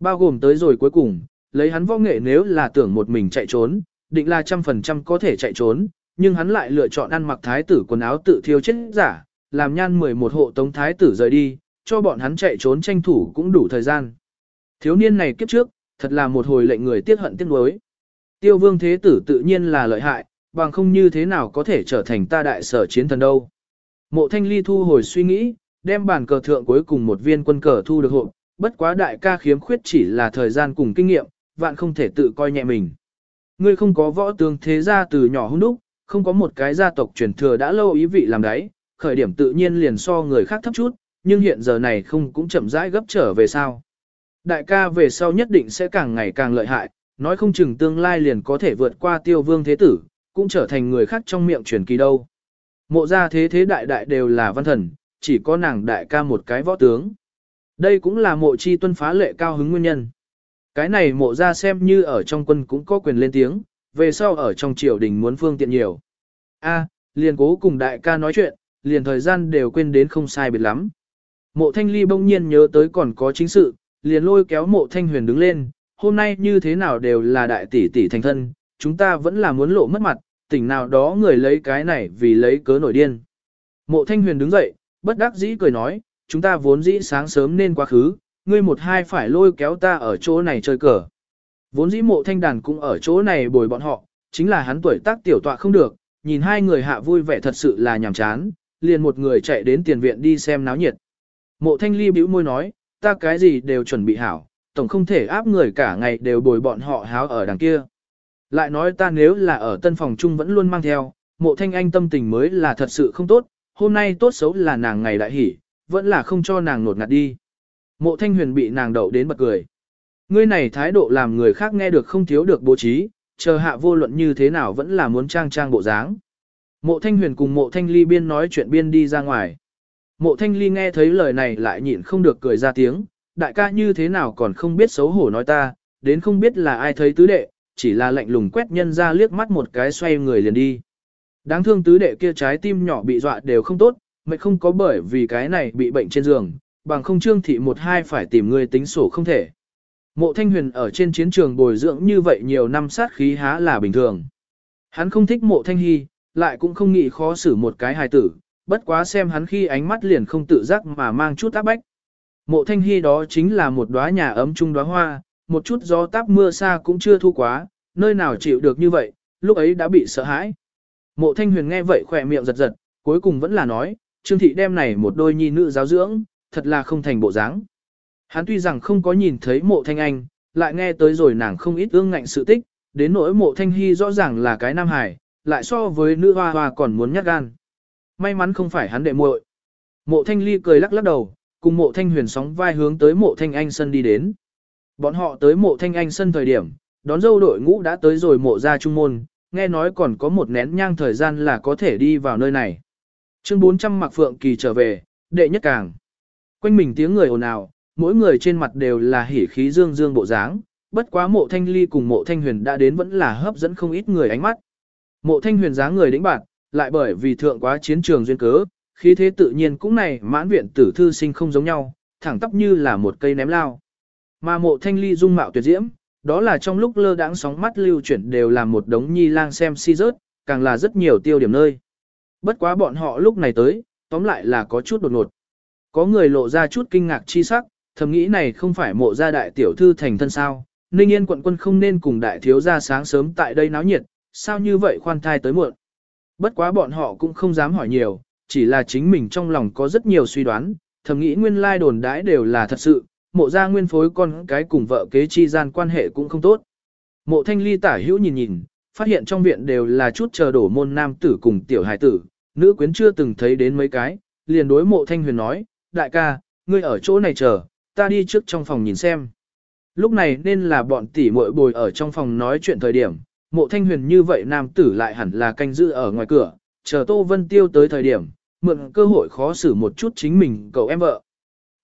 Bao gồm tới rồi cuối cùng, lấy hắn võ nghệ nếu là tưởng một mình chạy trốn, định là trăm phần trăm có thể chạy trốn, nhưng hắn lại lựa chọn ăn mặc thái tử quần áo tự thiêu chết giả, làm nhan 11 hộ tống thái tử rời đi, cho bọn hắn chạy trốn tranh thủ cũng đủ thời gian. Thiếu niên này kiếp trước, thật là một hồi lệnh người tiếc hận tiếc nuối. Tiêu vương thế tử tự nhiên là lợi hại, bằng không như thế nào có thể trở thành ta đại sở chiến thần đâu. Mộ thanh ly thu hồi suy nghĩ, đem bàn cờ thượng cuối cùng một viên quân cờ thu được hộ, bất quá đại ca khiếm khuyết chỉ là thời gian cùng kinh nghiệm, vạn không thể tự coi nhẹ mình. Ngươi không có võ tướng thế gia từ nhỏ hung đúc, không có một cái gia tộc truyền thừa đã lâu ý vị làm đấy, khởi điểm tự nhiên liền so người khác thấp chút, nhưng hiện giờ này không cũng chậm rãi gấp trở về sao. Đại ca về sau nhất định sẽ càng ngày càng lợi hại, nói không chừng tương lai liền có thể vượt qua tiêu vương thế tử, cũng trở thành người khác trong miệng truyền kỳ đâu. Mộ gia thế thế đại đại đều là văn thần, chỉ có nàng đại ca một cái võ tướng. Đây cũng là mộ chi tuân phá lệ cao hứng nguyên nhân. Cái này mộ ra xem như ở trong quân cũng có quyền lên tiếng, về sau ở trong triều đình muốn phương tiện nhiều. A, liền cố cùng đại ca nói chuyện, liền thời gian đều quên đến không sai biệt lắm. Mộ thanh ly bỗng nhiên nhớ tới còn có chính sự, liền lôi kéo mộ thanh huyền đứng lên, hôm nay như thế nào đều là đại tỷ tỷ thành thân, chúng ta vẫn là muốn lộ mất mặt, tỉnh nào đó người lấy cái này vì lấy cớ nổi điên. Mộ thanh huyền đứng dậy, bất đắc dĩ cười nói, chúng ta vốn dĩ sáng sớm nên quá khứ, ngươi một hai phải lôi kéo ta ở chỗ này chơi cờ. Vốn dĩ mộ thanh đàn cũng ở chỗ này bồi bọn họ, chính là hắn tuổi tác tiểu tọa không được, nhìn hai người hạ vui vẻ thật sự là nhàm chán, liền một người chạy đến tiền viện đi xem náo nhiệt. Mộ thanh ly bĩu môi nói, ta cái gì đều chuẩn bị hảo, tổng không thể áp người cả ngày đều bồi bọn họ háo ở đằng kia. Lại nói ta nếu là ở tân phòng chung vẫn luôn mang theo, mộ thanh anh tâm tình mới là thật sự không tốt, hôm nay tốt xấu là nàng ngày đại hỉ, vẫn là không cho nàng nột ngạt đi. Mộ thanh huyền bị nàng đậu đến bật cười. Ngươi này thái độ làm người khác nghe được không thiếu được bố trí, chờ hạ vô luận như thế nào vẫn là muốn trang trang bộ dáng. Mộ thanh huyền cùng mộ thanh ly biên nói chuyện biên đi ra ngoài. Mộ thanh ly nghe thấy lời này lại nhịn không được cười ra tiếng, đại ca như thế nào còn không biết xấu hổ nói ta, đến không biết là ai thấy tứ đệ, chỉ là lạnh lùng quét nhân ra liếc mắt một cái xoay người liền đi. Đáng thương tứ đệ kia trái tim nhỏ bị dọa đều không tốt, mệt không có bởi vì cái này bị bệnh trên giường, bằng không trương thị một hai phải tìm người tính sổ không thể. Mộ thanh huyền ở trên chiến trường bồi dưỡng như vậy nhiều năm sát khí há là bình thường. Hắn không thích mộ thanh hy, lại cũng không nghĩ khó xử một cái hài tử, bất quá xem hắn khi ánh mắt liền không tự giác mà mang chút áp bách. Mộ thanh hy đó chính là một đóa nhà ấm trung đóa hoa, một chút gió táp mưa xa cũng chưa thu quá, nơi nào chịu được như vậy, lúc ấy đã bị sợ hãi. Mộ thanh huyền nghe vậy khỏe miệng giật giật, cuối cùng vẫn là nói, Trương thị đem này một đôi nhi nữ giáo dưỡng, thật là không thành bộ dáng. Hắn tuy rằng không có nhìn thấy mộ thanh anh, lại nghe tới rồi nàng không ít ương ngạnh sự tích, đến nỗi mộ thanh hy rõ ràng là cái nam hải, lại so với nữ hoa hoa còn muốn nhát gan. May mắn không phải hắn đệ muội. Mộ thanh ly cười lắc lắc đầu, cùng mộ thanh huyền sóng vai hướng tới mộ thanh anh sân đi đến. Bọn họ tới mộ thanh anh sân thời điểm, đón dâu đội ngũ đã tới rồi mộ ra trung môn, nghe nói còn có một nén nhang thời gian là có thể đi vào nơi này. Chương 400 mặc phượng kỳ trở về, đệ nhất càng. Quanh mình tiếng người ồn ào, mỗi người trên mặt đều là hỉ khí dương dương bộ dáng, bất quá mộ thanh ly cùng mộ thanh huyền đã đến vẫn là hấp dẫn không ít người ánh mắt. Mộ thanh huyền dáng người đĩnh bạn, lại bởi vì thượng quá chiến trường duyên cớ, khí thế tự nhiên cũng này mãn viện tử thư sinh không giống nhau, thẳng tắp như là một cây ném lao. Mà mộ thanh ly dung mạo tuyệt diễm, đó là trong lúc lơ đãng sóng mắt lưu chuyển đều là một đống nhi lang xem si rớt, càng là rất nhiều tiêu điểm nơi. Bất quá bọn họ lúc này tới, tóm lại là có chút đột ngột. Có người lộ ra chút kinh ngạc chi sắc, thầm nghĩ này không phải mộ gia đại tiểu thư thành thân sao, Ninh Yên quận quân không nên cùng đại thiếu gia sáng sớm tại đây náo nhiệt, sao như vậy khoan thai tới muộn. Bất quá bọn họ cũng không dám hỏi nhiều, chỉ là chính mình trong lòng có rất nhiều suy đoán, thầm nghĩ nguyên lai đồn đãi đều là thật sự, mộ gia nguyên phối con cái cùng vợ kế chi gian quan hệ cũng không tốt. Mộ thanh ly tả hữu nhìn nhìn, phát hiện trong viện đều là chút chờ đổ môn nam tử cùng tiểu hài tử, nữ quyến chưa từng thấy đến mấy cái, liền đối mộ thanh huyền nói, đại ca, ngươi ở chỗ này chờ, ta đi trước trong phòng nhìn xem. Lúc này nên là bọn tỷ muội bồi ở trong phòng nói chuyện thời điểm, mộ thanh huyền như vậy nam tử lại hẳn là canh giữ ở ngoài cửa, chờ Tô Vân Tiêu tới thời điểm, mượn cơ hội khó xử một chút chính mình cậu em vợ.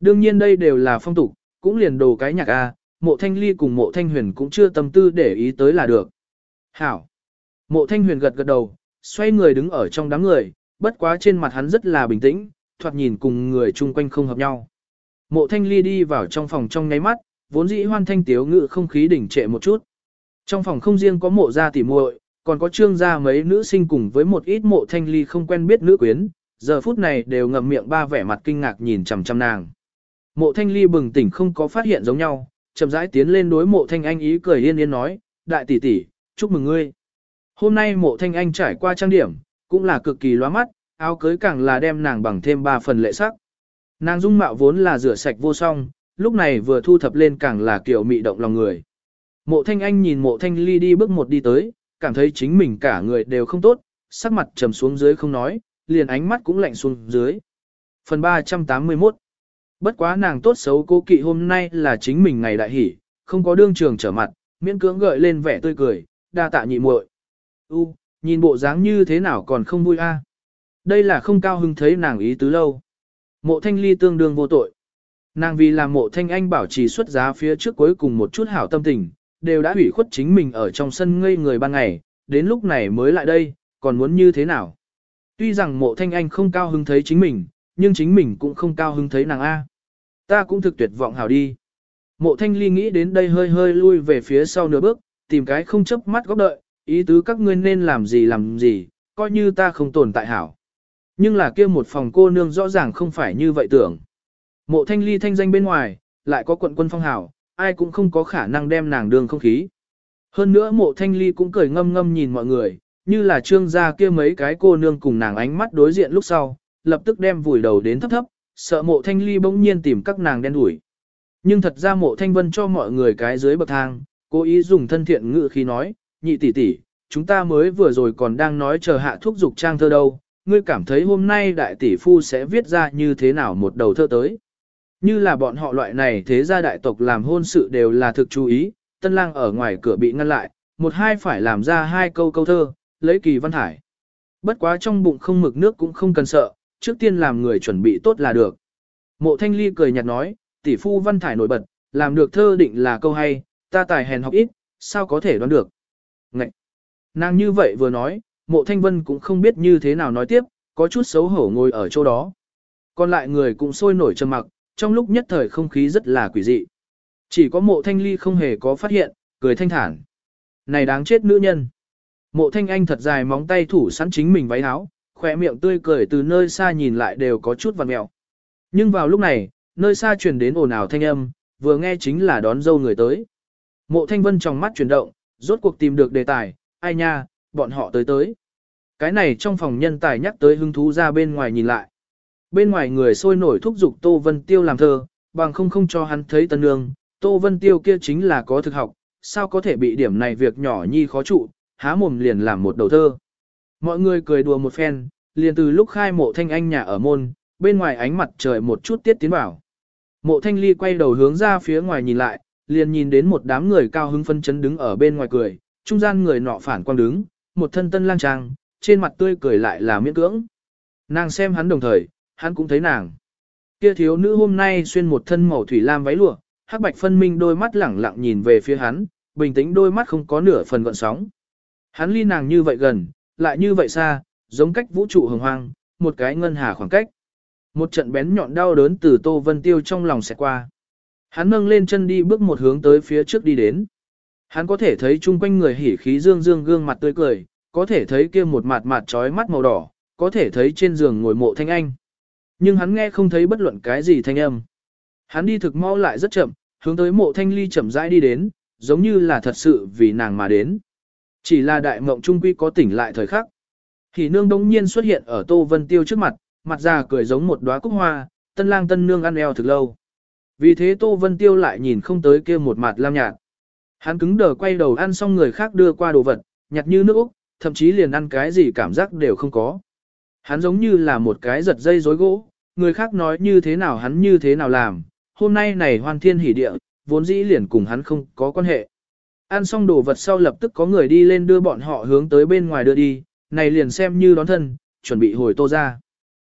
Đương nhiên đây đều là phong tục, cũng liền đồ cái nhạc A, mộ thanh ly cùng mộ thanh huyền cũng chưa tâm tư để ý tới là được. Hảo! Mộ thanh huyền gật gật đầu, xoay người đứng ở trong đám người, bất quá trên mặt hắn rất là bình tĩnh, thoạt nhìn cùng người chung quanh không hợp nhau. Mộ thanh ly đi vào trong phòng trong ngáy mắt, vốn dĩ hoan thanh tiếu ngự không khí đỉnh trệ một chút. Trong phòng không riêng có mộ gia tỉ muội, còn có trương gia mấy nữ sinh cùng với một ít mộ thanh ly không quen biết nữ quyến, giờ phút này đều ngậm miệng ba vẻ mặt kinh ngạc nhìn chằm chằm nàng. Mộ thanh ly bừng tỉnh không có phát hiện giống nhau, chậm rãi tiến lên đối mộ thanh anh ý cười yên yên nói, đại tỷ tỷ, chúc mừng ngươi. Hôm nay mộ thanh anh trải qua trang điểm, cũng là cực kỳ loa mắt, áo cưới càng là đem nàng bằng thêm ba phần lệ sắc. Nàng dung mạo vốn là rửa sạch vô song, lúc này vừa thu thập lên càng là kiểu mị động lòng người. Mộ thanh anh nhìn mộ thanh ly đi bước một đi tới, cảm thấy chính mình cả người đều không tốt, sắc mặt trầm xuống dưới không nói, liền ánh mắt cũng lạnh xuống dưới. Phần 381 Bất quá nàng tốt xấu cô kỵ hôm nay là chính mình ngày đại hỷ, không có đương trường trở mặt, miễn cưỡng gợi lên vẻ tươi cười, đa tạ nhị muội. U, nhìn bộ dáng như thế nào còn không vui a? Đây là không cao hứng thấy nàng ý tứ lâu. Mộ thanh ly tương đương vô tội. Nàng vì làm mộ thanh anh bảo trì xuất giá phía trước cuối cùng một chút hảo tâm tình, đều đã hủy khuất chính mình ở trong sân ngây người ban ngày, đến lúc này mới lại đây, còn muốn như thế nào? Tuy rằng mộ thanh anh không cao hứng thấy chính mình, nhưng chính mình cũng không cao hứng thấy nàng A. Ta cũng thực tuyệt vọng hảo đi. Mộ thanh ly nghĩ đến đây hơi hơi lui về phía sau nửa bước, tìm cái không chấp mắt góc đợi, ý tứ các ngươi nên làm gì làm gì, coi như ta không tồn tại hảo. Nhưng là kia một phòng cô nương rõ ràng không phải như vậy tưởng. Mộ thanh ly thanh danh bên ngoài, lại có quận quân phong hảo, ai cũng không có khả năng đem nàng đường không khí. Hơn nữa mộ thanh ly cũng cười ngâm ngâm nhìn mọi người, như là trương gia kia mấy cái cô nương cùng nàng ánh mắt đối diện lúc sau, lập tức đem vùi đầu đến thấp thấp, sợ mộ thanh ly bỗng nhiên tìm các nàng đen đuổi. Nhưng thật ra mộ thanh vân cho mọi người cái dưới bậc thang, cố ý dùng thân thiện ngữ khi nói, nhị tỷ tỷ, chúng ta mới vừa rồi còn đang nói chờ hạ thuốc dục trang thơ đâu, ngươi cảm thấy hôm nay đại tỷ phu sẽ viết ra như thế nào một đầu thơ tới. Như là bọn họ loại này thế gia đại tộc làm hôn sự đều là thực chú ý, tân lang ở ngoài cửa bị ngăn lại, một hai phải làm ra hai câu câu thơ, lấy kỳ văn thải. Bất quá trong bụng không mực nước cũng không cần sợ, trước tiên làm người chuẩn bị tốt là được. Mộ thanh ly cười nhạt nói, tỷ phu văn thải nổi bật, làm được thơ định là câu hay, ta tài hèn học ít, sao có thể đoán được. Ngậy! Nàng như vậy vừa nói, mộ thanh vân cũng không biết như thế nào nói tiếp, có chút xấu hổ ngồi ở chỗ đó. Còn lại người cũng sôi nổi trầm mặc, trong lúc nhất thời không khí rất là quỷ dị. Chỉ có mộ thanh ly không hề có phát hiện, cười thanh thản. Này đáng chết nữ nhân. Mộ thanh anh thật dài móng tay thủ sẵn chính mình váy áo, khỏe miệng tươi cười từ nơi xa nhìn lại đều có chút vằn mẹo. Nhưng vào lúc này, nơi xa truyền đến ồn ào thanh âm, vừa nghe chính là đón dâu người tới. Mộ thanh vân trong mắt chuyển động, rốt cuộc tìm được đề tài, ai nha, bọn họ tới tới. Cái này trong phòng nhân tài nhắc tới hứng thú ra bên ngoài nhìn lại. Bên ngoài người sôi nổi thúc giục Tô Vân Tiêu làm thơ, bằng không không cho hắn thấy tân nương, Tô Vân Tiêu kia chính là có thực học, sao có thể bị điểm này việc nhỏ nhi khó trụ, há mồm liền làm một đầu thơ. Mọi người cười đùa một phen, liền từ lúc khai mộ thanh anh nhà ở môn, bên ngoài ánh mặt trời một chút tiết tiến vào. Mộ thanh ly quay đầu hướng ra phía ngoài nhìn lại, liền nhìn đến một đám người cao hứng phân chấn đứng ở bên ngoài cười, trung gian người nọ phản quang đứng, một thân tân lang trang, trên mặt tươi cười lại là miễn cưỡng. Nàng xem hắn đồng thời, hắn cũng thấy nàng. Kia thiếu nữ hôm nay xuyên một thân màu thủy lam váy lụa, hắc bạch phân minh đôi mắt lẳng lặng nhìn về phía hắn, bình tĩnh đôi mắt không có nửa phần gợn sóng. Hắn ly nàng như vậy gần, lại như vậy xa, giống cách vũ trụ hồng hoang, một cái ngân hà khoảng cách. Một trận bén nhọn đau đớn từ Tô Vân Tiêu trong lòng sẽ qua. Hắn nâng lên chân đi bước một hướng tới phía trước đi đến. Hắn có thể thấy chung quanh người hỉ khí dương dương gương mặt tươi cười, có thể thấy kia một mặt mặt trói mắt màu đỏ, có thể thấy trên giường ngồi mộ thanh anh. Nhưng hắn nghe không thấy bất luận cái gì thanh âm. Hắn đi thực mau lại rất chậm, hướng tới mộ thanh ly chậm rãi đi đến, giống như là thật sự vì nàng mà đến. Chỉ là đại mộng trung quy có tỉnh lại thời khắc. Hỉ nương đống nhiên xuất hiện ở Tô Vân Tiêu trước mặt, mặt già cười giống một đóa cúc hoa, tân lang tân nương ăn eo thực lâu. Vì thế Tô Vân Tiêu lại nhìn không tới kia một mặt lam nhạt. Hắn cứng đờ quay đầu ăn xong người khác đưa qua đồ vật, nhặt như nước Úc, thậm chí liền ăn cái gì cảm giác đều không có. Hắn giống như là một cái giật dây rối gỗ, người khác nói như thế nào hắn như thế nào làm, hôm nay này hoan thiên hỉ địa, vốn dĩ liền cùng hắn không có quan hệ. Ăn xong đồ vật sau lập tức có người đi lên đưa bọn họ hướng tới bên ngoài đưa đi, này liền xem như đón thân, chuẩn bị hồi tô ra.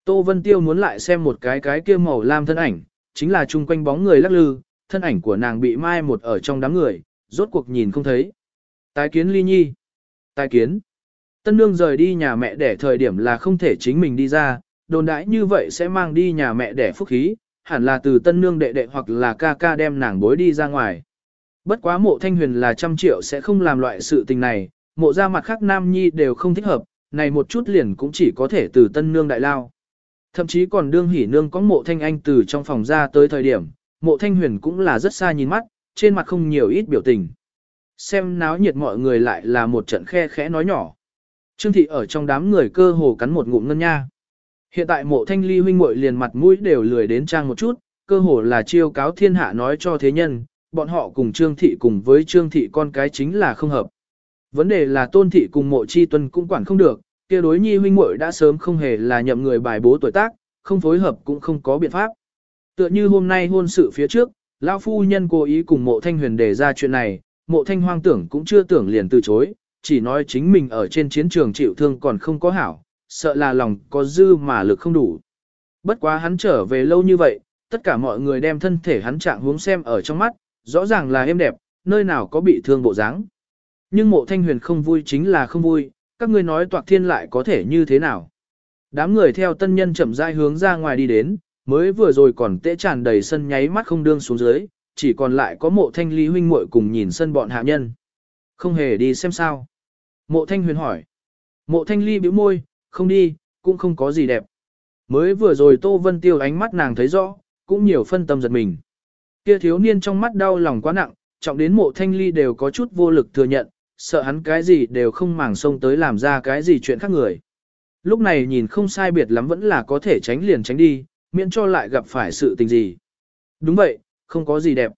Tô Vân Tiêu muốn lại xem một cái cái kia màu lam thân ảnh, chính là chung quanh bóng người lắc lư, thân ảnh của nàng bị mai một ở trong đám người, rốt cuộc nhìn không thấy. Tái kiến ly nhi. Tái kiến. Tân nương rời đi nhà mẹ để thời điểm là không thể chính mình đi ra, đồn đãi như vậy sẽ mang đi nhà mẹ để phúc khí, hẳn là từ tân nương đệ đệ hoặc là ca ca đem nàng bối đi ra ngoài. Bất quá mộ thanh huyền là trăm triệu sẽ không làm loại sự tình này, mộ ra mặt khác nam nhi đều không thích hợp, này một chút liền cũng chỉ có thể từ tân nương đại lao. Thậm chí còn đương hỉ nương có mộ thanh anh từ trong phòng ra tới thời điểm, mộ thanh huyền cũng là rất xa nhìn mắt, trên mặt không nhiều ít biểu tình. Xem náo nhiệt mọi người lại là một trận khe khẽ nói nhỏ. Trương thị ở trong đám người cơ hồ cắn một ngụm ngân nha. Hiện tại mộ thanh ly huynh muội liền mặt mũi đều lười đến trang một chút, cơ hồ là chiêu cáo thiên hạ nói cho thế nhân, bọn họ cùng trương thị cùng với trương thị con cái chính là không hợp. Vấn đề là tôn thị cùng mộ chi tuân cũng quản không được, kia đối nhi huynh muội đã sớm không hề là nhậm người bài bố tuổi tác, không phối hợp cũng không có biện pháp. Tựa như hôm nay hôn sự phía trước, lão phu nhân cố ý cùng mộ thanh huyền đề ra chuyện này, mộ thanh hoang tưởng cũng chưa tưởng liền từ chối, chỉ nói chính mình ở trên chiến trường chịu thương còn không có hảo, sợ là lòng có dư mà lực không đủ. Bất quá hắn trở về lâu như vậy, tất cả mọi người đem thân thể hắn trạng hướng xem ở trong mắt, rõ ràng là êm đẹp, nơi nào có bị thương bộ dáng. Nhưng mộ thanh huyền không vui chính là không vui, các ngươi nói toạc thiên lại có thể như thế nào. Đám người theo tân nhân chậm rãi hướng ra ngoài đi đến, mới vừa rồi còn tễ tràn đầy sân nháy mắt không đương xuống dưới, chỉ còn lại có mộ thanh ly huynh muội cùng nhìn sân bọn hạ nhân. Không hề đi xem sao. Mộ thanh huyền hỏi. Mộ thanh ly bĩu môi, không đi, cũng không có gì đẹp. Mới vừa rồi Tô Vân Tiêu ánh mắt nàng thấy rõ, cũng nhiều phân tâm giật mình. Kia thiếu niên trong mắt đau lòng quá nặng, trọng đến mộ thanh ly đều có chút vô lực thừa nhận, sợ hắn cái gì đều không màng xông tới làm ra cái gì chuyện khác người. Lúc này nhìn không sai biệt lắm vẫn là có thể tránh liền tránh đi, miễn cho lại gặp phải sự tình gì. Đúng vậy, không có gì đẹp.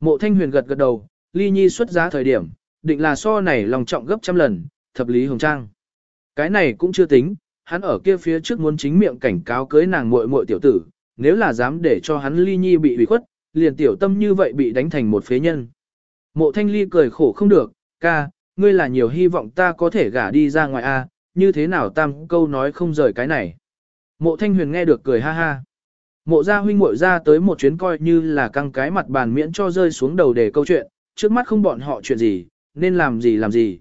Mộ thanh huyền gật gật đầu, ly nhi xuất giá thời điểm, định là so này lòng trọng gấp trăm lần, thập lý hồng trang. Cái này cũng chưa tính, hắn ở kia phía trước muốn chính miệng cảnh cáo cưới nàng muội muội tiểu tử, nếu là dám để cho hắn ly nhi bị ủy khuất, liền tiểu tâm như vậy bị đánh thành một phế nhân. Mộ thanh ly cười khổ không được, ca, ngươi là nhiều hy vọng ta có thể gả đi ra ngoài a, như thế nào tam câu nói không rời cái này. Mộ thanh huyền nghe được cười ha ha. Mộ gia huynh muội ra tới một chuyến coi như là căng cái mặt bàn miễn cho rơi xuống đầu để câu chuyện, trước mắt không bọn họ chuyện gì, nên làm gì làm gì.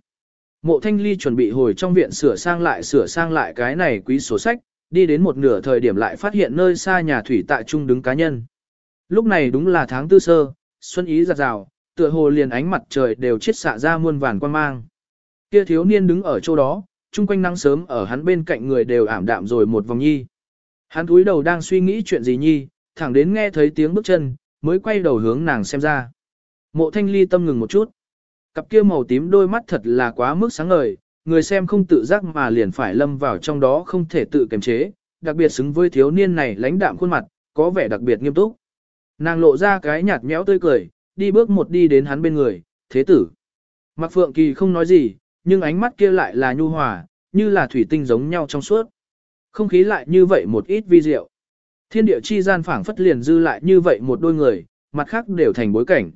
Mộ thanh ly chuẩn bị hồi trong viện sửa sang lại sửa sang lại cái này quý sổ sách, đi đến một nửa thời điểm lại phát hiện nơi xa nhà thủy tại trung đứng cá nhân. Lúc này đúng là tháng tư sơ, xuân ý giặt rào, tựa hồ liền ánh mặt trời đều chiết xạ ra muôn vàn quan mang. Kia thiếu niên đứng ở chỗ đó, chung quanh nắng sớm ở hắn bên cạnh người đều ảm đạm rồi một vòng nhi. Hắn cúi đầu đang suy nghĩ chuyện gì nhi, thẳng đến nghe thấy tiếng bước chân, mới quay đầu hướng nàng xem ra. Mộ thanh ly tâm ngừng một chút. Cặp kia màu tím đôi mắt thật là quá mức sáng ngời, người xem không tự giác mà liền phải lâm vào trong đó không thể tự kiềm chế, đặc biệt xứng với thiếu niên này lãnh đạm khuôn mặt, có vẻ đặc biệt nghiêm túc. Nàng lộ ra cái nhạt nhẽo tươi cười, đi bước một đi đến hắn bên người, thế tử. Mạc Phượng Kỳ không nói gì, nhưng ánh mắt kia lại là nhu hòa, như là thủy tinh giống nhau trong suốt. Không khí lại như vậy một ít vi diệu. Thiên địa chi gian phảng phất liền dư lại như vậy một đôi người, mặt khác đều thành bối cảnh.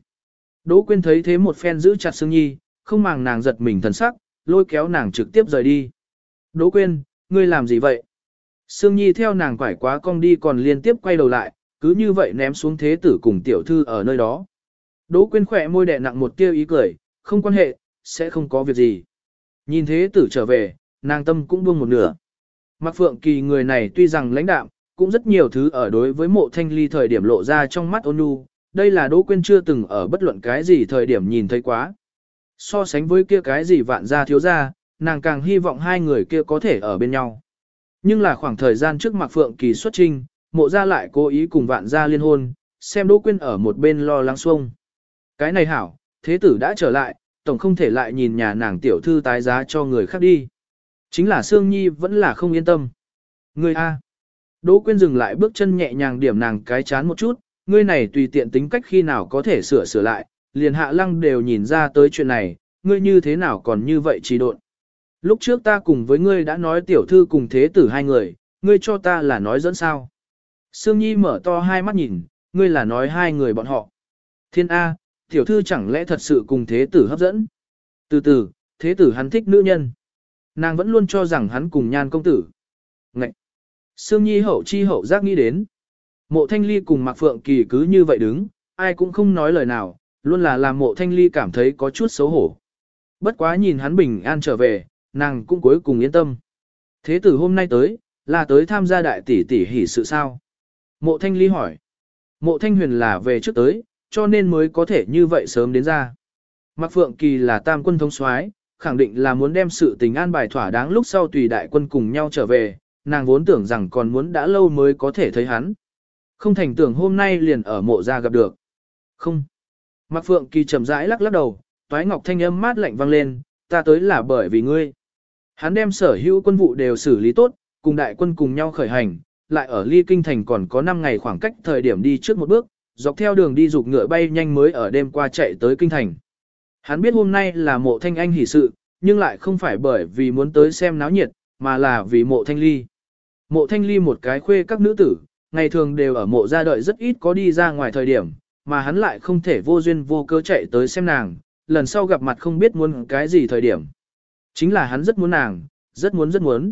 Đỗ Quyên thấy thế một phen giữ chặt Sương Nhi, không màng nàng giật mình thần sắc, lôi kéo nàng trực tiếp rời đi. Đỗ Quyên, ngươi làm gì vậy? Sương Nhi theo nàng quải quá cong đi còn liên tiếp quay đầu lại, cứ như vậy ném xuống thế tử cùng tiểu thư ở nơi đó. Đỗ Quyên khỏe môi đẹ nặng một tia ý cười, không quan hệ, sẽ không có việc gì. Nhìn thế tử trở về, nàng tâm cũng buông một nửa. Mạc Phượng Kỳ người này tuy rằng lãnh đạm, cũng rất nhiều thứ ở đối với mộ thanh ly thời điểm lộ ra trong mắt ôn nhu, đây là Đỗ Quyên chưa từng ở bất luận cái gì thời điểm nhìn thấy quá. So sánh với kia cái gì vạn gia thiếu gia, nàng càng hy vọng hai người kia có thể ở bên nhau. Nhưng là khoảng thời gian trước Mạc Phượng Kỳ xuất trinh, mộ gia lại cố ý cùng vạn gia liên hôn, xem Đỗ Quyên ở một bên lo lắng xuông. Cái này hảo, thế tử đã trở lại, tổng không thể lại nhìn nhà nàng tiểu thư tái giá cho người khác đi. Chính là Sương Nhi vẫn là không yên tâm. Ngươi A. Đỗ Quyên dừng lại bước chân nhẹ nhàng điểm nàng cái chán một chút, ngươi này tùy tiện tính cách khi nào có thể sửa sửa lại, liền hạ lăng đều nhìn ra tới chuyện này, ngươi như thế nào còn như vậy trì độn. Lúc trước ta cùng với ngươi đã nói tiểu thư cùng thế tử hai người, ngươi cho ta là nói dẫn sao. Sương Nhi mở to hai mắt nhìn, ngươi là nói hai người bọn họ. Thiên A, tiểu thư chẳng lẽ thật sự cùng thế tử hấp dẫn. Từ từ, thế tử hắn thích nữ nhân. Nàng vẫn luôn cho rằng hắn cùng nhan công tử. Ngậy! Sương Nhi hậu chi hậu giác nghĩ đến. Mộ Thanh Ly cùng Mạc Phượng Kỳ cứ như vậy đứng, ai cũng không nói lời nào, luôn là làm mộ Thanh Ly cảm thấy có chút xấu hổ. Bất quá nhìn hắn bình an trở về, nàng cũng cuối cùng yên tâm. Thế tử hôm nay tới, là tới tham gia đại tỷ tỷ hỷ sự sao? Mộ Thanh Ly hỏi. Mộ Thanh Huyền là về trước tới, cho nên mới có thể như vậy sớm đến ra. Mạc Phượng Kỳ là tam quân thống soái, khẳng định là muốn đem sự tình an bài thỏa đáng lúc sau tùy đại quân cùng nhau trở về, nàng vốn tưởng rằng còn muốn đã lâu mới có thể thấy hắn. Không thành tưởng hôm nay liền ở mộ ra gặp được. Không. Mạc Phượng Kỳ chậm rãi lắc lắc đầu, toái ngọc thanh âm mát lạnh vang lên, ta tới là bởi vì ngươi. Hắn đem sở hữu quân vụ đều xử lý tốt, cùng đại quân cùng nhau khởi hành, lại ở ly kinh thành còn có 5 ngày khoảng cách thời điểm đi trước một bước, dọc theo đường đi dục ngựa bay nhanh mới ở đêm qua chạy tới kinh thành. Hắn biết hôm nay là mộ thanh anh hỷ sự, nhưng lại không phải bởi vì muốn tới xem náo nhiệt, mà là vì mộ thanh ly. Mộ thanh ly một cái khuê các nữ tử, ngày thường đều ở mộ gia đợi rất ít có đi ra ngoài thời điểm, mà hắn lại không thể vô duyên vô cơ chạy tới xem nàng, lần sau gặp mặt không biết muốn cái gì thời điểm. Chính là hắn rất muốn nàng, rất muốn rất muốn.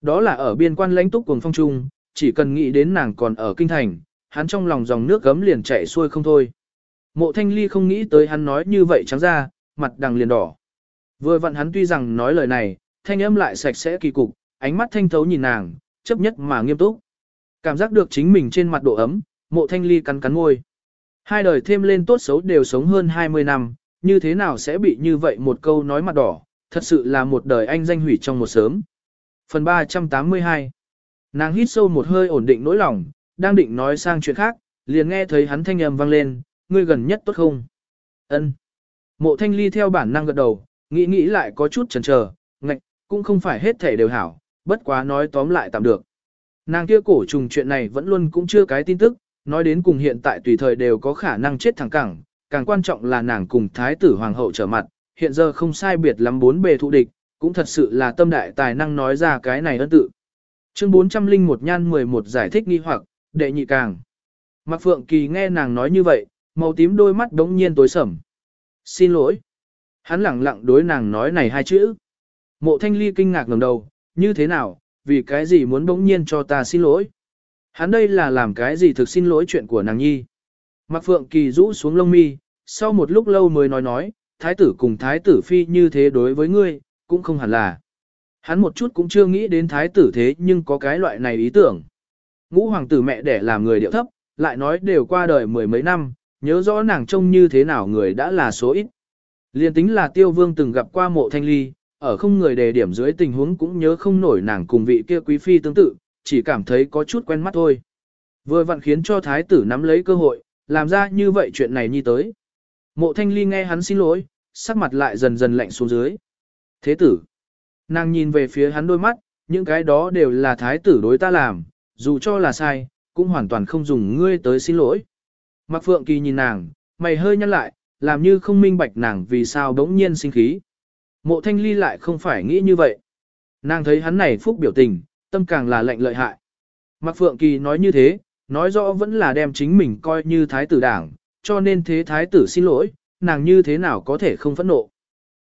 Đó là ở biên quan lãnh túc cùng phong trung, chỉ cần nghĩ đến nàng còn ở kinh thành, hắn trong lòng dòng nước gấm liền chạy xuôi không thôi. Mộ thanh ly không nghĩ tới hắn nói như vậy trắng ra, mặt đằng liền đỏ. Vừa vặn hắn tuy rằng nói lời này, thanh âm lại sạch sẽ kỳ cục, ánh mắt thanh thấu nhìn nàng, chấp nhất mà nghiêm túc. Cảm giác được chính mình trên mặt độ ấm, mộ thanh ly cắn cắn môi. Hai đời thêm lên tốt xấu đều sống hơn 20 năm, như thế nào sẽ bị như vậy một câu nói mặt đỏ, thật sự là một đời anh danh hủy trong một sớm. Phần 382 Nàng hít sâu một hơi ổn định nỗi lòng, đang định nói sang chuyện khác, liền nghe thấy hắn thanh âm vang lên, ngươi gần nhất tốt không? Ân. Mộ thanh ly theo bản năng gật đầu, nghĩ nghĩ lại có chút chần chờ, ngạch, cũng không phải hết thể đều hảo, bất quá nói tóm lại tạm được. Nàng kia cổ trùng chuyện này vẫn luôn cũng chưa cái tin tức, nói đến cùng hiện tại tùy thời đều có khả năng chết thẳng cẳng, càng quan trọng là nàng cùng thái tử hoàng hậu trở mặt, hiện giờ không sai biệt lắm bốn bề thụ địch, cũng thật sự là tâm đại tài năng nói ra cái này ân tự. Chương 401 nhan 11 giải thích nghi hoặc, đệ nhị càng. Mạc Phượng Kỳ nghe nàng nói như vậy, màu tím đôi mắt đống nhiên tối sầm. Xin lỗi. Hắn lẳng lặng đối nàng nói này hai chữ. Mộ thanh ly kinh ngạc ngầm đầu, như thế nào, vì cái gì muốn đống nhiên cho ta xin lỗi. Hắn đây là làm cái gì thực xin lỗi chuyện của nàng nhi. Mạc Phượng Kỳ rũ xuống lông mi, sau một lúc lâu mới nói nói, thái tử cùng thái tử phi như thế đối với ngươi, cũng không hẳn là. Hắn một chút cũng chưa nghĩ đến thái tử thế nhưng có cái loại này ý tưởng. Ngũ hoàng tử mẹ đẻ làm người điệu thấp, lại nói đều qua đời mười mấy năm, nhớ rõ nàng trông như thế nào người đã là số ít. Liên tính là tiêu vương từng gặp qua mộ thanh ly, ở không người đề điểm dưới tình huống cũng nhớ không nổi nàng cùng vị kia quý phi tương tự, chỉ cảm thấy có chút quen mắt thôi. Vừa vặn khiến cho thái tử nắm lấy cơ hội, làm ra như vậy chuyện này nhi tới. Mộ thanh ly nghe hắn xin lỗi, sắc mặt lại dần dần lạnh xuống dưới. Thế tử. Nàng nhìn về phía hắn đôi mắt, những cái đó đều là thái tử đối ta làm, dù cho là sai, cũng hoàn toàn không dùng ngươi tới xin lỗi. Mạc Phượng Kỳ nhìn nàng, mày hơi nhăn lại, làm như không minh bạch nàng vì sao đống nhiên sinh khí. Mộ thanh ly lại không phải nghĩ như vậy. Nàng thấy hắn này phúc biểu tình, tâm càng là lệnh lợi hại. Mạc Phượng Kỳ nói như thế, nói rõ vẫn là đem chính mình coi như thái tử đảng, cho nên thế thái tử xin lỗi, nàng như thế nào có thể không phẫn nộ.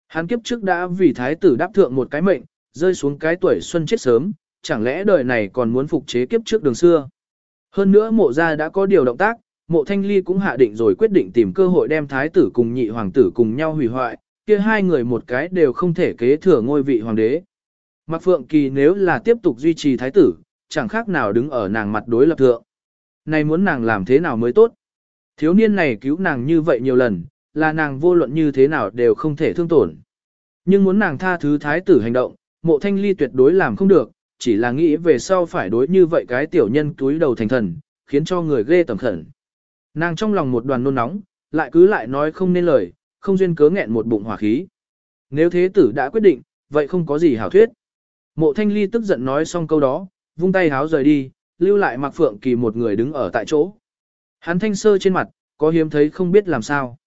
Hắn kiếp trước đã vì thái tử đáp thượng một cái mệnh, rơi xuống cái tuổi xuân chết sớm, chẳng lẽ đời này còn muốn phục chế kiếp trước đường xưa. Hơn nữa mộ gia đã có điều động tác, mộ thanh ly cũng hạ định rồi quyết định tìm cơ hội đem thái tử cùng nhị hoàng tử cùng nhau hủy hoại, kia hai người một cái đều không thể kế thừa ngôi vị hoàng đế. Mạc Phượng Kỳ nếu là tiếp tục duy trì thái tử, chẳng khác nào đứng ở nàng mặt đối lập thượng. Này muốn nàng làm thế nào mới tốt? Thiếu niên này cứu nàng như vậy nhiều lần, là nàng vô luận như thế nào đều không thể thương tổn. Nhưng muốn nàng tha thứ thái tử hành động, mộ thanh ly tuyệt đối làm không được, chỉ là nghĩ về sau phải đối như vậy cái tiểu nhân túi đầu thành thần, khiến cho người ghê tầm khẩn. Nàng trong lòng một đoàn nôn nóng, lại cứ lại nói không nên lời, không duyên cớ nghẹn một bụng hỏa khí. Nếu thế tử đã quyết định, vậy không có gì hảo thuyết. Mộ thanh ly tức giận nói xong câu đó, vung tay háo rời đi, lưu lại mặc phượng kỳ một người đứng ở tại chỗ. Hắn thanh sơ trên mặt, có hiếm thấy không biết làm sao.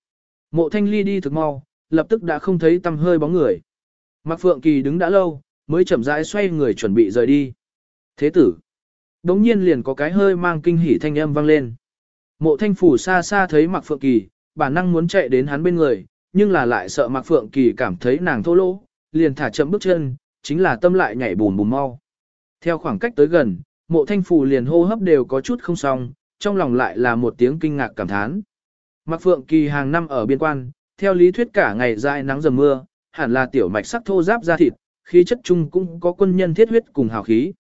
Mộ thanh ly đi thực mau, lập tức đã không thấy tăm hơi bóng người. Mạc Phượng Kỳ đứng đã lâu, mới chậm rãi xoay người chuẩn bị rời đi. Thế tử. Đống nhiên liền có cái hơi mang kinh hỉ thanh âm vang lên. Mộ thanh phủ xa xa thấy Mạc Phượng Kỳ, bản năng muốn chạy đến hắn bên người, nhưng là lại sợ Mạc Phượng Kỳ cảm thấy nàng thô lỗ, liền thả chậm bước chân, chính là tâm lại nhảy bùn bùn mau. Theo khoảng cách tới gần, mộ thanh phủ liền hô hấp đều có chút không xong, trong lòng lại là một tiếng kinh ngạc cảm thán. Mạc Phượng Kỳ hàng năm ở biên quan, theo lý thuyết cả ngày dài nắng dầm mưa, hẳn là tiểu mạch sắc thô giáp da thịt, khí chất chung cũng có quân nhân thiết huyết cùng hào khí.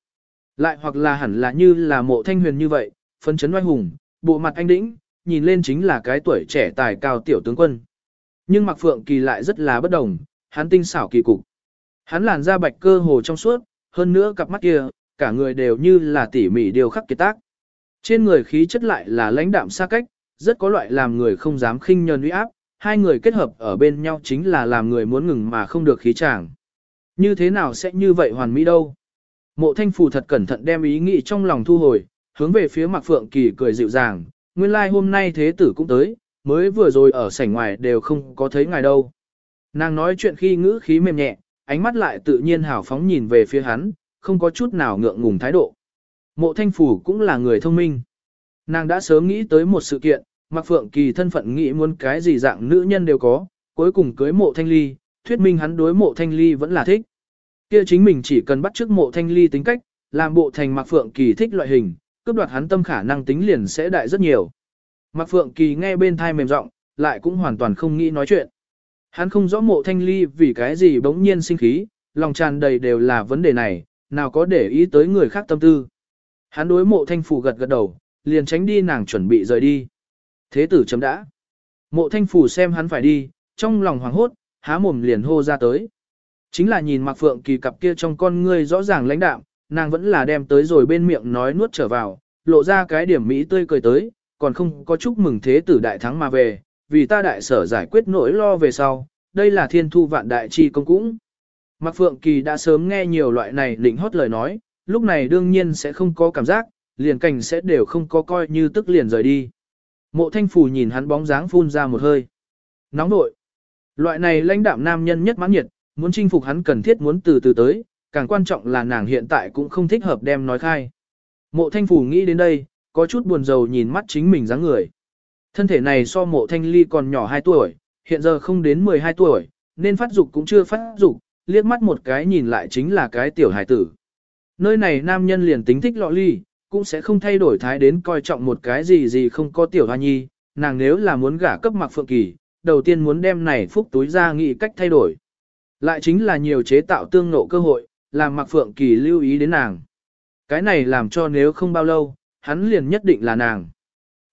Lại hoặc là hẳn là như là mộ thanh huyền như vậy, phấn chấn oai hùng, bộ mặt anh đĩnh, nhìn lên chính là cái tuổi trẻ tài cao tiểu tướng quân. Nhưng Mạc Phượng Kỳ lại rất là bất đồng, hắn tinh xảo kỳ cục. Hắn làn da bạch cơ hồ trong suốt, hơn nữa cặp mắt kia, cả người đều như là tỉ mỉ điều khắc kiệt tác. Trên người khí chất lại là lãnh đạm xa cách, rất có loại làm người không dám khinh nhờn uy áp, hai người kết hợp ở bên nhau chính là làm người muốn ngừng mà không được khí chàng. Như thế nào sẽ như vậy hoàn mỹ đâu? Mộ thanh phù thật cẩn thận đem ý nghĩ trong lòng thu hồi, hướng về phía Mạc Phượng Kỳ cười dịu dàng, nguyên lai like hôm nay thế tử cũng tới, mới vừa rồi ở sảnh ngoài đều không có thấy ngài đâu. Nàng nói chuyện khi ngữ khí mềm nhẹ, ánh mắt lại tự nhiên hào phóng nhìn về phía hắn, không có chút nào ngượng ngùng thái độ. Mộ thanh phủ cũng là người thông minh. Nàng đã sớm nghĩ tới một sự kiện, Mạc Phượng Kỳ thân phận nghĩ muốn cái gì dạng nữ nhân đều có, cuối cùng cưới mộ thanh ly, thuyết minh hắn đối mộ thanh ly vẫn là thích. Kia chính mình chỉ cần bắt chước mộ thanh ly tính cách, làm bộ thành Mạc Phượng Kỳ thích loại hình, cướp đoạt hắn tâm khả năng tính liền sẽ đại rất nhiều. Mạc Phượng Kỳ nghe bên thai mềm giọng, lại cũng hoàn toàn không nghĩ nói chuyện. Hắn không rõ mộ thanh ly vì cái gì bỗng nhiên sinh khí, lòng tràn đầy đều là vấn đề này, nào có để ý tới người khác tâm tư. Hắn đối mộ thanh phủ gật gật đầu, liền tránh đi nàng chuẩn bị rời đi. Thế tử chấm đã. Mộ thanh phủ xem hắn phải đi, trong lòng hoảng hốt, há mồm liền hô ra tới. Chính là nhìn Mạc Phượng Kỳ cặp kia trong con ngươi rõ ràng lãnh đạm, nàng vẫn là đem tới rồi bên miệng nói nuốt trở vào, lộ ra cái điểm mỹ tươi cười tới, còn không có chúc mừng thế tử đại thắng mà về, vì ta đại sở giải quyết nỗi lo về sau, đây là thiên thu vạn đại chi công cũng. Mạc Phượng Kỳ đã sớm nghe nhiều loại này lĩnh hót lời nói, lúc này đương nhiên sẽ không có cảm giác, liền cảnh sẽ đều không có coi như tức liền rời đi. Mộ thanh phù nhìn hắn bóng dáng phun ra một hơi. Nóng nội. Loại này lãnh đạm nam nhân nhất mãn nhiệt, muốn chinh phục hắn cần thiết muốn từ từ tới, càng quan trọng là nàng hiện tại cũng không thích hợp đem nói khai. Mộ thanh phù nghĩ đến đây, có chút buồn rầu nhìn mắt chính mình dáng người. Thân thể này so mộ thanh ly còn nhỏ 2 tuổi, hiện giờ không đến 12 tuổi, nên phát dục cũng chưa phát dục, liếc mắt một cái nhìn lại chính là cái tiểu hài tử. Nơi này nam nhân liền tính thích lọ ly, cũng sẽ không thay đổi thái đến coi trọng một cái gì gì không có tiểu hoa nhi, nàng nếu là muốn gả cấp mặc phượng kỳ, đầu tiên muốn đem này phúc túi ra nghị cách thay đổi. Lại chính là nhiều chế tạo tương nộ cơ hội, làm mặc phượng kỳ lưu ý đến nàng. Cái này làm cho nếu không bao lâu, hắn liền nhất định là nàng.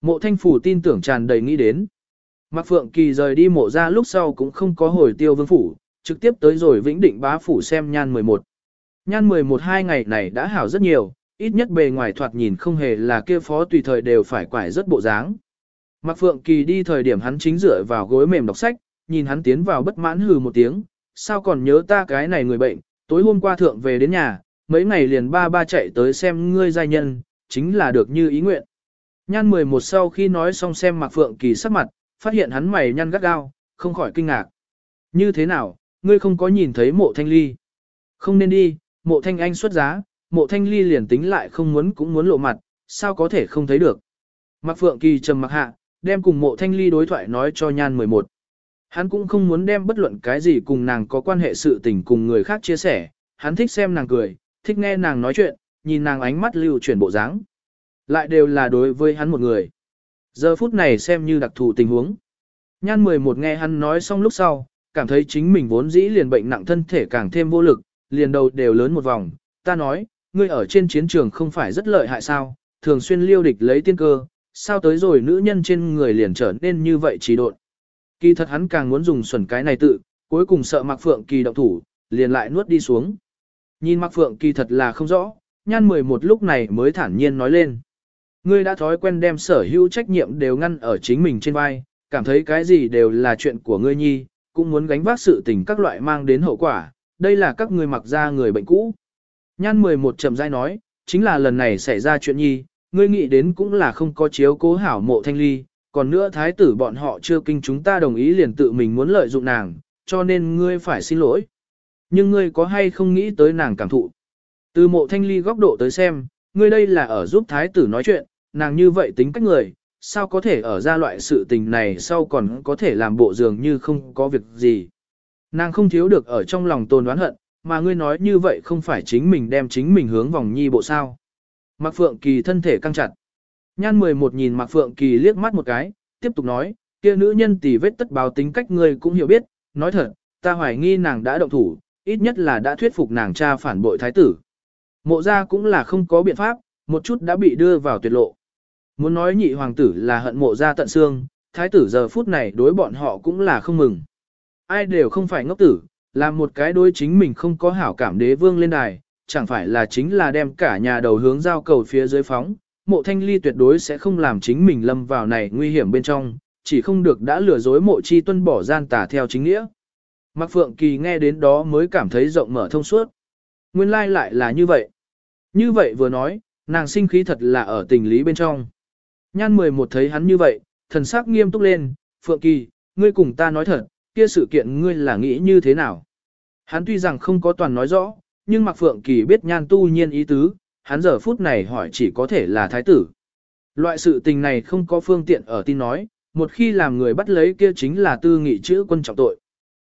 Mộ thanh phủ tin tưởng tràn đầy nghĩ đến. Mạc Phượng Kỳ rời đi mộ ra lúc sau cũng không có hồi tiêu vương phủ, trực tiếp tới rồi vĩnh định bá phủ xem nhan 11. Nhan 11 hai ngày này đã hảo rất nhiều, ít nhất bề ngoài thoạt nhìn không hề là kia phó tùy thời đều phải quải rất bộ dáng. Mạc Phượng Kỳ đi thời điểm hắn chính dựa vào gối mềm đọc sách, nhìn hắn tiến vào bất mãn hừ một tiếng, sao còn nhớ ta cái này người bệnh, tối hôm qua thượng về đến nhà, mấy ngày liền ba ba chạy tới xem ngươi giai nhân, chính là được như ý nguyện. Nhan 11 sau khi nói xong xem Mạc Phượng Kỳ sắc mặt, phát hiện hắn mày nhăn gắt gao, không khỏi kinh ngạc. Như thế nào, ngươi không có nhìn thấy mộ thanh ly? Không nên đi, mộ thanh anh xuất giá, mộ thanh ly liền tính lại không muốn cũng muốn lộ mặt, sao có thể không thấy được. Mạc Phượng Kỳ trầm mặc hạ, đem cùng mộ thanh ly đối thoại nói cho nhan 11. Hắn cũng không muốn đem bất luận cái gì cùng nàng có quan hệ sự tình cùng người khác chia sẻ, hắn thích xem nàng cười, thích nghe nàng nói chuyện, nhìn nàng ánh mắt lưu chuyển bộ dáng. Lại đều là đối với hắn một người. Giờ phút này xem như đặc thù tình huống. Nhan 11 nghe hắn nói xong lúc sau, cảm thấy chính mình vốn dĩ liền bệnh nặng thân thể càng thêm vô lực, liền đầu đều lớn một vòng. Ta nói, ngươi ở trên chiến trường không phải rất lợi hại sao, thường xuyên liêu địch lấy tiên cơ, sao tới rồi nữ nhân trên người liền trở nên như vậy trí độn. Kỳ thật hắn càng muốn dùng xuẩn cái này tự, cuối cùng sợ Mạc Phượng Kỳ động thủ, liền lại nuốt đi xuống. Nhìn Mạc Phượng Kỳ thật là không rõ, nhan 11 lúc này mới thản nhiên nói lên. Ngươi đã thói quen đem sở hữu trách nhiệm đều ngăn ở chính mình trên vai, cảm thấy cái gì đều là chuyện của ngươi nhi, cũng muốn gánh vác sự tình các loại mang đến hậu quả, đây là các ngươi mặc ra người bệnh cũ. Nhan 11 chậm rãi nói, chính là lần này xảy ra chuyện nhi, ngươi nghĩ đến cũng là không có chiếu cố hảo mộ thanh ly, còn nữa thái tử bọn họ chưa kinh chúng ta đồng ý liền tự mình muốn lợi dụng nàng, cho nên ngươi phải xin lỗi. Nhưng ngươi có hay không nghĩ tới nàng cảm thụ? Từ mộ thanh ly góc độ tới xem, ngươi đây là ở giúp thái tử nói chuyện, nàng như vậy tính cách người, sao có thể ở ra loại sự tình này sau còn có thể làm bộ dường như không có việc gì. Nàng không thiếu được ở trong lòng tồn đoán hận, mà ngươi nói như vậy không phải chính mình đem chính mình hướng vòng nhi bộ sao. Mạc Phượng Kỳ thân thể căng chặt. Nhan 11 nhìn Mạc Phượng Kỳ liếc mắt một cái, tiếp tục nói, kia nữ nhân tỷ vết tất báo tính cách ngươi cũng hiểu biết, nói thật, ta hoài nghi nàng đã động thủ, ít nhất là đã thuyết phục nàng cha phản bội thái tử. Mộ ra cũng là không có biện pháp, một chút đã bị đưa vào tuyệt lộ. Muốn nói nhị hoàng tử là hận mộ ra tận xương, thái tử giờ phút này đối bọn họ cũng là không mừng. Ai đều không phải ngốc tử, làm một cái đối chính mình không có hảo cảm đế vương lên đài, chẳng phải là chính là đem cả nhà đầu hướng giao cầu phía dưới phóng. Mộ thanh ly tuyệt đối sẽ không làm chính mình lâm vào này nguy hiểm bên trong, chỉ không được đã lừa dối mộ chi tuân bỏ gian tả theo chính nghĩa. Mạc Phượng Kỳ nghe đến đó mới cảm thấy rộng mở thông suốt. Nguyên lai lại là như vậy. Như vậy vừa nói, nàng sinh khí thật là ở tình lý bên trong. Nhan 11 thấy hắn như vậy, thần sắc nghiêm túc lên, Phượng Kỳ, ngươi cùng ta nói thật, kia sự kiện ngươi là nghĩ như thế nào? Hắn tuy rằng không có toàn nói rõ, nhưng Mạc Phượng Kỳ biết nhan tu nhiên ý tứ, hắn giờ phút này hỏi chỉ có thể là thái tử. Loại sự tình này không có phương tiện ở tin nói, một khi làm người bắt lấy kia chính là tư nghị chữ quân trọng tội.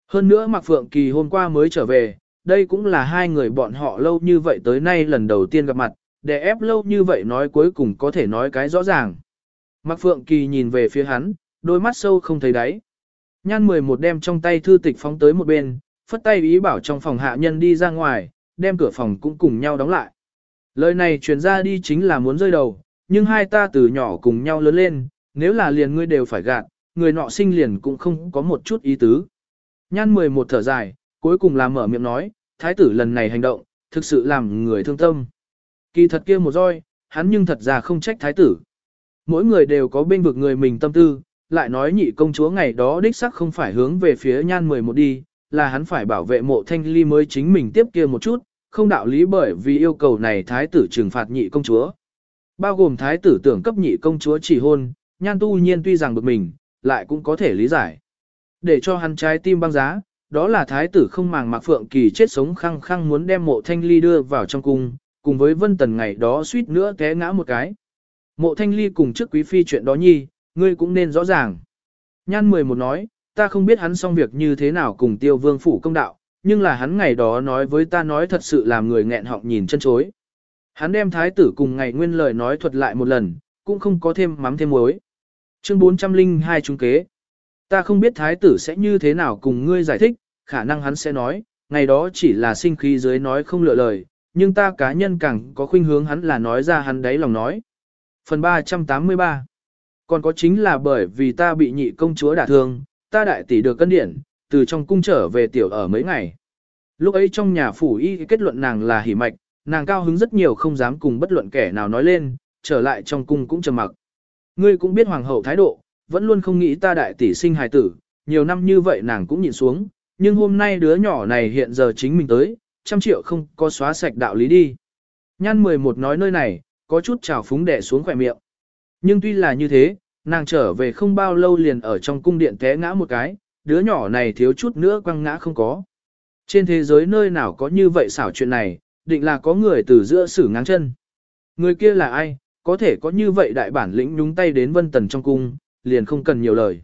Hơn nữa Mạc Phượng Kỳ hôm qua mới trở về, đây cũng là hai người bọn họ lâu như vậy tới nay lần đầu tiên gặp mặt, để ép lâu như vậy nói cuối cùng có thể nói cái rõ ràng. Mạc Phượng Kỳ nhìn về phía hắn, đôi mắt sâu không thấy đáy. Nhan 11 đem trong tay thư tịch phóng tới một bên, phất tay ý bảo trong phòng hạ nhân đi ra ngoài, đem cửa phòng cũng cùng nhau đóng lại. Lời này truyền ra đi chính là muốn rơi đầu, nhưng hai ta từ nhỏ cùng nhau lớn lên, nếu là liền ngươi đều phải gạt, người nọ sinh liền cũng không có một chút ý tứ. Nhan 11 thở dài, cuối cùng là mở miệng nói, thái tử lần này hành động, thực sự làm người thương tâm. Kỳ thật kia một roi, hắn nhưng thật ra không trách thái tử. Mỗi người đều có bên vực người mình tâm tư, lại nói nhị công chúa ngày đó đích sắc không phải hướng về phía nhan 11 đi, là hắn phải bảo vệ mộ thanh ly mới chính mình tiếp kia một chút, không đạo lý bởi vì yêu cầu này thái tử trừng phạt nhị công chúa. Bao gồm thái tử tưởng cấp nhị công chúa chỉ hôn, nhan tu nhiên tuy rằng bực mình, lại cũng có thể lý giải. Để cho hắn trái tim băng giá, đó là thái tử không màng mạc phượng kỳ chết sống khăng khăng muốn đem mộ thanh ly đưa vào trong cung, cùng với vân tần ngày đó suýt nữa té ngã một cái. Mộ thanh ly cùng trước quý phi chuyện đó nhi, ngươi cũng nên rõ ràng. Nhan 11 nói, ta không biết hắn xong việc như thế nào cùng tiêu vương phủ công đạo, nhưng là hắn ngày đó nói với ta nói thật sự làm người nghẹn họng nhìn chân chối. Hắn đem thái tử cùng ngày nguyên lời nói thuật lại một lần, cũng không có thêm mắm thêm muối. Chương 402 trung kế. Ta không biết thái tử sẽ như thế nào cùng ngươi giải thích, khả năng hắn sẽ nói, ngày đó chỉ là sinh khí dưới nói không lựa lời, nhưng ta cá nhân càng có khuynh hướng hắn là nói ra hắn đấy lòng nói. Phần 383 Còn có chính là bởi vì ta bị nhị công chúa đả thương, ta đại tỷ được cân điển, từ trong cung trở về tiểu ở mấy ngày. Lúc ấy trong nhà phủ y kết luận nàng là hỉ mạch, nàng cao hứng rất nhiều không dám cùng bất luận kẻ nào nói lên, trở lại trong cung cũng trầm mặc. Ngươi cũng biết hoàng hậu thái độ, vẫn luôn không nghĩ ta đại tỷ sinh hài tử, nhiều năm như vậy nàng cũng nhìn xuống, nhưng hôm nay đứa nhỏ này hiện giờ chính mình tới, trăm triệu không có xóa sạch đạo lý đi. Nhan 11 nói nơi này, có chút trào phúng đẻ xuống khỏe miệng. Nhưng tuy là như thế, nàng trở về không bao lâu liền ở trong cung điện té ngã một cái, đứa nhỏ này thiếu chút nữa quăng ngã không có. Trên thế giới nơi nào có như vậy xảo chuyện này, định là có người từ giữa xử ngang chân. Người kia là ai, có thể có như vậy đại bản lĩnh nhúng tay đến vân tần trong cung, liền không cần nhiều lời.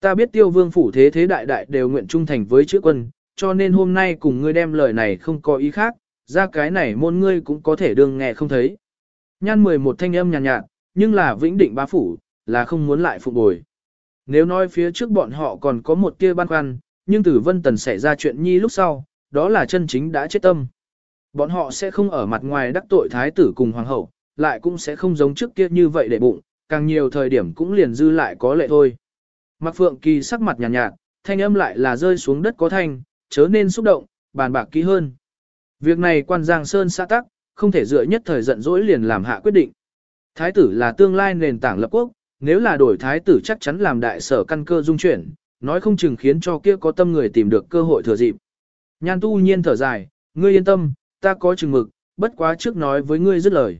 Ta biết tiêu vương phủ thế thế đại đại đều nguyện trung thành với chữ quân, cho nên hôm nay cùng ngươi đem lời này không có ý khác, ra cái này môn ngươi cũng có thể đương nghe không thấy. Nhan 11 thanh âm nhàn nhạt, nhạt, nhưng là vĩnh định bá phủ, là không muốn lại phục bồi. Nếu nói phía trước bọn họ còn có một tia băn khoăn, nhưng tử vân tần xảy ra chuyện nhi lúc sau, đó là chân chính đã chết tâm. Bọn họ sẽ không ở mặt ngoài đắc tội thái tử cùng hoàng hậu, lại cũng sẽ không giống trước kia như vậy để bụng, càng nhiều thời điểm cũng liền dư lại có lệ thôi. Mạc Phượng Kỳ sắc mặt nhàn nhạt, nhạt, thanh âm lại là rơi xuống đất có thanh, chớ nên xúc động, bàn bạc kỹ hơn. Việc này quan Giang Sơn xã tắc, không thể dựa nhất thời giận dỗi liền làm hạ quyết định. Thái tử là tương lai nền tảng lập quốc, nếu là đổi thái tử chắc chắn làm đại sở căn cơ dung chuyển, nói không chừng khiến cho kia có tâm người tìm được cơ hội thừa dịp. Nhan tu nhiên thở dài, ngươi yên tâm, ta có chừng mực, bất quá trước nói với ngươi dứt lời.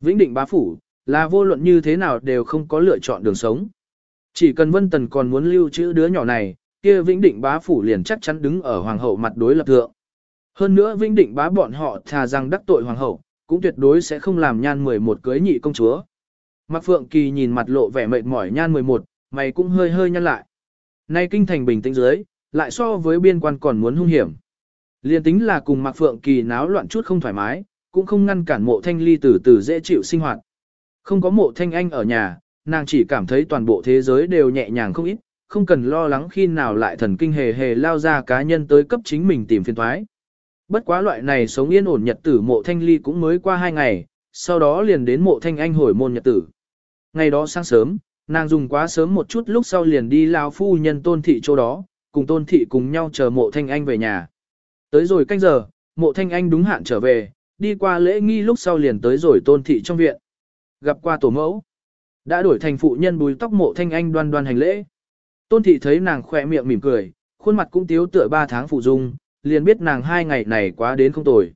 Vĩnh định bá phủ, là vô luận như thế nào đều không có lựa chọn đường sống. Chỉ cần Vân Tần còn muốn lưu trữ đứa nhỏ này, kia Vĩnh Định bá phủ liền chắc chắn đứng ở hoàng hậu mặt đối lập thượng. Hơn nữa Vĩnh Định bá bọn họ thà rằng đắc tội hoàng hậu, cũng tuyệt đối sẽ không làm nhan 11 cưới nhị công chúa. Mạc Phượng Kỳ nhìn mặt lộ vẻ mệt mỏi nhan 11, mày cũng hơi hơi nhăn lại. Nay kinh thành bình tĩnh dưới, lại so với biên quan còn muốn hung hiểm. Liên tính là cùng Mạc Phượng Kỳ náo loạn chút không thoải mái, cũng không ngăn cản mộ thanh ly từ từ dễ chịu sinh hoạt. Không có mộ thanh anh ở nhà, nàng chỉ cảm thấy toàn bộ thế giới đều nhẹ nhàng không ít, không cần lo lắng khi nào lại thần kinh hề hề lao ra cá nhân tới cấp chính mình tìm phiên thoái. Bất quá loại này sống yên ổn nhật tử mộ thanh ly cũng mới qua hai ngày, sau đó liền đến mộ thanh anh hồi môn nhật tử. Ngày đó sáng sớm, nàng dùng quá sớm một chút lúc sau liền đi lao phu nhân tôn thị chỗ đó, cùng tôn thị cùng nhau chờ mộ thanh anh về nhà. Tới rồi canh giờ, mộ thanh anh đúng hạn trở về, đi qua lễ nghi lúc sau liền tới rồi tôn thị trong viện. Gặp qua tổ mẫu, đã đổi thành phụ nhân bùi tóc mộ thanh anh đoan đoan hành lễ. Tôn thị thấy nàng khỏe miệng mỉm cười, khuôn mặt cũng tiếu tựa ba tháng phụ dung, liền biết nàng hai ngày này quá đến không tồi.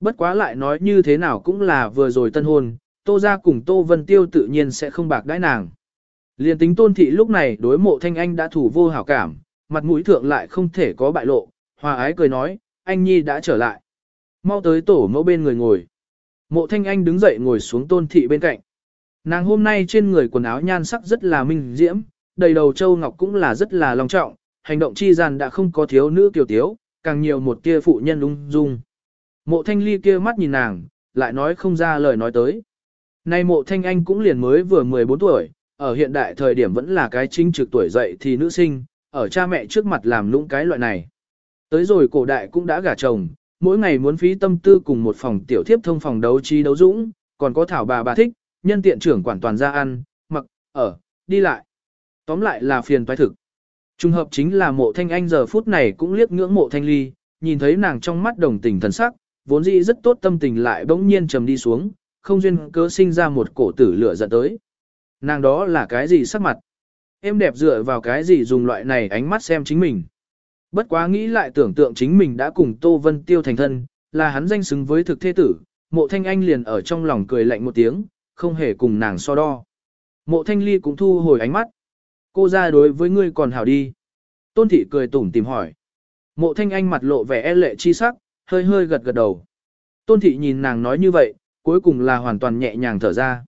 Bất quá lại nói như thế nào cũng là vừa rồi tân hôn, Tô ra cùng Tô Vân Tiêu tự nhiên sẽ không bạc đãi nàng. Liên tính tôn thị lúc này đối mộ thanh anh đã thủ vô hảo cảm, mặt mũi thượng lại không thể có bại lộ, hòa ái cười nói, anh nhi đã trở lại. Mau tới tổ mẫu bên người ngồi. Mộ thanh anh đứng dậy ngồi xuống tôn thị bên cạnh. Nàng hôm nay trên người quần áo nhan sắc rất là minh diễm, đầy đầu châu ngọc cũng là rất là long trọng, hành động chi gian đã không có thiếu nữ tiểu tiếu, càng nhiều một tia phụ nhân ung dung. Mộ thanh ly kia mắt nhìn nàng, lại nói không ra lời nói tới. Nay mộ thanh anh cũng liền mới vừa 14 tuổi, ở hiện đại thời điểm vẫn là cái chính trực tuổi dậy thì nữ sinh, ở cha mẹ trước mặt làm lũng cái loại này. Tới rồi cổ đại cũng đã gả chồng, mỗi ngày muốn phí tâm tư cùng một phòng tiểu thiếp thông phòng đấu trí đấu dũng, còn có thảo bà bà thích, nhân tiện trưởng quản toàn gia ăn, mặc, ở, đi lại. Tóm lại là phiền toái thực. Trung hợp chính là mộ thanh anh giờ phút này cũng liếc ngưỡng mộ thanh ly, nhìn thấy nàng trong mắt đồng tình thần sắc, vốn dĩ rất tốt tâm tình lại bỗng nhiên trầm đi xuống, không duyên cớ sinh ra một cổ tử lửa giận tới. Nàng đó là cái gì sắc mặt? Em đẹp dựa vào cái gì dùng loại này ánh mắt xem chính mình. Bất quá nghĩ lại tưởng tượng chính mình đã cùng Tô Vân Tiêu thành thân, là hắn danh xứng với thực thế tử, mộ thanh anh liền ở trong lòng cười lạnh một tiếng, không hề cùng nàng so đo. Mộ thanh ly cũng thu hồi ánh mắt. Cô ra đối với ngươi còn hảo đi. Tôn thị cười tủm tìm hỏi. Mộ thanh anh mặt lộ vẻ e lệ chi sắc, hơi hơi gật gật đầu. Tôn thị nhìn nàng nói như vậy, cuối cùng là hoàn toàn nhẹ nhàng thở ra.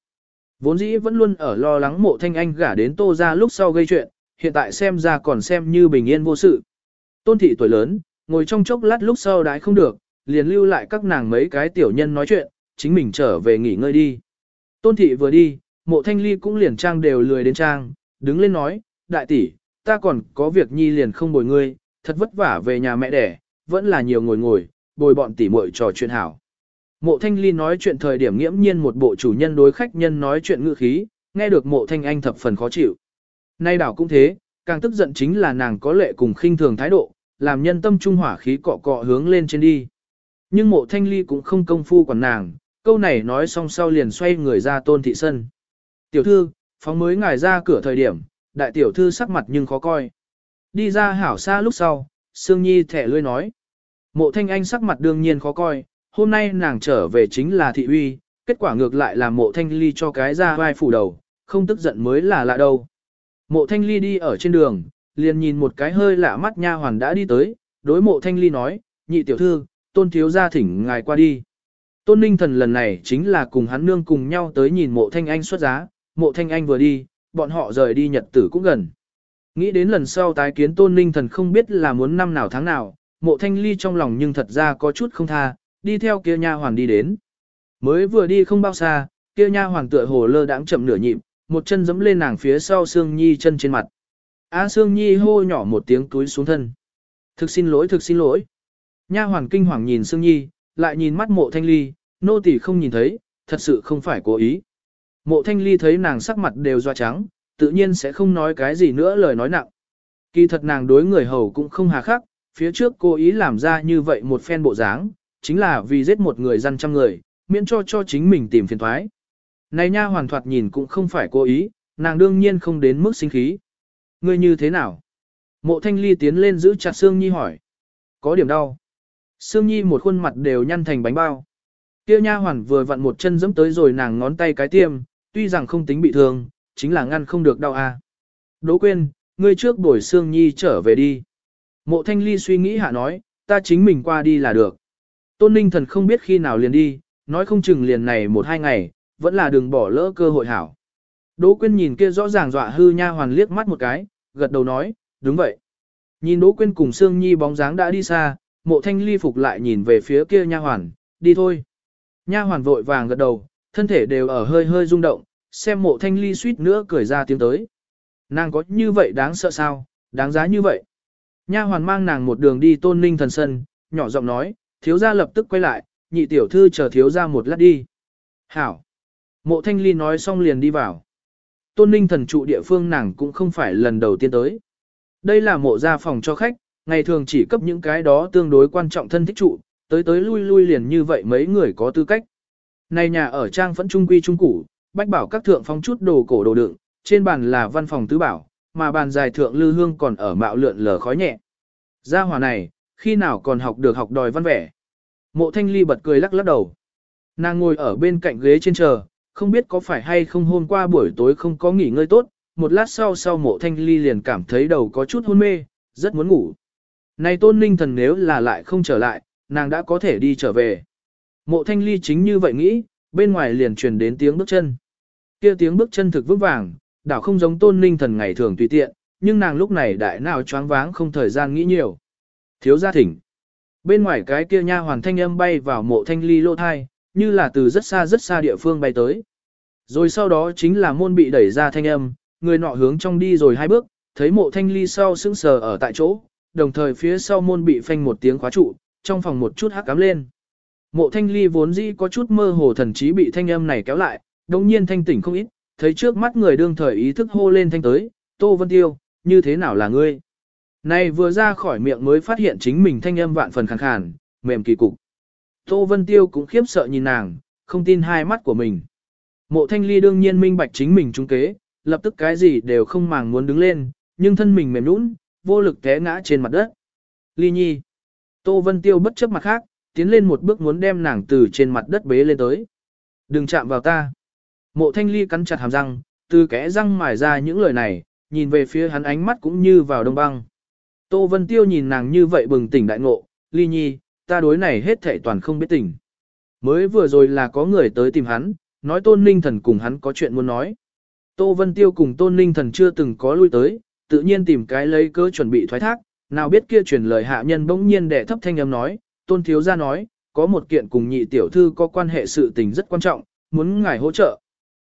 Vốn dĩ vẫn luôn ở lo lắng mộ thanh anh gả đến tô ra lúc sau gây chuyện, hiện tại xem ra còn xem như bình yên vô sự. Tôn thị tuổi lớn, ngồi trong chốc lát lúc sau đãi không được, liền lưu lại các nàng mấy cái tiểu nhân nói chuyện, chính mình trở về nghỉ ngơi đi. Tôn thị vừa đi, mộ thanh ly cũng liền trang đều lười đến trang, đứng lên nói, đại tỷ, ta còn có việc nhi liền không bồi ngươi, thật vất vả về nhà mẹ đẻ, vẫn là nhiều ngồi ngồi, bồi bọn tỷ muội trò chuyện hảo. Mộ thanh ly nói chuyện thời điểm nghiễm nhiên một bộ chủ nhân đối khách nhân nói chuyện ngữ khí, nghe được mộ thanh anh thập phần khó chịu. Nay đảo cũng thế, càng tức giận chính là nàng có lệ cùng khinh thường thái độ, làm nhân tâm trung hỏa khí cọ cọ hướng lên trên đi. Nhưng mộ thanh ly cũng không công phu quản nàng, câu này nói xong sau liền xoay người ra tôn thị sân. Tiểu thư, phóng mới ngài ra cửa thời điểm, đại tiểu thư sắc mặt nhưng khó coi. Đi ra hảo xa lúc sau, Sương Nhi thẻ lươi nói. Mộ thanh anh sắc mặt đương nhiên khó coi, hôm nay nàng trở về chính là thị uy, kết quả ngược lại là mộ thanh ly cho cái ra vai phủ đầu, không tức giận mới là lạ đâu. Mộ thanh ly đi ở trên đường, liền nhìn một cái hơi lạ mắt nha hoàn đã đi tới, đối mộ thanh ly nói, nhị tiểu thư, tôn thiếu gia thỉnh ngài qua đi. Tôn ninh thần lần này chính là cùng hắn nương cùng nhau tới nhìn mộ thanh anh xuất giá, mộ thanh anh vừa đi, bọn họ rời đi nhật tử cũng gần. Nghĩ đến lần sau tái kiến tôn ninh thần không biết là muốn năm nào tháng nào, mộ thanh ly trong lòng nhưng thật ra có chút không tha, đi theo kia nha hoàn đi đến. Mới vừa đi không bao xa, kia nha hoàn tựa hồ lơ đãng chậm nửa nhịp, một chân giẫm lên nàng phía sau Sương Nhi chân trên mặt. A Sương Nhi hô nhỏ một tiếng túi xuống thân. Thực xin lỗi, thực xin lỗi. Nha hoàn kinh hoàng nhìn Sương Nhi, lại nhìn mắt mộ thanh ly, nô tỳ không nhìn thấy, thật sự không phải cố ý. Mộ thanh ly thấy nàng sắc mặt đều doa trắng, tự nhiên sẽ không nói cái gì nữa lời nói nặng. Kỳ thật nàng đối người hầu cũng không hà khắc, phía trước cố ý làm ra như vậy một phen bộ dáng, chính là vì giết một người dân trăm người, miễn cho cho chính mình tìm phiền thoái. Này nha hoàn thoạt nhìn cũng không phải cố ý, nàng đương nhiên không đến mức sinh khí. Ngươi như thế nào? Mộ thanh ly tiến lên giữ chặt Sương Nhi hỏi. Có điểm đau. Sương Nhi một khuôn mặt đều nhăn thành bánh bao. Kêu nha hoàn vừa vặn một chân dẫm tới rồi nàng ngón tay cái tiêm, tuy rằng không tính bị thương, chính là ngăn không được đau. À. Đỗ quên, ngươi trước đổi Sương Nhi trở về đi. Mộ thanh ly suy nghĩ hạ nói, ta chính mình qua đi là được. Tôn ninh thần không biết khi nào liền đi, nói không chừng liền này một hai ngày, vẫn là đừng bỏ lỡ cơ hội hảo. Đỗ Quyên nhìn kia rõ ràng dọa hư nha hoàn liếc mắt một cái, gật đầu nói, đúng vậy. Nhìn Đỗ Quyên cùng Sương Nhi bóng dáng đã đi xa, mộ thanh ly phục lại nhìn về phía kia nha hoàn, đi thôi. Nha hoàn vội vàng gật đầu, thân thể đều ở hơi hơi rung động, xem mộ thanh ly suýt nữa cười ra tiếng tới. Nàng có như vậy đáng sợ sao, đáng giá như vậy. Nha hoàn mang nàng một đường đi tôn ninh thần sân, nhỏ giọng nói, thiếu gia lập tức quay lại, nhị tiểu thư chờ thiếu gia một lát đi. Hảo. Mộ thanh ly nói xong liền đi vào. Tôn ninh thần trụ địa phương nàng cũng không phải lần đầu tiên tới. Đây là mộ gia phòng cho khách, ngày thường chỉ cấp những cái đó tương đối quan trọng thân thích trụ, tới tới lui lui liền như vậy mấy người có tư cách. Này nhà ở trang vẫn trung quy trung củ, bách bảo các thượng phong chút đồ cổ đồ đựng, trên bàn là văn phòng tứ bảo, mà bàn dài thượng lư hương còn ở mạo lượn lờ khói nhẹ. Gia hòa này, khi nào còn học được học đòi văn vẻ. Mộ thanh ly bật cười lắc lắc đầu. Nàng ngồi ở bên cạnh ghế trên chờ, không biết có phải hay không hôm qua buổi tối không có nghỉ ngơi tốt, một lát sau sau mộ thanh ly liền cảm thấy đầu có chút hôn mê, rất muốn ngủ. Này tôn ninh thần nếu là lại không trở lại, nàng đã có thể đi trở về. Mộ thanh ly chính như vậy nghĩ, bên ngoài liền truyền đến tiếng bước chân. kia tiếng bước chân thực vững vàng, đảo không giống tôn ninh thần ngày thường tùy tiện, nhưng nàng lúc này đại nào choáng váng không thời gian nghĩ nhiều. Thiếu gia thỉnh. Bên ngoài cái kia nha hoàn thanh âm bay vào mộ thanh ly lô thai, như là từ rất xa rất xa địa phương bay tới. Rồi sau đó chính là môn bị đẩy ra thanh âm, người nọ hướng trong đi rồi hai bước, thấy mộ thanh ly sau sững sờ ở tại chỗ, đồng thời phía sau môn bị phanh một tiếng khóa trụ, trong phòng một chút hắc cám lên. Mộ thanh ly vốn dĩ có chút mơ hồ thần trí bị thanh âm này kéo lại, đồng nhiên thanh tỉnh không ít, thấy trước mắt người đương thời ý thức hô lên thanh tới, Tô Vân Tiêu, như thế nào là ngươi? Này vừa ra khỏi miệng mới phát hiện chính mình thanh âm vạn phần khàn khàn, mềm kỳ cục. Tô Vân Tiêu cũng khiếp sợ nhìn nàng, không tin hai mắt của mình. Mộ thanh ly đương nhiên minh bạch chính mình trung kế, lập tức cái gì đều không màng muốn đứng lên, nhưng thân mình mềm nũng, vô lực té ngã trên mặt đất. Ly nhi. Tô Vân Tiêu bất chấp mặt khác, tiến lên một bước muốn đem nàng từ trên mặt đất bế lên tới. Đừng chạm vào ta. Mộ thanh ly cắn chặt hàm răng, từ kẽ răng mài ra những lời này, nhìn về phía hắn ánh mắt cũng như vào đông băng. Tô Vân Tiêu nhìn nàng như vậy bừng tỉnh đại ngộ, ly nhi, ta đối này hết thảy toàn không biết tỉnh. Mới vừa rồi là có người tới tìm hắn, nói tôn ninh thần cùng hắn có chuyện muốn nói. Tô Vân Tiêu cùng tôn ninh thần chưa từng có lui tới, tự nhiên tìm cái lấy cớ chuẩn bị thoái thác, nào biết kia truyền lời hạ nhân bỗng nhiên đệ thấp thanh âm nói, tôn thiếu gia nói, có một kiện cùng nhị tiểu thư có quan hệ sự tình rất quan trọng, muốn ngài hỗ trợ.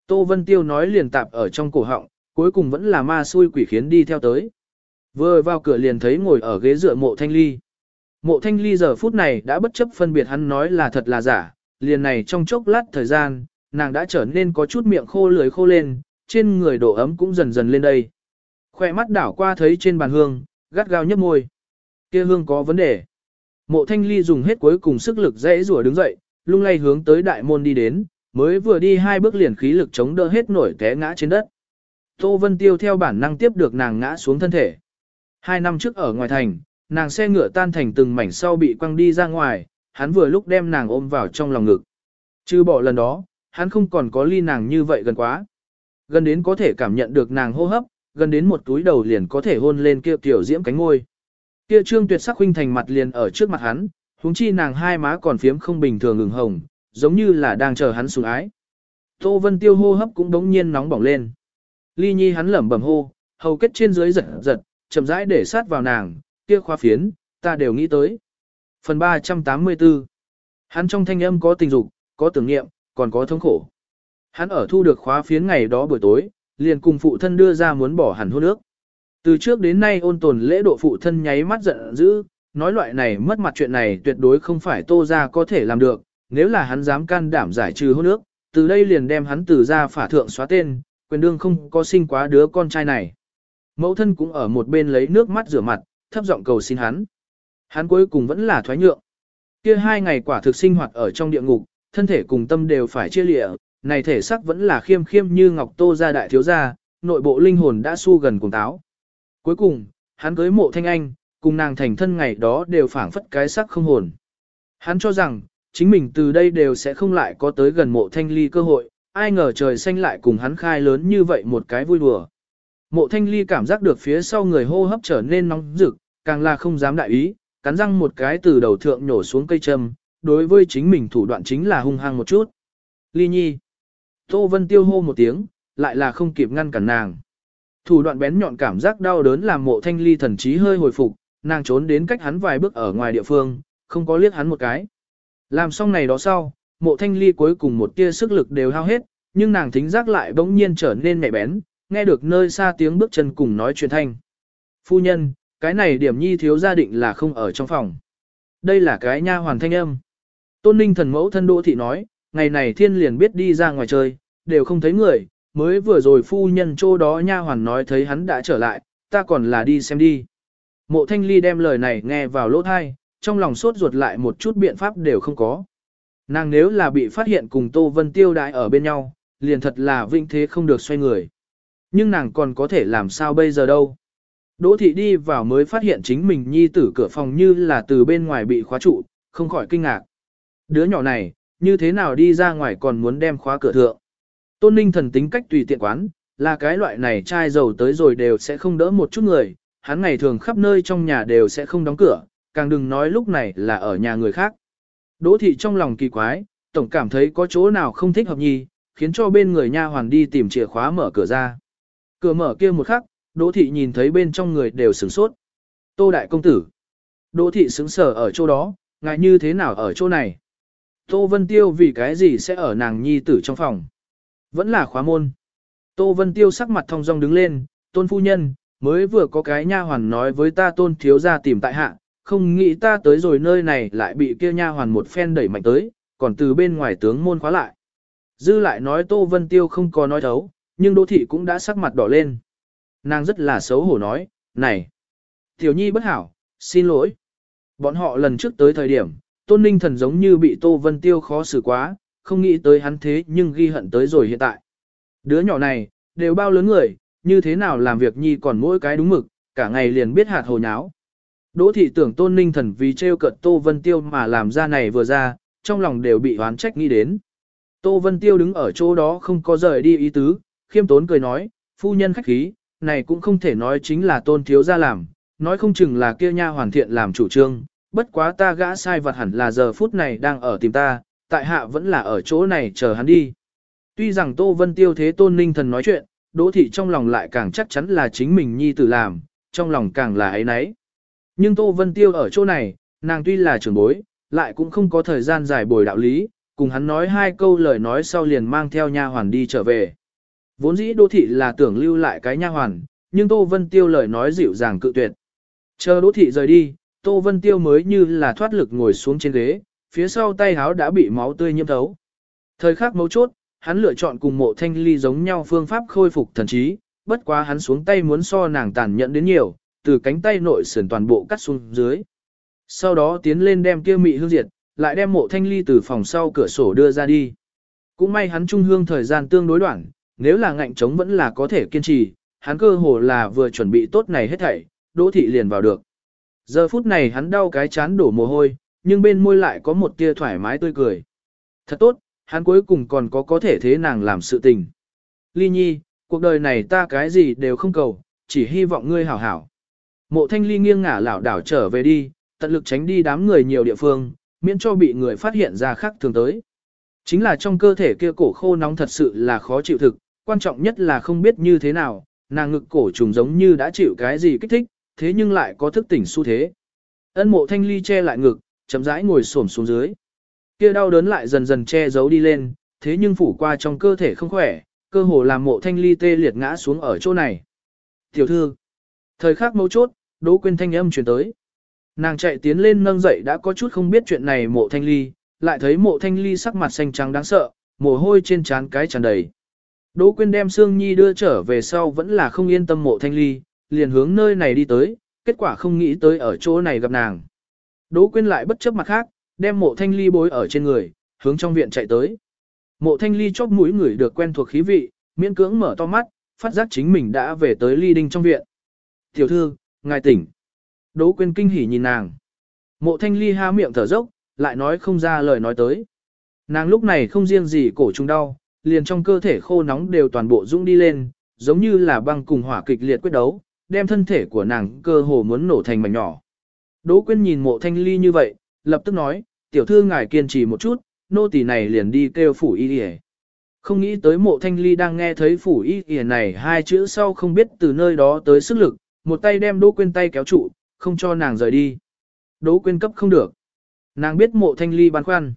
Tô Vân Tiêu nói liền tạp ở trong cổ họng, cuối cùng vẫn là ma xui quỷ khiến đi theo tới. Vừa vào cửa liền thấy ngồi ở ghế dựa mộ thanh ly. Mộ thanh ly giờ phút này đã bất chấp phân biệt hắn nói là thật là giả, liền này trong chốc lát thời gian, nàng đã trở nên có chút miệng khô lưới khô lên, trên người độ ấm cũng dần dần lên đây. Khoe mắt đảo qua thấy trên bàn hương, gắt gao nhấp môi. kia hương có vấn đề. Mộ thanh ly dùng hết cuối cùng sức lực dễ rùa đứng dậy, lung lay hướng tới đại môn đi đến, mới vừa đi hai bước liền khí lực chống đỡ hết nổi té ngã trên đất. Tô Vân Tiêu theo bản năng tiếp được nàng ngã xuống thân thể. Hai năm trước ở ngoài thành, nàng xe ngựa tan thành từng mảnh sau bị quăng đi ra ngoài, hắn vừa lúc đem nàng ôm vào trong lòng ngực. Chứ bỏ lần đó, hắn không còn có ly nàng như vậy gần quá. Gần đến có thể cảm nhận được nàng hô hấp, gần đến một túi đầu liền có thể hôn lên kia tiểu diễm cánh ngôi. Kia trương tuyệt sắc huynh thành mặt liền ở trước mặt hắn, huống chi nàng hai má còn phiếm không bình thường ngừng hồng, giống như là đang chờ hắn sủng ái. Tô Vân Tiêu hô hấp cũng đống nhiên nóng bỏng lên. Ly Nhi hắn lẩm bẩm hô, hầu kết trên dưới giật giật, chậm rãi để sát vào nàng, kia khóa phiến, ta đều nghĩ tới. Phần 384 Hắn trong thanh âm có tình dục, có tưởng niệm, còn có thống khổ. Hắn ở thu được khóa phiến ngày đó buổi tối, liền cùng phụ thân đưa ra muốn bỏ hẳn hôn nước. Từ trước đến nay ôn tồn lễ độ phụ thân nháy mắt giận dữ, nói loại này mất mặt chuyện này tuyệt đối không phải tô ra có thể làm được, nếu là hắn dám can đảm giải trừ hôn nước, từ đây liền đem hắn từ ra phả thượng xóa tên, quyền đương không có sinh quá đứa con trai này. Mẫu thân cũng ở một bên lấy nước mắt rửa mặt, thấp giọng cầu xin hắn. Hắn cuối cùng vẫn là thoái nhượng. Kia hai ngày quả thực sinh hoạt ở trong địa ngục, thân thể cùng tâm đều phải chia lịa, này thể xác vẫn là khiêm khiêm như ngọc tô gia đại thiếu gia, nội bộ linh hồn đã su gần cùng táo. Cuối cùng, hắn cưới mộ thanh anh, cùng nàng thành thân ngày đó đều phảng phất cái sắc không hồn. Hắn cho rằng, chính mình từ đây đều sẽ không lại có tới gần mộ thanh ly cơ hội, ai ngờ trời xanh lại cùng hắn khai lớn như vậy một cái vui đùa. Mộ thanh ly cảm giác được phía sau người hô hấp trở nên nóng rực, càng là không dám đại ý, cắn răng một cái từ đầu thượng nhổ xuống cây châm, đối với chính mình thủ đoạn chính là hung hăng một chút. Ly nhi. Tô Vân tiêu hô một tiếng, lại là không kịp ngăn cản nàng. Thủ đoạn bén nhọn cảm giác đau đớn làm mộ thanh ly thần trí hơi hồi phục, nàng trốn đến cách hắn vài bước ở ngoài địa phương, không có liếc hắn một cái. Làm xong này đó sau, mộ thanh ly cuối cùng một tia sức lực đều hao hết, nhưng nàng thính giác lại bỗng nhiên trở nên mẹ bén, nghe được nơi xa tiếng bước chân cùng nói chuyện thanh. Phu nhân, cái này điểm nhi thiếu gia định là không ở trong phòng. Đây là cái nha hoàn thanh âm. Tôn ninh thần mẫu thân đỗ thị nói, ngày này thiên liền biết đi ra ngoài chơi, đều không thấy người, mới vừa rồi phu nhân chỗ đó nha hoàn nói thấy hắn đã trở lại, ta còn là đi xem đi. Mộ thanh ly đem lời này nghe vào lỗ thai, trong lòng sốt ruột lại một chút biện pháp đều không có. Nàng nếu là bị phát hiện cùng Tô Vân Tiêu đại ở bên nhau, liền thật là vinh thế không được xoay người. Nhưng nàng còn có thể làm sao bây giờ đâu. Đỗ thị đi vào mới phát hiện chính mình nhi tử cửa phòng như là từ bên ngoài bị khóa trụ, không khỏi kinh ngạc. Đứa nhỏ này, như thế nào đi ra ngoài còn muốn đem khóa cửa thượng. Tôn ninh thần tính cách tùy tiện quán, là cái loại này trai giàu tới rồi đều sẽ không đỡ một chút người, hắn ngày thường khắp nơi trong nhà đều sẽ không đóng cửa, càng đừng nói lúc này là ở nhà người khác. Đỗ thị trong lòng kỳ quái, tổng cảm thấy có chỗ nào không thích hợp nhi, khiến cho bên người nha hoàn đi tìm chìa khóa mở cửa ra. Cửa mở kia một khắc, Đỗ thị nhìn thấy bên trong người đều sửng sốt. Tô đại công tử. Đỗ thị sững sờ ở chỗ đó, ngại như thế nào ở chỗ này? Tô Vân Tiêu vì cái gì sẽ ở nàng nhi tử trong phòng? Vẫn là khóa môn. Tô Vân Tiêu sắc mặt thông dong đứng lên, tôn phu nhân, mới vừa có cái nha hoàn nói với ta tôn thiếu ra tìm tại hạ, không nghĩ ta tới rồi nơi này lại bị kia nha hoàn một phen đẩy mạnh tới, còn từ bên ngoài tướng môn khóa lại. Dư lại nói Tô Vân Tiêu không có nói thấu, nhưng Đỗ Thị cũng đã sắc mặt đỏ lên. Nàng rất là xấu hổ nói, này, Tiểu Nhi bất hảo, xin lỗi. Bọn họ lần trước tới thời điểm, Tôn Ninh Thần giống như bị Tô Vân Tiêu khó xử quá, không nghĩ tới hắn thế nhưng ghi hận tới rồi hiện tại. Đứa nhỏ này, đều bao lớn người, như thế nào làm việc Nhi còn mỗi cái đúng mực, cả ngày liền biết hạt hồ nháo. Đỗ thị tưởng Tôn Ninh Thần vì trêu cợt Tô Vân Tiêu mà làm ra này vừa ra, trong lòng đều bị oán trách nghĩ đến. Tô Vân Tiêu đứng ở chỗ đó không có rời đi ý tứ, khiêm tốn cười nói, phu nhân khách khí, này cũng không thể nói chính là tôn thiếu ra làm, nói không chừng là kia nha hoàn thiện làm chủ trương, bất quá ta gã sai vật hẳn là giờ phút này đang ở tìm ta, tại hạ vẫn là ở chỗ này chờ hắn đi. Tuy rằng Tô Vân Tiêu thế tôn ninh thần nói chuyện, đỗ thị trong lòng lại càng chắc chắn là chính mình nhi tử làm, trong lòng càng là ấy nấy. Nhưng Tô Vân Tiêu ở chỗ này, nàng tuy là trưởng bối, lại cũng không có thời gian giải bồi đạo lý, cùng hắn nói hai câu lời nói sau liền mang theo nha hoàn đi trở về. Vốn dĩ đô thị là tưởng lưu lại cái nha hoàn, nhưng Tô Vân Tiêu lời nói dịu dàng cự tuyệt. Chờ đô thị rời đi, Tô Vân Tiêu mới như là thoát lực ngồi xuống trên ghế, phía sau tay háo đã bị máu tươi nhiễm thấu. Thời khắc mấu chốt, hắn lựa chọn cùng mộ thanh ly giống nhau phương pháp khôi phục thần trí, bất quá hắn xuống tay muốn so nàng tàn nhẫn đến nhiều, từ cánh tay nội sườn toàn bộ cắt xuống dưới. Sau đó tiến lên đem kia mị hương diệt, lại đem mộ thanh ly từ phòng sau cửa sổ đưa ra đi. Cũng may hắn trung hương thời gian tương đối đoạn, nếu là ngạnh chống vẫn là có thể kiên trì, hắn cơ hồ là vừa chuẩn bị tốt này hết thảy, đỗ thị liền vào được. Giờ phút này hắn đau cái chán đổ mồ hôi, nhưng bên môi lại có một tia thoải mái tươi cười. Thật tốt, hắn cuối cùng còn có có thể thế nàng làm sự tình. Ly nhi, cuộc đời này ta cái gì đều không cầu, chỉ hy vọng ngươi hảo hảo. Mộ thanh ly nghiêng ngả lảo đảo trở về đi, tận lực tránh đi đám người nhiều địa phương, miễn cho bị người phát hiện ra khác thường tới. Chính là trong cơ thể kia cổ khô nóng thật sự là khó chịu thực, quan trọng nhất là không biết như thế nào, nàng ngực cổ trùng giống như đã chịu cái gì kích thích, thế nhưng lại có thức tỉnh xu thế. Ân mộ thanh ly che lại ngực, chậm rãi ngồi xổm xuống dưới. Kia đau đớn lại dần dần che giấu đi lên, thế nhưng phủ qua trong cơ thể không khỏe, cơ hồ làm mộ thanh ly tê liệt ngã xuống ở chỗ này. Tiểu thư, thời khắc mấu chốt, đỗ quên thanh âm truyền tới. Nàng chạy tiến lên nâng dậy đã có chút không biết chuyện này mộ thanh ly, lại thấy mộ thanh ly sắc mặt xanh trắng đáng sợ, mồ hôi trên trán cái tràn đầy. Đỗ Quyên đem Sương Nhi đưa trở về sau vẫn là không yên tâm mộ thanh ly, liền hướng nơi này đi tới, kết quả không nghĩ tới ở chỗ này gặp nàng. Đỗ Quyên lại bất chấp mặt khác, đem mộ thanh ly bối ở trên người, hướng trong viện chạy tới. Mộ thanh ly chóp mũi người được quen thuộc khí vị, miễn cưỡng mở to mắt, phát giác chính mình đã về tới ly đinh trong viện. Tiểu thư, ngài tỉnh. Đỗ Quyên kinh hỉ nhìn nàng. Mộ thanh ly ha miệng thở dốc, lại nói không ra lời nói tới. Nàng lúc này không riêng gì cổ trùng đau, liền trong cơ thể khô nóng đều toàn bộ dũng đi lên, giống như là băng cùng hỏa kịch liệt quyết đấu, đem thân thể của nàng cơ hồ muốn nổ thành mảnh nhỏ. Đỗ Quyên nhìn mộ thanh ly như vậy, lập tức nói, tiểu thư ngài kiên trì một chút, nô tỳ này liền đi kêu phủ y y Không nghĩ tới mộ thanh ly đang nghe thấy phủ y y này hai chữ sau không biết từ nơi đó tới sức lực, một tay đem Đỗ Quyên tay kéo trụ, không cho nàng rời đi. Đỗ Quyên cấp không được. Nàng biết mộ thanh ly băn khoăn.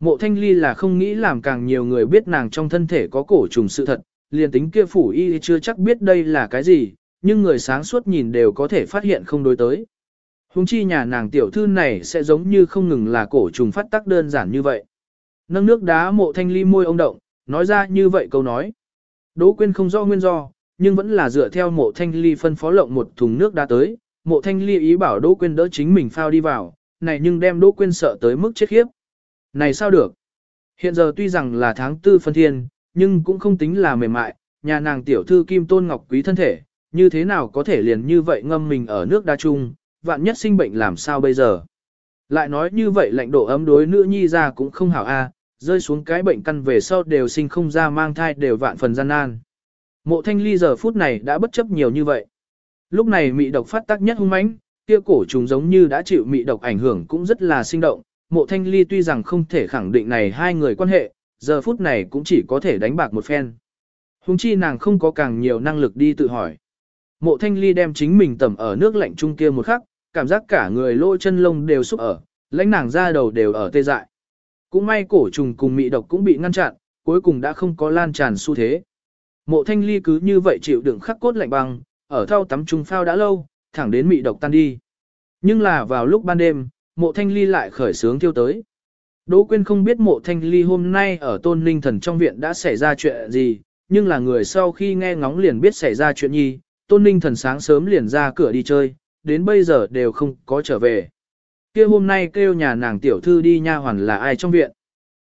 Mộ thanh ly là không nghĩ làm càng nhiều người biết nàng trong thân thể có cổ trùng sự thật, liền tính kia phủ y chưa chắc biết đây là cái gì, nhưng người sáng suốt nhìn đều có thể phát hiện không đối tới. Hùng chi nhà nàng tiểu thư này sẽ giống như không ngừng là cổ trùng phát tác đơn giản như vậy. Nâng nước đá mộ thanh ly môi ông động, nói ra như vậy câu nói. Đỗ quyên không rõ nguyên do, nhưng vẫn là dựa theo mộ thanh ly phân phó lộng một thùng nước đá tới, mộ thanh ly ý bảo Đỗ quyên đỡ chính mình phao đi vào, này nhưng đem Đỗ quyên sợ tới mức chết khiếp. Này sao được? Hiện giờ tuy rằng là tháng tư phân thiên, nhưng cũng không tính là mềm mại, nhà nàng tiểu thư kim tôn ngọc quý thân thể, như thế nào có thể liền như vậy ngâm mình ở nước đa trung, vạn nhất sinh bệnh làm sao bây giờ? Lại nói như vậy lạnh độ ấm đối nữ nhi ra cũng không hảo a, rơi xuống cái bệnh căn về sau đều sinh không ra mang thai đều vạn phần gian nan. Mộ thanh ly giờ phút này đã bất chấp nhiều như vậy. Lúc này mị độc phát tác nhất hung mãnh, kia cổ trùng giống như đã chịu mị độc ảnh hưởng cũng rất là sinh động. Mộ thanh ly tuy rằng không thể khẳng định này hai người quan hệ, giờ phút này cũng chỉ có thể đánh bạc một phen. Hùng chi nàng không có càng nhiều năng lực đi tự hỏi. Mộ thanh ly đem chính mình tẩm ở nước lạnh chung kia một khắc, cảm giác cả người lỗ chân lông đều xúc ở, lãnh nàng ra đầu đều ở tê dại. Cũng may cổ trùng cùng mị độc cũng bị ngăn chặn, cuối cùng đã không có lan tràn xu thế. Mộ thanh ly cứ như vậy chịu đựng khắc cốt lạnh băng, ở thao tắm trung phao đã lâu, thẳng đến mị độc tan đi. Nhưng là vào lúc ban đêm, mộ thanh ly lại khởi sướng thiêu tới. Đỗ Quyên không biết mộ thanh ly hôm nay ở tôn Ninh thần trong viện đã xảy ra chuyện gì, nhưng là người sau khi nghe ngóng liền biết xảy ra chuyện nhi, tôn Ninh thần sáng sớm liền ra cửa đi chơi, đến bây giờ đều không có trở về. kia hôm nay kêu nhà nàng tiểu thư đi nha hoàn là ai trong viện.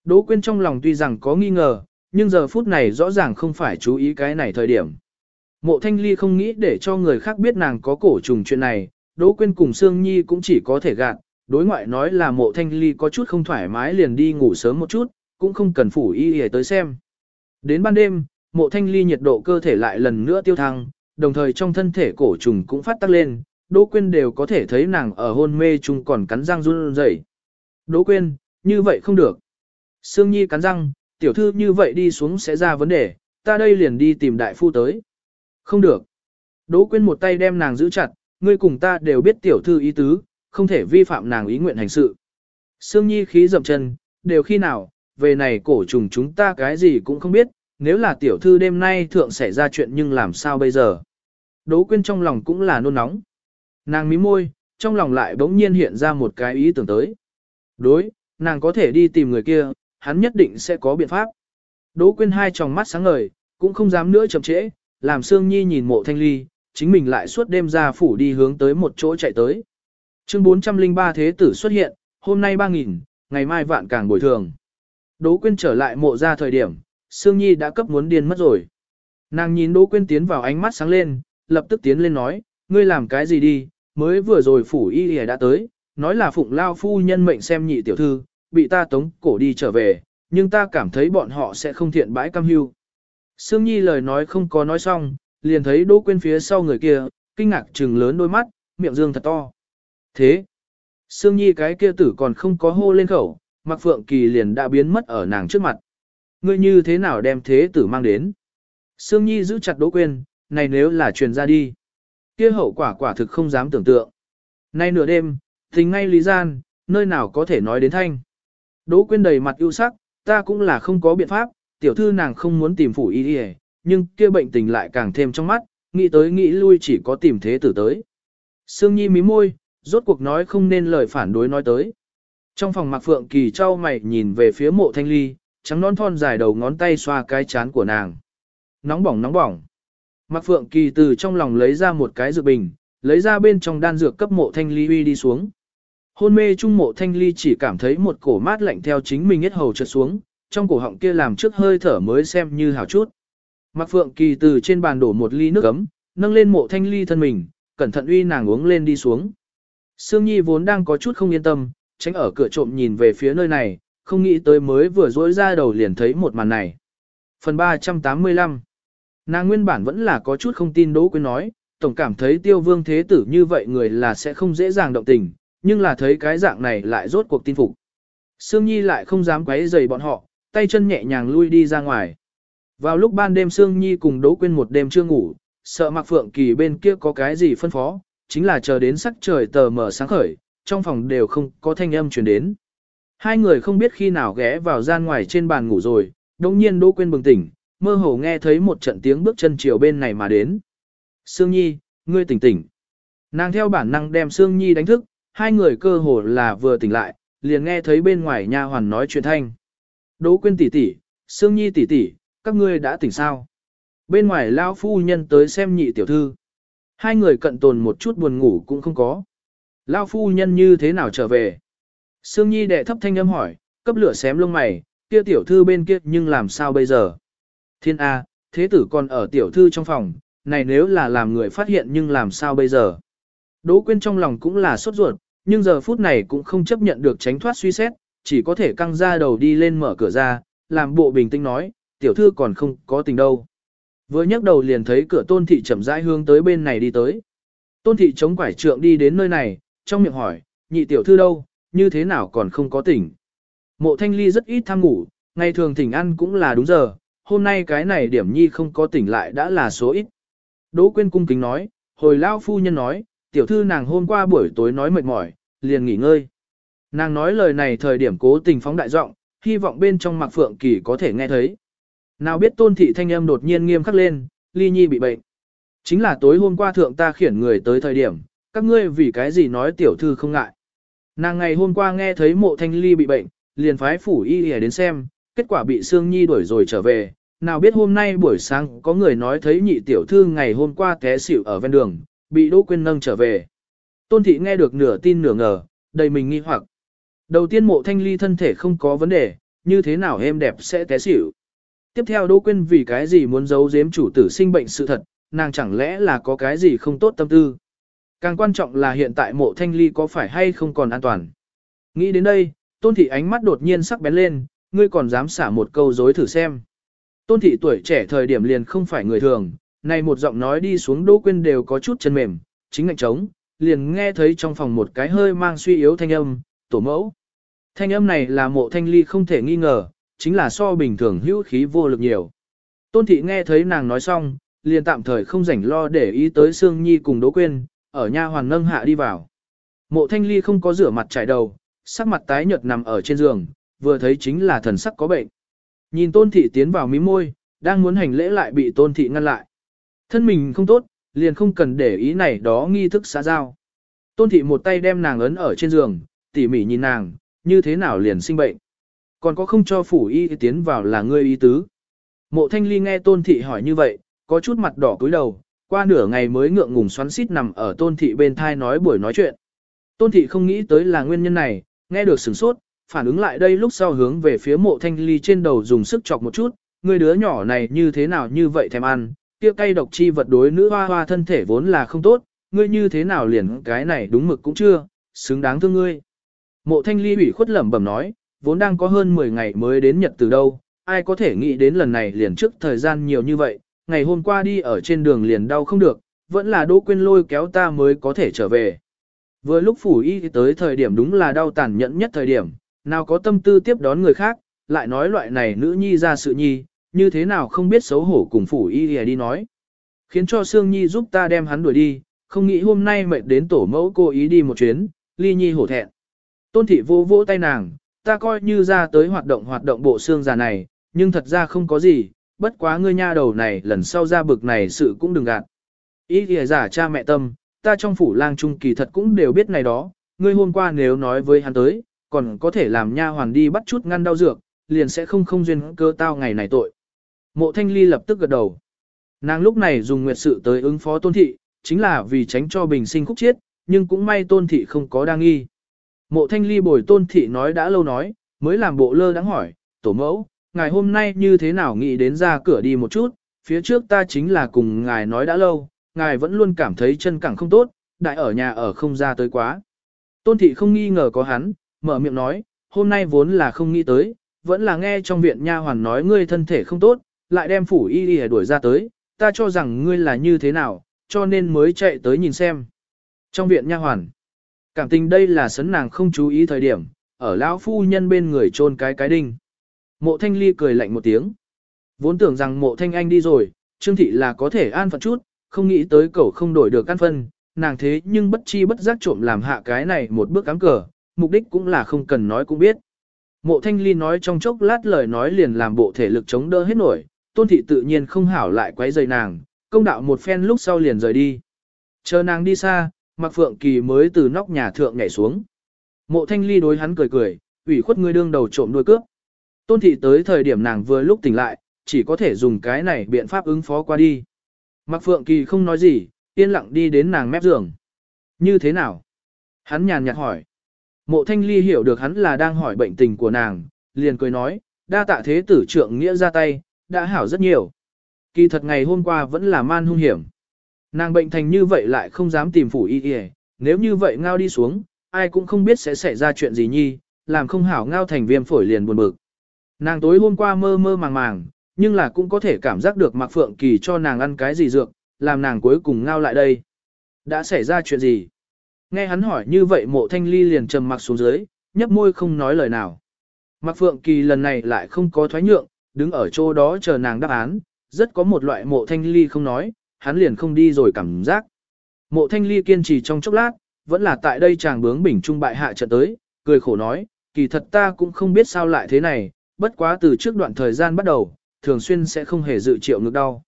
Đỗ Quyên trong lòng tuy rằng có nghi ngờ, nhưng giờ phút này rõ ràng không phải chú ý cái này thời điểm. Mộ Thanh Ly không nghĩ để cho người khác biết nàng có cổ trùng chuyện này, Đỗ Quyên cùng Sương Nhi cũng chỉ có thể gạt, đối ngoại nói là mộ Thanh Ly có chút không thoải mái liền đi ngủ sớm một chút, cũng không cần phủ y y tới xem. Đến ban đêm, mộ Thanh Ly nhiệt độ cơ thể lại lần nữa tiêu thăng, đồng thời trong thân thể cổ trùng cũng phát tắc lên, Đỗ Quyên đều có thể thấy nàng ở hôn mê chung còn cắn răng run rẩy. Đỗ Quyên, như vậy không được. Sương Nhi cắn răng, tiểu thư như vậy đi xuống sẽ ra vấn đề, ta đây liền đi tìm đại phu tới. Không được. Đỗ Quyên một tay đem nàng giữ chặt, ngươi cùng ta đều biết tiểu thư ý tứ, không thể vi phạm nàng ý nguyện hành sự. Sương Nhi khí dậm chân, đều khi nào, về này cổ trùng chúng ta cái gì cũng không biết, nếu là tiểu thư đêm nay thượng xảy ra chuyện nhưng làm sao bây giờ. Đỗ Quyên trong lòng cũng là nôn nóng. Nàng mí môi, trong lòng lại bỗng nhiên hiện ra một cái ý tưởng tới. Đối, nàng có thể đi tìm người kia, hắn nhất định sẽ có biện pháp. Đỗ Quyên hai tròng mắt sáng ngời, cũng không dám nữa chậm trễ, làm Sương Nhi nhìn mộ thanh ly, chính mình lại suốt đêm ra phủ đi hướng tới một chỗ chạy tới. Chương 403 Thế tử xuất hiện, hôm nay 3.000, ngày mai vạn càng bồi thường. Đỗ Quyên trở lại mộ ra thời điểm, Sương Nhi đã cấp muốn điên mất rồi. Nàng nhìn Đỗ Quyên tiến vào ánh mắt sáng lên, lập tức tiến lên nói, ngươi làm cái gì đi, mới vừa rồi phủ y y đã tới, nói là phụng lao phu nhân mệnh xem nhị tiểu thư, bị ta tống cổ đi trở về, nhưng ta cảm thấy bọn họ sẽ không thiện bãi cam hưu. Sương Nhi lời nói không có nói xong, liền thấy Đỗ Quyên phía sau người kia, kinh ngạc trừng lớn đôi mắt, miệng dương thật to. Thế, Sương Nhi cái kia tử còn không có hô lên khẩu, Mạc Phượng Kỳ liền đã biến mất ở nàng trước mặt. Ngươi như thế nào đem thế tử mang đến? Sương Nhi giữ chặt Đỗ Quyên, này nếu là truyền ra đi. kia hậu quả quả thực không dám tưởng tượng. Nay nửa đêm, tình ngay lý gian, nơi nào có thể nói đến thanh. Đỗ Quyên đầy mặt ưu sắc, ta cũng là không có biện pháp, tiểu thư nàng không muốn tìm phủ y đi nhưng kia bệnh tình lại càng thêm trong mắt, nghĩ tới nghĩ lui chỉ có tìm thế tử tới. Sương Nhi mí môi, rốt cuộc nói không nên lời phản đối nói tới. Trong phòng Mạc Phượng Kỳ trao mày nhìn về phía mộ thanh ly, trắng non thon dài đầu ngón tay xoa cái chán của nàng. Nóng bỏng nóng bỏng. Mạc Phượng Kỳ từ trong lòng lấy ra một cái dược bình, lấy ra bên trong đan dược cấp mộ thanh ly uy đi xuống. Hôn mê trung mộ thanh ly chỉ cảm thấy một cổ mát lạnh theo chính mình hết hầu trượt xuống, trong cổ họng kia làm trước hơi thở mới xem như hào chút. Mạc Phượng Kỳ từ trên bàn đổ một ly nước ấm, nâng lên mộ thanh ly thân mình, cẩn thận uy nàng uống lên đi xuống. Sương Nhi vốn đang có chút không yên tâm, tránh ở cửa trộm nhìn về phía nơi này, không nghĩ tới mới vừa rỗi ra đầu liền thấy một màn này. Phần 385 Nàng nguyên bản vẫn là có chút không tin Đỗ Quyên nói, tổng cảm thấy tiêu vương thế tử như vậy người là sẽ không dễ dàng động tình, nhưng là thấy cái dạng này lại rốt cuộc tin phục. Sương Nhi lại không dám quấy rầy bọn họ, tay chân nhẹ nhàng lui đi ra ngoài. Vào lúc ban đêm Sương Nhi cùng Đỗ Quyên một đêm chưa ngủ, sợ Mạc Phượng Kỳ bên kia có cái gì phân phó, chính là chờ đến sắc trời tờ mở sáng khởi, trong phòng đều không có thanh âm truyền đến. Hai người không biết khi nào ghé vào gian ngoài trên bàn ngủ rồi, đồng nhiên Đỗ Quyên bừng tỉnh, mơ hồ nghe thấy một trận tiếng bước chân chiều bên này mà đến. Sương Nhi, ngươi tỉnh tỉnh. Nàng theo bản năng đem Sương Nhi đánh thức, hai người cơ hồ là vừa tỉnh lại, liền nghe thấy bên ngoài nha hoàn nói chuyện thanh. Đỗ Quyên tỷ tỷ, Sương Nhi tỷ tỷ, các ngươi đã tỉnh sao? Bên ngoài lão phu nhân tới xem nhị tiểu thư. Hai người cận tồn một chút buồn ngủ cũng không có. lao phu nhân như thế nào trở về? Sương Nhi đệ thấp thanh âm hỏi, cấp lửa xém lông mày, kia tiểu thư bên kia nhưng làm sao bây giờ? Thiên A, thế tử còn ở tiểu thư trong phòng, này nếu là làm người phát hiện nhưng làm sao bây giờ? Đỗ Quyên trong lòng cũng là sốt ruột, nhưng giờ phút này cũng không chấp nhận được tránh thoát suy xét, chỉ có thể căng ra đầu đi lên mở cửa ra, làm bộ bình tĩnh nói, tiểu thư còn không có tình đâu. Vừa nhấc đầu liền thấy cửa tôn thị chậm rãi hướng tới bên này đi tới. Tôn thị chống quải trượng đi đến nơi này, trong miệng hỏi, nhị tiểu thư đâu, như thế nào còn không có tỉnh. Mộ thanh ly rất ít tham ngủ, ngày thường thỉnh ăn cũng là đúng giờ, hôm nay cái này điểm nhi không có tỉnh lại đã là số ít. Đỗ quyên cung kính nói, hồi lao phu nhân nói, tiểu thư nàng hôm qua buổi tối nói mệt mỏi, liền nghỉ ngơi. Nàng nói lời này thời điểm cố tình phóng đại giọng, hy vọng bên trong Mạc Phượng Kỳ có thể nghe thấy. Nào biết tôn thị thanh âm đột nhiên nghiêm khắc lên, ly nhi bị bệnh. Chính là tối hôm qua thượng ta khiển người tới thời điểm, các ngươi vì cái gì nói tiểu thư không ngại. Nàng ngày hôm qua nghe thấy mộ thanh ly bị bệnh, liền phái phủ y hề đến xem, kết quả bị Sương Nhi đuổi rồi trở về. Nào biết hôm nay buổi sáng có người nói thấy nhị tiểu thư ngày hôm qua té xỉu ở ven đường, bị Đỗ Quyên nâng trở về. Tôn thị nghe được nửa tin nửa ngờ, đầy mình nghi hoặc. Đầu tiên mộ thanh ly thân thể không có vấn đề, như thế nào êm đẹp sẽ té xỉu. Tiếp theo Đỗ Quyên vì cái gì muốn giấu giếm chủ tử sinh bệnh sự thật, nàng chẳng lẽ là có cái gì không tốt tâm tư. Càng quan trọng là hiện tại mộ thanh ly có phải hay không còn an toàn. Nghĩ đến đây, tôn thị ánh mắt đột nhiên sắc bén lên, ngươi còn dám xả một câu dối thử xem. Tôn thị tuổi trẻ thời điểm liền không phải người thường, này một giọng nói đi xuống Đỗ Quyên đều có chút chân mềm, chính ngạnh trống, liền nghe thấy trong phòng một cái hơi mang suy yếu thanh âm, tổ mẫu. Thanh âm này là mộ thanh ly không thể nghi ngờ, chính là so bình thường hữu khí vô lực nhiều. Tôn thị nghe thấy nàng nói xong, liền tạm thời không rảnh lo để ý tới Sương Nhi cùng Đỗ Quyên, ở nha hoàng nâng hạ đi vào. Mộ thanh ly không có rửa mặt trải đầu, sắc mặt tái nhợt nằm ở trên giường, vừa thấy chính là thần sắc có bệnh. Nhìn tôn thị tiến vào mí môi, đang muốn hành lễ lại bị tôn thị ngăn lại. Thân mình không tốt, liền không cần để ý này đó nghi thức xã giao. Tôn thị một tay đem nàng ấn ở trên giường, tỉ mỉ nhìn nàng, như thế nào liền sinh bệnh. Còn có không cho phủ y tiến vào là ngươi y tứ. Mộ thanh ly nghe tôn thị hỏi như vậy, có chút mặt đỏ cúi đầu, qua nửa ngày mới ngượng ngùng xoắn xít nằm ở tôn thị bên thai nói buổi nói chuyện. Tôn thị không nghĩ tới là nguyên nhân này, nghe được sửng sốt, phản ứng lại đây lúc sau hướng về phía mộ thanh ly trên đầu dùng sức chọc một chút, người đứa nhỏ này như thế nào như vậy thèm ăn, kia cây độc chi vật đối nữ hoa hoa thân thể vốn là không tốt, ngươi như thế nào liền cái này đúng mực cũng chưa, xứng đáng thương ngươi. Mộ thanh ly ủy khuất lẩm bẩm nói, vốn đang có hơn 10 ngày mới đến Nhật từ đâu, ai có thể nghĩ đến lần này liền trước thời gian nhiều như vậy, ngày hôm qua đi ở trên đường liền đau không được, vẫn là Đỗ Quyên lôi kéo ta mới có thể trở về. Vừa lúc phủ y tới thời điểm đúng là đau tàn nhẫn nhất thời điểm, nào có tâm tư tiếp đón người khác, lại nói loại này nữ nhi ra sự nhi, như thế nào không biết xấu hổ cùng phủ y đi nói. Khiến cho Sương Nhi giúp ta đem hắn đuổi đi, không nghĩ hôm nay mệt đến tổ mẫu cô ý đi một chuyến, ly nhi hổ thẹn. Tôn thị vô vỗ tay nàng, ta coi như ra tới hoạt động hoạt động bộ xương già này, nhưng thật ra không có gì, bất quá ngươi nha đầu này lần sau ra bực này sự cũng đừng gạt. Ý kìa giả cha mẹ tâm, ta trong phủ lang trung kỳ thật cũng đều biết này đó, ngươi hôm qua nếu nói với hắn tới, còn có thể làm nha hoàn đi bắt chút ngăn đau dược, liền sẽ không không duyên cơ tao ngày này tội. Mộ thanh ly lập tức gật đầu. Nàng lúc này dùng nguyệt sự tới ứng phó tôn thị, chính là vì tránh cho bình sinh khúc chiết, nhưng cũng may tôn thị không có đa nghi. Mộ thanh ly bồi tôn thị nói đã lâu nói, mới làm bộ lơ đáng hỏi, tổ mẫu, ngài hôm nay như thế nào nghĩ đến ra cửa đi một chút, phía trước ta chính là cùng ngài nói đã lâu, ngài vẫn luôn cảm thấy chân cẳng không tốt, đại ở nhà ở không ra tới quá. Tôn thị không nghi ngờ có hắn, mở miệng nói, hôm nay vốn là không nghĩ tới, vẫn là nghe trong viện nha hoàn nói ngươi thân thể không tốt, lại đem phủ y đi đuổi ra tới, ta cho rằng ngươi là như thế nào, cho nên mới chạy tới nhìn xem. Trong viện nha hoàn, cảm tình đây là sấn nàng không chú ý thời điểm, ở lão phu nhân bên người chôn cái cái đinh. Mộ thanh ly cười lạnh một tiếng. Vốn tưởng rằng mộ thanh anh đi rồi, Trương Thị là có thể an phận chút, không nghĩ tới cậu không đổi được căn phân, nàng thế nhưng bất chi bất giác trộm làm hạ cái này một bước cắm cờ, mục đích cũng là không cần nói cũng biết. Mộ thanh ly nói trong chốc lát lời nói liền làm bộ thể lực chống đỡ hết nổi, tôn thị tự nhiên không hảo lại quấy rầy nàng, công đạo một phen lúc sau liền rời đi. Chờ nàng đi xa, Mạc Phượng Kỳ mới từ nóc nhà thượng nhảy xuống. Mộ thanh ly đối hắn cười cười, ủy khuất ngươi đương đầu trộm đuôi cướp. Tôn thị tới thời điểm nàng vừa lúc tỉnh lại, chỉ có thể dùng cái này biện pháp ứng phó qua đi. Mạc Phượng Kỳ không nói gì, yên lặng đi đến nàng mép giường. Như thế nào? Hắn nhàn nhạt hỏi. Mộ thanh ly hiểu được hắn là đang hỏi bệnh tình của nàng, liền cười nói, đa tạ thế tử trượng nghĩa ra tay, đã hảo rất nhiều. Kỳ thật ngày hôm qua vẫn là man hung hiểm. Nàng bệnh thành như vậy lại không dám tìm phủ y y, nếu như vậy ngao đi xuống, ai cũng không biết sẽ xảy ra chuyện gì nhi, làm không hảo ngao thành viêm phổi liền buồn bực. Nàng tối hôm qua mơ mơ màng màng, nhưng là cũng có thể cảm giác được Mạc Phượng Kỳ cho nàng ăn cái gì dược, làm nàng cuối cùng ngao lại đây. Đã xảy ra chuyện gì? Nghe hắn hỏi như vậy mộ thanh ly liền trầm mặc xuống dưới, nhấp môi không nói lời nào. Mạc Phượng Kỳ lần này lại không có thoái nhượng, đứng ở chỗ đó chờ nàng đáp án, rất có một loại mộ thanh ly không nói, hắn liền không đi rồi cảm giác. Mộ thanh ly kiên trì trong chốc lát, vẫn là tại đây chàng bướng bình trung bại hạ trận tới, cười khổ nói, kỳ thật ta cũng không biết sao lại thế này, bất quá từ trước đoạn thời gian bắt đầu, thường xuyên sẽ không hề dự triệu ngực đau.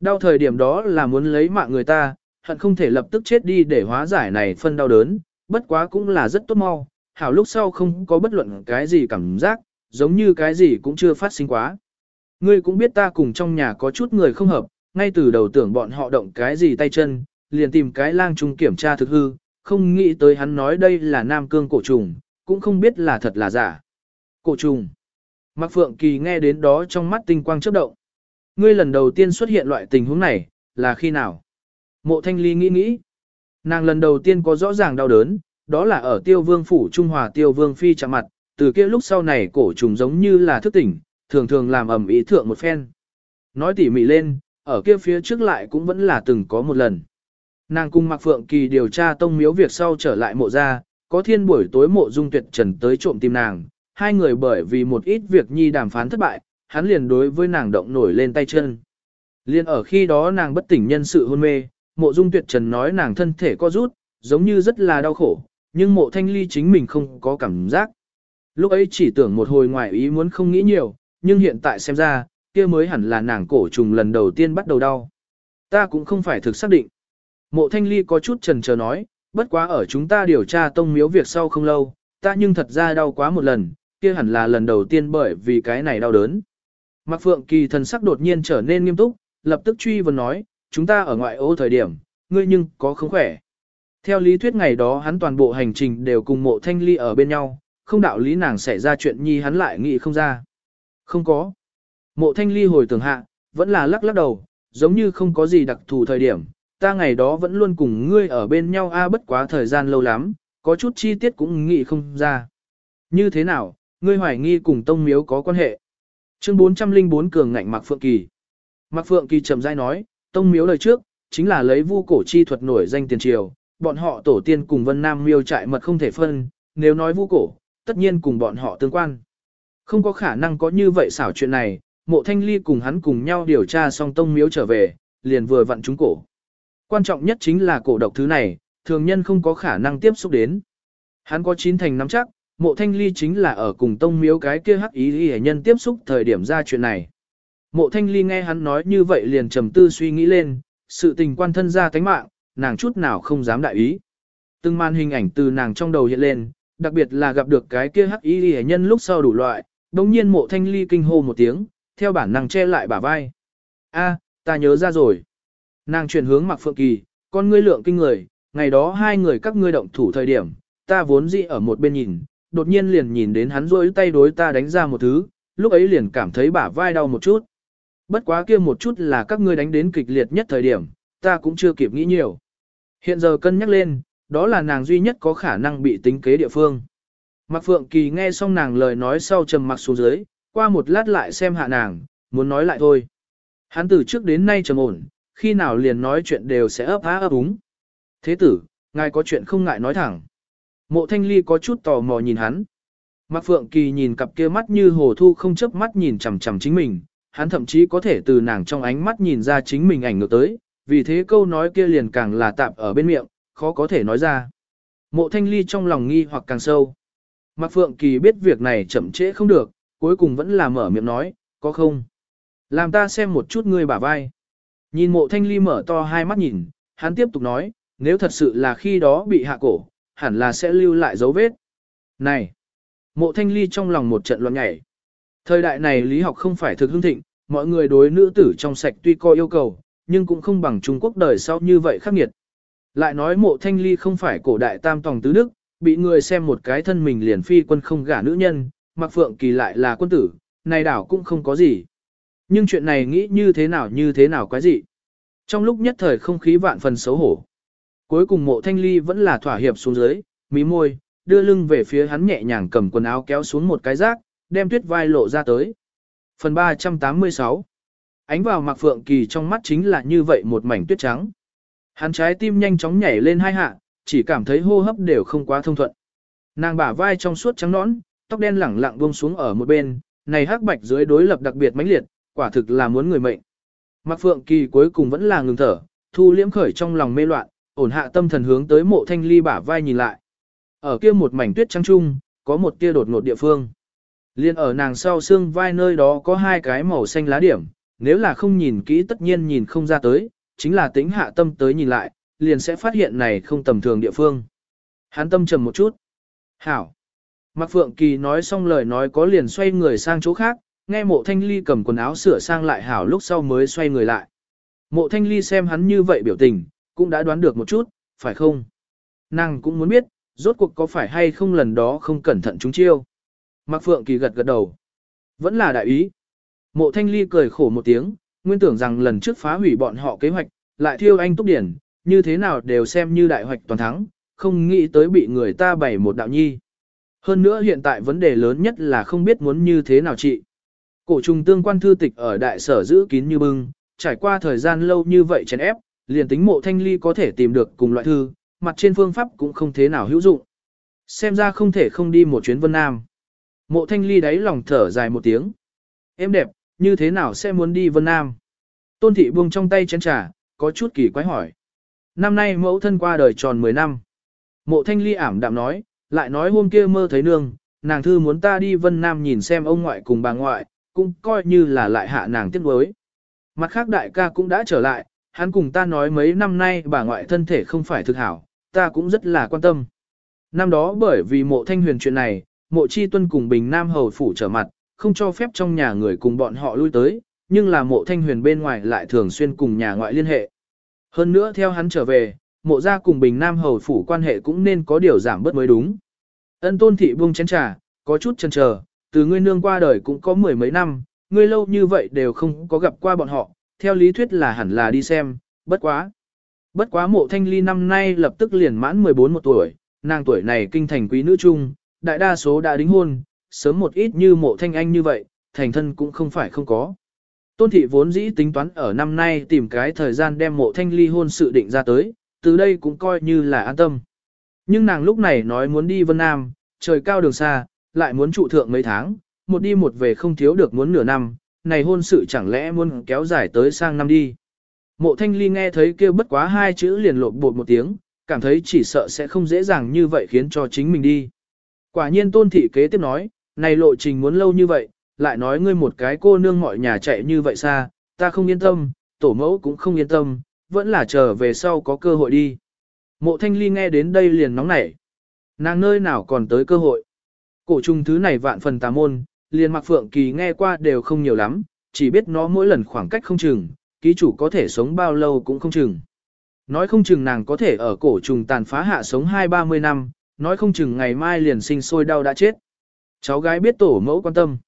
Đau thời điểm đó là muốn lấy mạng người ta, hận không thể lập tức chết đi để hóa giải này phân đau đớn, bất quá cũng là rất tốt mau, hảo lúc sau không có bất luận cái gì cảm giác, giống như cái gì cũng chưa phát sinh quá. Ngươi cũng biết ta cùng trong nhà có chút người không hợp, ngay từ đầu tưởng bọn họ động cái gì tay chân, liền tìm cái lang trung kiểm tra thực hư, không nghĩ tới hắn nói đây là nam cương cổ trùng, cũng không biết là thật là giả. Cổ trùng. Mạc Phượng Kỳ nghe đến đó trong mắt tinh quang chớp động. Ngươi lần đầu tiên xuất hiện loại tình huống này, là khi nào? Mộ Thanh Ly nghĩ nghĩ. Nàng lần đầu tiên có rõ ràng đau đớn, đó là ở tiêu vương phủ Trung Hòa tiêu vương phi chạm mặt, từ kia lúc sau này cổ trùng giống như là thức tỉnh, thường thường làm ẩm ý thượng một phen. Nói tỉ mỉ lên, ở kia phía trước lại cũng vẫn là từng có một lần. Nàng cùng Mạc Phượng Kỳ điều tra tông miếu việc sau trở lại mộ ra, có thiên buổi tối mộ dung tuyệt trần tới trộm tìm nàng, hai người bởi vì một ít việc nhi đàm phán thất bại, hắn liền đối với nàng động nổi lên tay chân. Liên ở khi đó nàng bất tỉnh nhân sự hôn mê, mộ dung tuyệt trần nói nàng thân thể co rút, giống như rất là đau khổ, nhưng mộ thanh ly chính mình không có cảm giác. Lúc ấy chỉ tưởng một hồi ngoài ý muốn không nghĩ nhiều, nhưng hiện tại xem ra, kia mới hẳn là nàng cổ trùng lần đầu tiên bắt đầu đau. Ta cũng không phải thực xác định. Mộ thanh ly có chút trần chờ nói, bất quá ở chúng ta điều tra tông miếu việc sau không lâu, ta nhưng thật ra đau quá một lần, kia hẳn là lần đầu tiên bởi vì cái này đau đớn. Mạc Phượng Kỳ thần sắc đột nhiên trở nên nghiêm túc, lập tức truy vấn nói, chúng ta ở ngoại ô thời điểm, ngươi nhưng có không khỏe. Theo lý thuyết ngày đó hắn toàn bộ hành trình đều cùng mộ thanh ly ở bên nhau, không đạo lý nàng xảy ra chuyện nhi hắn lại nghĩ không ra. Không có. Mộ thanh ly hồi tưởng hạ, vẫn là lắc lắc đầu, giống như không có gì đặc thù thời điểm, ta ngày đó vẫn luôn cùng ngươi ở bên nhau a bất quá thời gian lâu lắm, có chút chi tiết cũng nghĩ không ra. Như thế nào, ngươi hoài nghi cùng tông miếu có quan hệ. Chương 404 cường ngạnh Mạc Phượng Kỳ. Mạc Phượng Kỳ trầm dai nói, tông miếu lời trước, chính là lấy vu cổ chi thuật nổi danh tiền triều, bọn họ tổ tiên cùng Vân Nam miêu trại mật không thể phân, nếu nói vu cổ, tất nhiên cùng bọn họ tương quan. Không có khả năng có như vậy xảo chuyện này, mộ thanh ly cùng hắn cùng nhau điều tra xong tông miếu trở về, liền vừa vặn trúng cổ. Quan trọng nhất chính là cổ độc thứ này, thường nhân không có khả năng tiếp xúc đến. Hắn có chín thành nắm chắc, mộ thanh ly chính là ở cùng tông miếu cái kia hắc ý y nhân tiếp xúc thời điểm ra chuyện này. Mộ thanh ly nghe hắn nói như vậy liền trầm tư suy nghĩ lên, sự tình quan thân ra tánh mạng, nàng chút nào không dám đại ý. Từng màn hình ảnh từ nàng trong đầu hiện lên, đặc biệt là gặp được cái kia hắc ý y nhân lúc sau đủ loại, đồng nhiên mộ thanh ly kinh hô một tiếng, theo bản năng che lại bả vai. a ta nhớ ra rồi. Nàng chuyển hướng mặc phượng kỳ, con ngươi lượng kinh người, ngày đó hai người các ngươi động thủ thời điểm, ta vốn dĩ ở một bên nhìn, đột nhiên liền nhìn đến hắn rôi tay đối ta đánh ra một thứ, lúc ấy liền cảm thấy bả vai đau một chút. Bất quá kia một chút là các ngươi đánh đến kịch liệt nhất thời điểm, ta cũng chưa kịp nghĩ nhiều. Hiện giờ cân nhắc lên, đó là nàng duy nhất có khả năng bị tính kế địa phương. Mạc Phượng Kỳ nghe xong nàng lời nói sau trầm mặc xuống dưới, qua một lát lại xem hạ nàng, muốn nói lại thôi. Hắn từ trước đến nay trầm ổn, khi nào liền nói chuyện đều sẽ ấp á ấp úng. Thế tử, ngài có chuyện không ngại nói thẳng. Mộ thanh ly có chút tò mò nhìn hắn. Mạc Phượng Kỳ nhìn cặp kia mắt như hồ thu không chớp mắt nhìn chằm chằm chính mình, hắn thậm chí có thể từ nàng trong ánh mắt nhìn ra chính mình ảnh ngược tới, vì thế câu nói kia liền càng là tạp ở bên miệng, khó có thể nói ra. Mộ thanh ly trong lòng nghi hoặc càng sâu. Mạc Phượng Kỳ biết việc này chậm trễ không được, cuối cùng vẫn là mở miệng nói, có không? Làm ta xem một chút ngươi bả vai. Nhìn mộ thanh ly mở to hai mắt nhìn, hắn tiếp tục nói, nếu thật sự là khi đó bị hạ cổ, hẳn là sẽ lưu lại dấu vết. Này! Mộ thanh ly trong lòng một trận loạn nhảy. Thời đại này lý học không phải thực hương thịnh, mọi người đối nữ tử trong sạch tuy có yêu cầu, nhưng cũng không bằng Trung Quốc đời sau như vậy khắc nghiệt. Lại nói mộ thanh ly không phải cổ đại tam tòng tứ đức, bị người xem một cái thân mình liền phi quân không gả nữ nhân, Mạc phượng kỳ lại là quân tử, này đảo cũng không có gì. Nhưng chuyện này nghĩ như thế nào như thế nào quái gì. Trong lúc nhất thời không khí vạn phần xấu hổ. Cuối cùng mộ thanh ly vẫn là thỏa hiệp xuống dưới, mí môi, đưa lưng về phía hắn nhẹ nhàng cầm quần áo kéo xuống một cái rác, đem tuyết vai lộ ra tới. Phần 386 Ánh vào Mạc Phượng Kỳ trong mắt chính là như vậy một mảnh tuyết trắng. Hắn trái tim nhanh chóng nhảy lên hai hạ, chỉ cảm thấy hô hấp đều không quá thông thuận. Nàng bả vai trong suốt trắng nõn, tóc đen lẳng lặng buông xuống ở một bên, này hắc bạch dưới đối lập đặc biệt mãnh liệt, quả thực là muốn người mệnh. Mạc Phượng Kỳ cuối cùng vẫn là ngừng thở, thu liễm khởi trong lòng mê loạn, ổn hạ tâm thần hướng tới mộ thanh ly bả vai nhìn lại. Ở kia một mảnh tuyết trắng trung, có một tia đột ngột địa phương. Liên ở nàng sau xương vai nơi đó có hai cái màu xanh lá điểm, nếu là không nhìn kỹ tất nhiên nhìn không ra tới, chính là tính hạ tâm tới nhìn lại, liền sẽ phát hiện này không tầm thường địa phương. Hắn tâm trầm một chút. Hảo. Mạc Phượng Kỳ nói xong lời nói có liền xoay người sang chỗ khác, nghe mộ thanh ly cầm quần áo sửa sang lại hảo lúc sau mới xoay người lại. Mộ thanh ly xem hắn như vậy biểu tình, cũng đã đoán được một chút, phải không? Nàng cũng muốn biết, rốt cuộc có phải hay không lần đó không cẩn thận chúng chiêu. Mạc Phượng Kỳ gật gật đầu. Vẫn là đại ý. Mộ thanh ly cười khổ một tiếng, nguyên tưởng rằng lần trước phá hủy bọn họ kế hoạch, lại thiêu anh túc điển, như thế nào đều xem như đại hoạch toàn thắng, không nghĩ tới bị người ta bày một đạo nhi. Hơn nữa hiện tại vấn đề lớn nhất là không biết muốn như thế nào trị. Cổ trùng tương quan thư tịch ở đại sở giữ kín như bưng, trải qua thời gian lâu như vậy chèn ép, liền tính mộ thanh ly có thể tìm được cùng loại thư, mặt trên phương pháp cũng không thế nào hữu dụng. Xem ra không thể không đi một chuyến Vân Nam. Mộ thanh ly đáy lòng thở dài một tiếng. Em đẹp, như thế nào sẽ muốn đi Vân Nam? Tôn thị buông trong tay chén trà, có chút kỳ quái hỏi. Năm nay mẫu thân qua đời tròn 10 năm. Mộ thanh ly ảm đạm nói, lại nói hôm kia mơ thấy nương, nàng thư muốn ta đi Vân Nam nhìn xem ông ngoại cùng bà ngoại, cũng coi như là lại hạ nàng tiếc đối. Mặt khác đại ca cũng đã trở lại, hắn cùng ta nói mấy năm nay bà ngoại thân thể không phải thực hảo, ta cũng rất là quan tâm. Năm đó bởi vì mộ thanh huyền chuyện này, mộ chi tuân cùng Bình Nam Hầu Phủ trở mặt, không cho phép trong nhà người cùng bọn họ lui tới, nhưng là mộ thanh huyền bên ngoài lại thường xuyên cùng nhà ngoại liên hệ. Hơn nữa theo hắn trở về, mộ gia cùng Bình Nam Hầu Phủ quan hệ cũng nên có điều giảm bớt mới đúng. Ân tôn thị buông chén trà, có chút chần chờ, từ ngươi nương qua đời cũng có mười mấy năm, ngươi lâu như vậy đều không có gặp qua bọn họ, theo lý thuyết là hẳn là đi xem, bất quá. Bất quá mộ thanh ly năm nay lập tức liền mãn 14 một tuổi, nàng tuổi này kinh thành quý nữ trung, đại đa số đã đính hôn, sớm một ít như mộ thanh anh như vậy, thành thân cũng không phải không có. Tôn thị vốn dĩ tính toán ở năm nay tìm cái thời gian đem mộ thanh ly hôn sự định ra tới, từ đây cũng coi như là an tâm. Nhưng nàng lúc này nói muốn đi Vân Nam, trời cao đường xa, lại muốn trụ thượng mấy tháng, một đi một về không thiếu được muốn nửa năm, này hôn sự chẳng lẽ muốn kéo dài tới sang năm đi. Mộ thanh ly nghe thấy kêu bất quá hai chữ liền lộn bột một tiếng, cảm thấy chỉ sợ sẽ không dễ dàng như vậy khiến cho chính mình đi. Quả nhiên tôn thị kế tiếp nói, này lộ trình muốn lâu như vậy, lại nói ngươi một cái cô nương mọi nhà chạy như vậy xa, ta không yên tâm, tổ mẫu cũng không yên tâm, vẫn là chờ về sau có cơ hội đi. Mộ thanh ly nghe đến đây liền nóng nảy. Nàng nơi nào còn tới cơ hội. Cổ trùng thứ này vạn phần tà môn, liền mặc phượng kỳ nghe qua đều không nhiều lắm, chỉ biết nó mỗi lần khoảng cách không chừng, ký chủ có thể sống bao lâu cũng không chừng. Nói không chừng nàng có thể ở cổ trùng tàn phá hạ sống hai ba mươi năm, nói không chừng ngày mai liền sinh sôi đau đã chết. Cháu gái biết tổ mẫu quan tâm.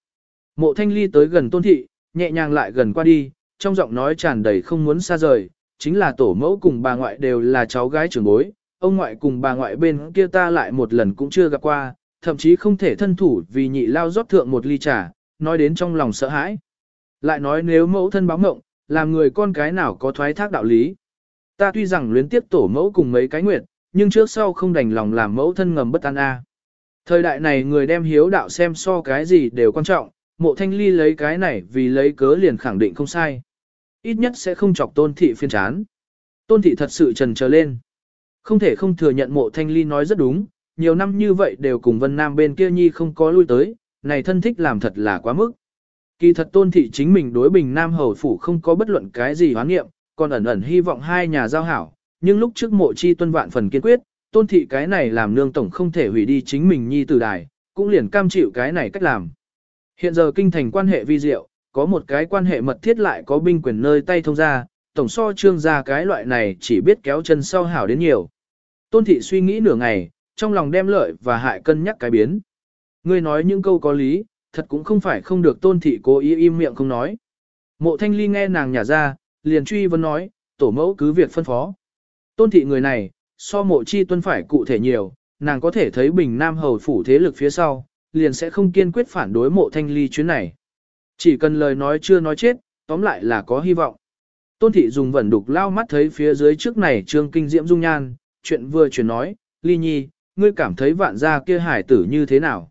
Mộ thanh ly tới gần tôn thị, nhẹ nhàng lại gần qua đi, trong giọng nói tràn đầy không muốn xa rời, chính là tổ mẫu cùng bà ngoại đều là cháu gái trưởng bối, ông ngoại cùng bà ngoại bên kia ta lại một lần cũng chưa gặp qua, thậm chí không thể thân thủ vì nhị lao rót thượng một ly trà, nói đến trong lòng sợ hãi. Lại nói nếu mẫu thân báo mộng, làm người con cái nào có thoái thác đạo lý. Ta tuy rằng luyến tiếp tổ mẫu cùng mấy cái nguyệt, nhưng trước sau không đành lòng làm mẫu thân ngầm bất an a. Thời đại này người đem hiếu đạo xem so cái gì đều quan trọng, mộ thanh ly lấy cái này vì lấy cớ liền khẳng định không sai. Ít nhất sẽ không chọc tôn thị phiên chán. Tôn thị thật sự trần trở lên. Không thể không thừa nhận mộ thanh ly nói rất đúng, nhiều năm như vậy đều cùng Vân Nam bên kia nhi không có lui tới, này thân thích làm thật là quá mức. Kỳ thật tôn thị chính mình đối bình Nam Hầu Phủ không có bất luận cái gì hoán nghiệm, còn ẩn ẩn hy vọng hai nhà giao hảo, nhưng lúc trước mộ chi tuân vạn phần kiên quyết, tôn thị cái này làm nương tổng không thể hủy đi chính mình nhi từ đài, cũng liền cam chịu cái này cách làm. Hiện giờ kinh thành quan hệ vi diệu, có một cái quan hệ mật thiết lại có binh quyền nơi tay thông ra, tổng so trương ra cái loại này chỉ biết kéo chân sau hảo đến nhiều. Tôn thị suy nghĩ nửa ngày, trong lòng đem lợi và hại cân nhắc cái biến. Ngươi nói những câu có lý, thật cũng không phải không được tôn thị cố ý im miệng không nói. Mộ thanh ly nghe nàng nhả ra, liền truy vấn nói, tổ mẫu cứ việc phân phó. Tôn thị người này, so mộ chi tuân phải cụ thể nhiều, nàng có thể thấy bình nam hầu phủ thế lực phía sau, liền sẽ không kiên quyết phản đối mộ thanh ly chuyến này. Chỉ cần lời nói chưa nói chết, tóm lại là có hy vọng. Tôn thị dùng vẩn đục lao mắt thấy phía dưới trước này trương kinh diễm dung nhan, chuyện vừa chuyển nói, ly nhi, ngươi cảm thấy vạn gia kia hải tử như thế nào?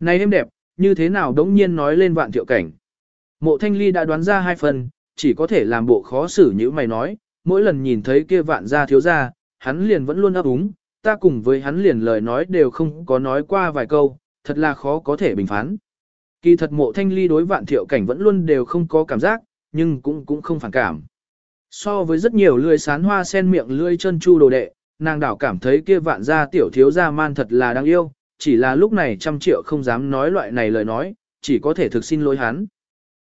Này em đẹp, như thế nào đống nhiên nói lên vạn thiệu cảnh. Mộ thanh ly đã đoán ra hai phần, chỉ có thể làm bộ khó xử như mày nói, mỗi lần nhìn thấy kia vạn gia thiếu gia, hắn liền vẫn luôn ấp úng, ta cùng với hắn liền lời nói đều không có nói qua vài câu, thật là khó có thể bình phán. Kỳ thật mộ thanh ly đối vạn thiệu cảnh vẫn luôn đều không có cảm giác, nhưng cũng cũng không phản cảm. So với rất nhiều lươi sán hoa sen miệng lươi chân chu đồ đệ, nàng đảo cảm thấy kia vạn gia tiểu thiếu gia man thật là đáng yêu, chỉ là lúc này trăm triệu không dám nói loại này lời nói, chỉ có thể thực xin lỗi hắn.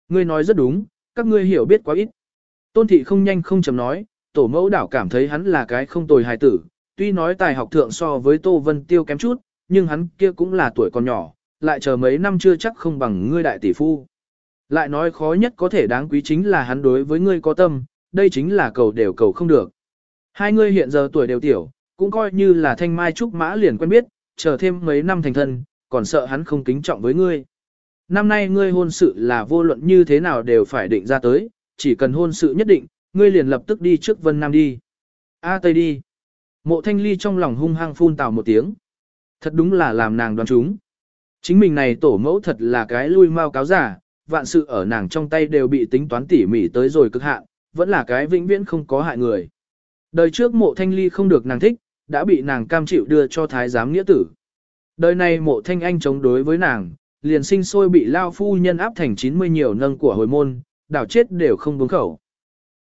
Ngươi nói rất đúng, các ngươi hiểu biết quá ít. Tôn thị không nhanh không chậm nói, tổ mẫu đảo cảm thấy hắn là cái không tồi hài tử, tuy nói tài học thượng so với Tô Vân Tiêu kém chút, nhưng hắn kia cũng là tuổi còn nhỏ, lại chờ mấy năm chưa chắc không bằng ngươi đại tỷ phu. Lại nói khó nhất có thể đáng quý chính là hắn đối với ngươi có tâm, đây chính là cầu đều cầu không được. Hai ngươi hiện giờ tuổi đều tiểu, cũng coi như là thanh mai trúc mã liền quen biết, chờ thêm mấy năm thành thân, còn sợ hắn không kính trọng với ngươi. Năm nay ngươi hôn sự là vô luận như thế nào đều phải định ra tới, chỉ cần hôn sự nhất định, ngươi liền lập tức đi trước Vân Nam đi. A Tây đi. Mộ thanh ly trong lòng hung hăng phun tào một tiếng. Thật đúng là làm nàng đoán chúng. Chính mình này tổ mẫu thật là cái lui mau cáo giả, vạn sự ở nàng trong tay đều bị tính toán tỉ mỉ tới rồi cực hạn, vẫn là cái vĩnh viễn không có hại người. Đời trước mộ thanh ly không được nàng thích, đã bị nàng cam chịu đưa cho thái giám nghĩa tử. Đời này mộ thanh anh chống đối với nàng, liền sinh sôi bị lao phu nhân áp thành 90 nhiều nâng của hồi môn, đảo chết đều không buông khẩu.